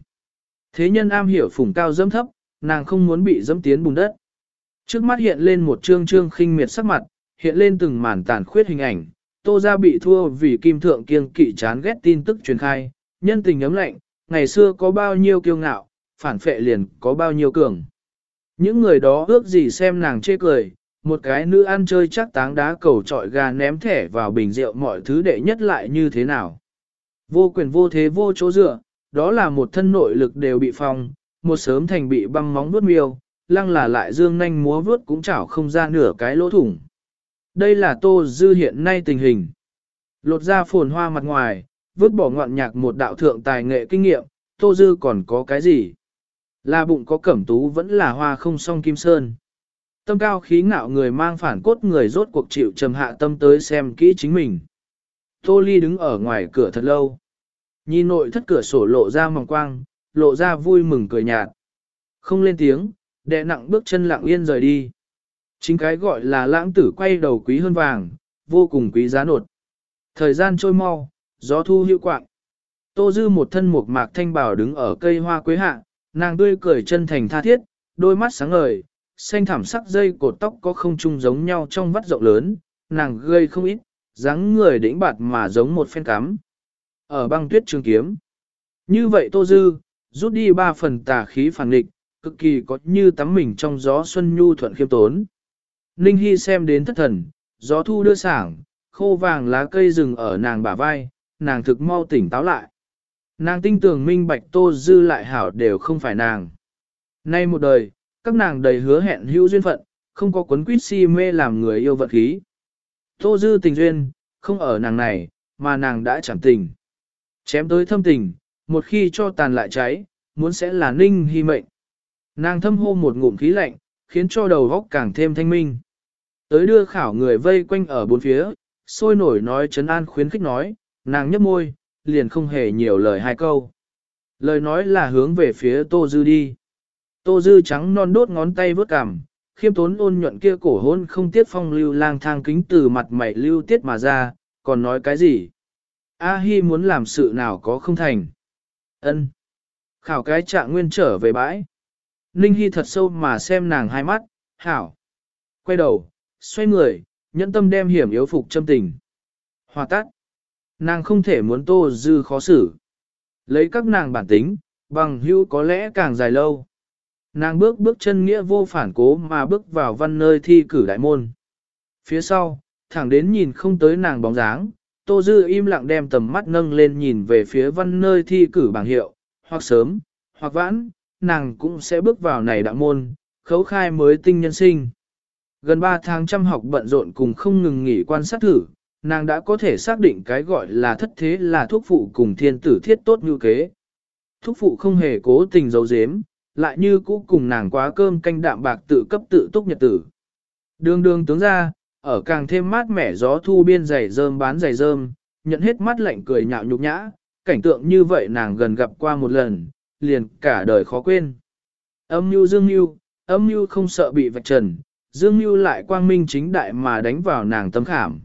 Thế nhân am hiểu phủng cao dâm thấp, nàng không muốn bị dâm tiến bùn đất. Trước mắt hiện lên một trương trương khinh miệt sắc mặt, hiện lên từng màn tàn khuyết hình ảnh. Tô ra bị thua vì kim thượng kiêng kỵ chán ghét tin tức truyền khai, nhân tình ấm lạnh, ngày xưa có bao nhiêu kiêu ngạo, phản phệ liền có bao nhiêu cường. Những người đó ước gì xem nàng chê cười, một cái nữ ăn chơi chắc táng đá cầu trọi gà ném thẻ vào bình rượu mọi thứ đệ nhất lại như thế nào. Vô quyền vô thế vô chỗ dựa, đó là một thân nội lực đều bị phong, một sớm thành bị băng móng vuốt miêu, lăng là lại dương nanh múa vuốt cũng chảo không ra nửa cái lỗ thủng. Đây là tô dư hiện nay tình hình. Lột ra phồn hoa mặt ngoài, vứt bỏ ngoạn nhạc một đạo thượng tài nghệ kinh nghiệm, tô dư còn có cái gì? Là bụng có cẩm tú vẫn là hoa không song kim sơn. Tâm cao khí ngạo người mang phản cốt người rốt cuộc chịu trầm hạ tâm tới xem kỹ chính mình. Tô Ly đứng ở ngoài cửa thật lâu. Nhìn nội thất cửa sổ lộ ra mỏng quang, lộ ra vui mừng cười nhạt. Không lên tiếng, đệ nặng bước chân lặng yên rời đi. Chính cái gọi là lãng tử quay đầu quý hơn vàng, vô cùng quý giá nột. Thời gian trôi mau, gió thu hữu quạng. Tô Dư một thân một mạc thanh bảo đứng ở cây hoa quế hạ, nàng tươi cười chân thành tha thiết, đôi mắt sáng ngời, xanh thảm sắc dây cột tóc có không chung giống nhau trong vắt rộng lớn, nàng gây không ít, dáng người đĩnh bạt mà giống một phen cắm. Ở băng tuyết trường kiếm. Như vậy Tô Dư, rút đi ba phần tà khí phản nghịch, cực kỳ có như tắm mình trong gió xuân nhu thuận khiêm tốn. Ninh Hy xem đến thất thần, gió thu đưa sảng, khô vàng lá cây rừng ở nàng bả vai, nàng thực mau tỉnh táo lại. Nàng tinh tưởng minh bạch Tô Dư lại hảo đều không phải nàng. Nay một đời, các nàng đầy hứa hẹn hữu duyên phận, không có quấn quýt si mê làm người yêu vật khí. Tô Dư tình duyên, không ở nàng này, mà nàng đã chẳng tình. Chém tới thâm tình, một khi cho tàn lại cháy, muốn sẽ là ninh hy mệnh. Nàng thâm hô một ngụm khí lạnh, khiến cho đầu góc càng thêm thanh minh. Tới đưa khảo người vây quanh ở bốn phía, sôi nổi nói chấn an khuyến khích nói, nàng nhấp môi, liền không hề nhiều lời hai câu. Lời nói là hướng về phía Tô Dư đi. Tô Dư trắng non đốt ngón tay vớt cằm, khiêm tốn ôn nhuận kia cổ hôn không tiết phong lưu lang thang kính từ mặt mày lưu tiết mà ra, còn nói cái gì? A Hi muốn làm sự nào có không thành. Ân. Khảo cái trạng nguyên trở về bãi. Ninh Hi thật sâu mà xem nàng hai mắt, hảo. Quay đầu, xoay người, nhẫn tâm đem hiểm yếu phục châm tình. Hòa tắt. Nàng không thể muốn tô dư khó xử. Lấy các nàng bản tính, bằng hữu có lẽ càng dài lâu. Nàng bước bước chân nghĩa vô phản cố mà bước vào văn nơi thi cử đại môn. Phía sau, thẳng đến nhìn không tới nàng bóng dáng, Tô Dư im lặng đem tầm mắt nâng lên nhìn về phía văn nơi thi cử bảng hiệu, hoặc sớm, hoặc vãn, nàng cũng sẽ bước vào này đại môn, khấu khai mới tinh nhân sinh. Gần 3 tháng trăm học bận rộn cùng không ngừng nghỉ quan sát thử, nàng đã có thể xác định cái gọi là thất thế là thuốc phụ cùng thiên tử thiết tốt như kế. Thuốc phụ không hề cố tình giấu giếm, lại như cũ cùng nàng quá cơm canh đạm bạc tự cấp tự túc nhật tử. Đường đường tướng ra, ở càng thêm mát mẻ gió thu biên giày rơm bán giày rơm, nhận hết mắt lạnh cười nhạo nhục nhã, cảnh tượng như vậy nàng gần gặp qua một lần, liền cả đời khó quên. Âm mưu dương mưu, âm mưu không sợ bị vạch trần, dương mưu lại quang minh chính đại mà đánh vào nàng tấm khảm.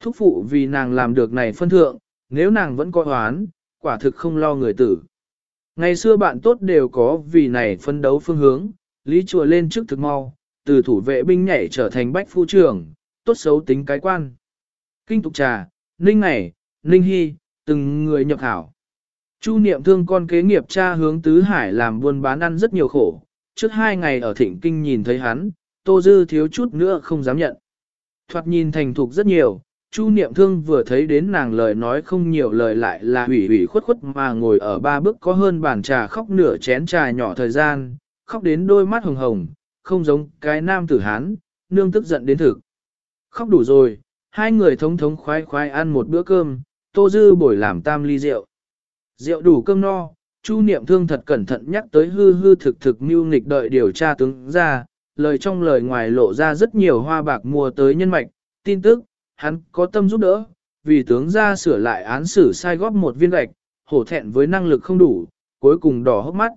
Thúc phụ vì nàng làm được này phân thượng, nếu nàng vẫn có hoán, quả thực không lo người tử. Ngày xưa bạn tốt đều có vì này phân đấu phương hướng, lý chùa lên trước thực mau, từ thủ vệ binh nhảy trở thành bách phu trưởng, tốt xấu tính cái quan. Kinh tục trà, ninh này, ninh hy, từng người nhập hảo. Chu niệm thương con kế nghiệp cha hướng tứ hải làm buôn bán ăn rất nhiều khổ, trước hai ngày ở thịnh kinh nhìn thấy hắn, tô dư thiếu chút nữa không dám nhận. Thoạt nhìn thành thục rất nhiều, Chu niệm thương vừa thấy đến nàng lời nói không nhiều lời lại là ủy ủy khuất khuất mà ngồi ở ba bước có hơn bàn trà khóc nửa chén trà nhỏ thời gian, khóc đến đôi mắt hồng hồng, không giống cái nam tử hán, nương tức giận đến thực. Khóc đủ rồi, hai người thống thống khoái khoái ăn một bữa cơm, tô dư bổi làm tam ly rượu. Rượu đủ cơm no, Chu niệm thương thật cẩn thận nhắc tới hư hư thực thực mưu nghịch đợi điều tra tướng ra, lời trong lời ngoài lộ ra rất nhiều hoa bạc mua tới nhân mạch, tin tức, hắn có tâm giúp đỡ, vì tướng ra sửa lại án xử sai góp một viên gạch, hổ thẹn với năng lực không đủ, cuối cùng đỏ hốc mắt.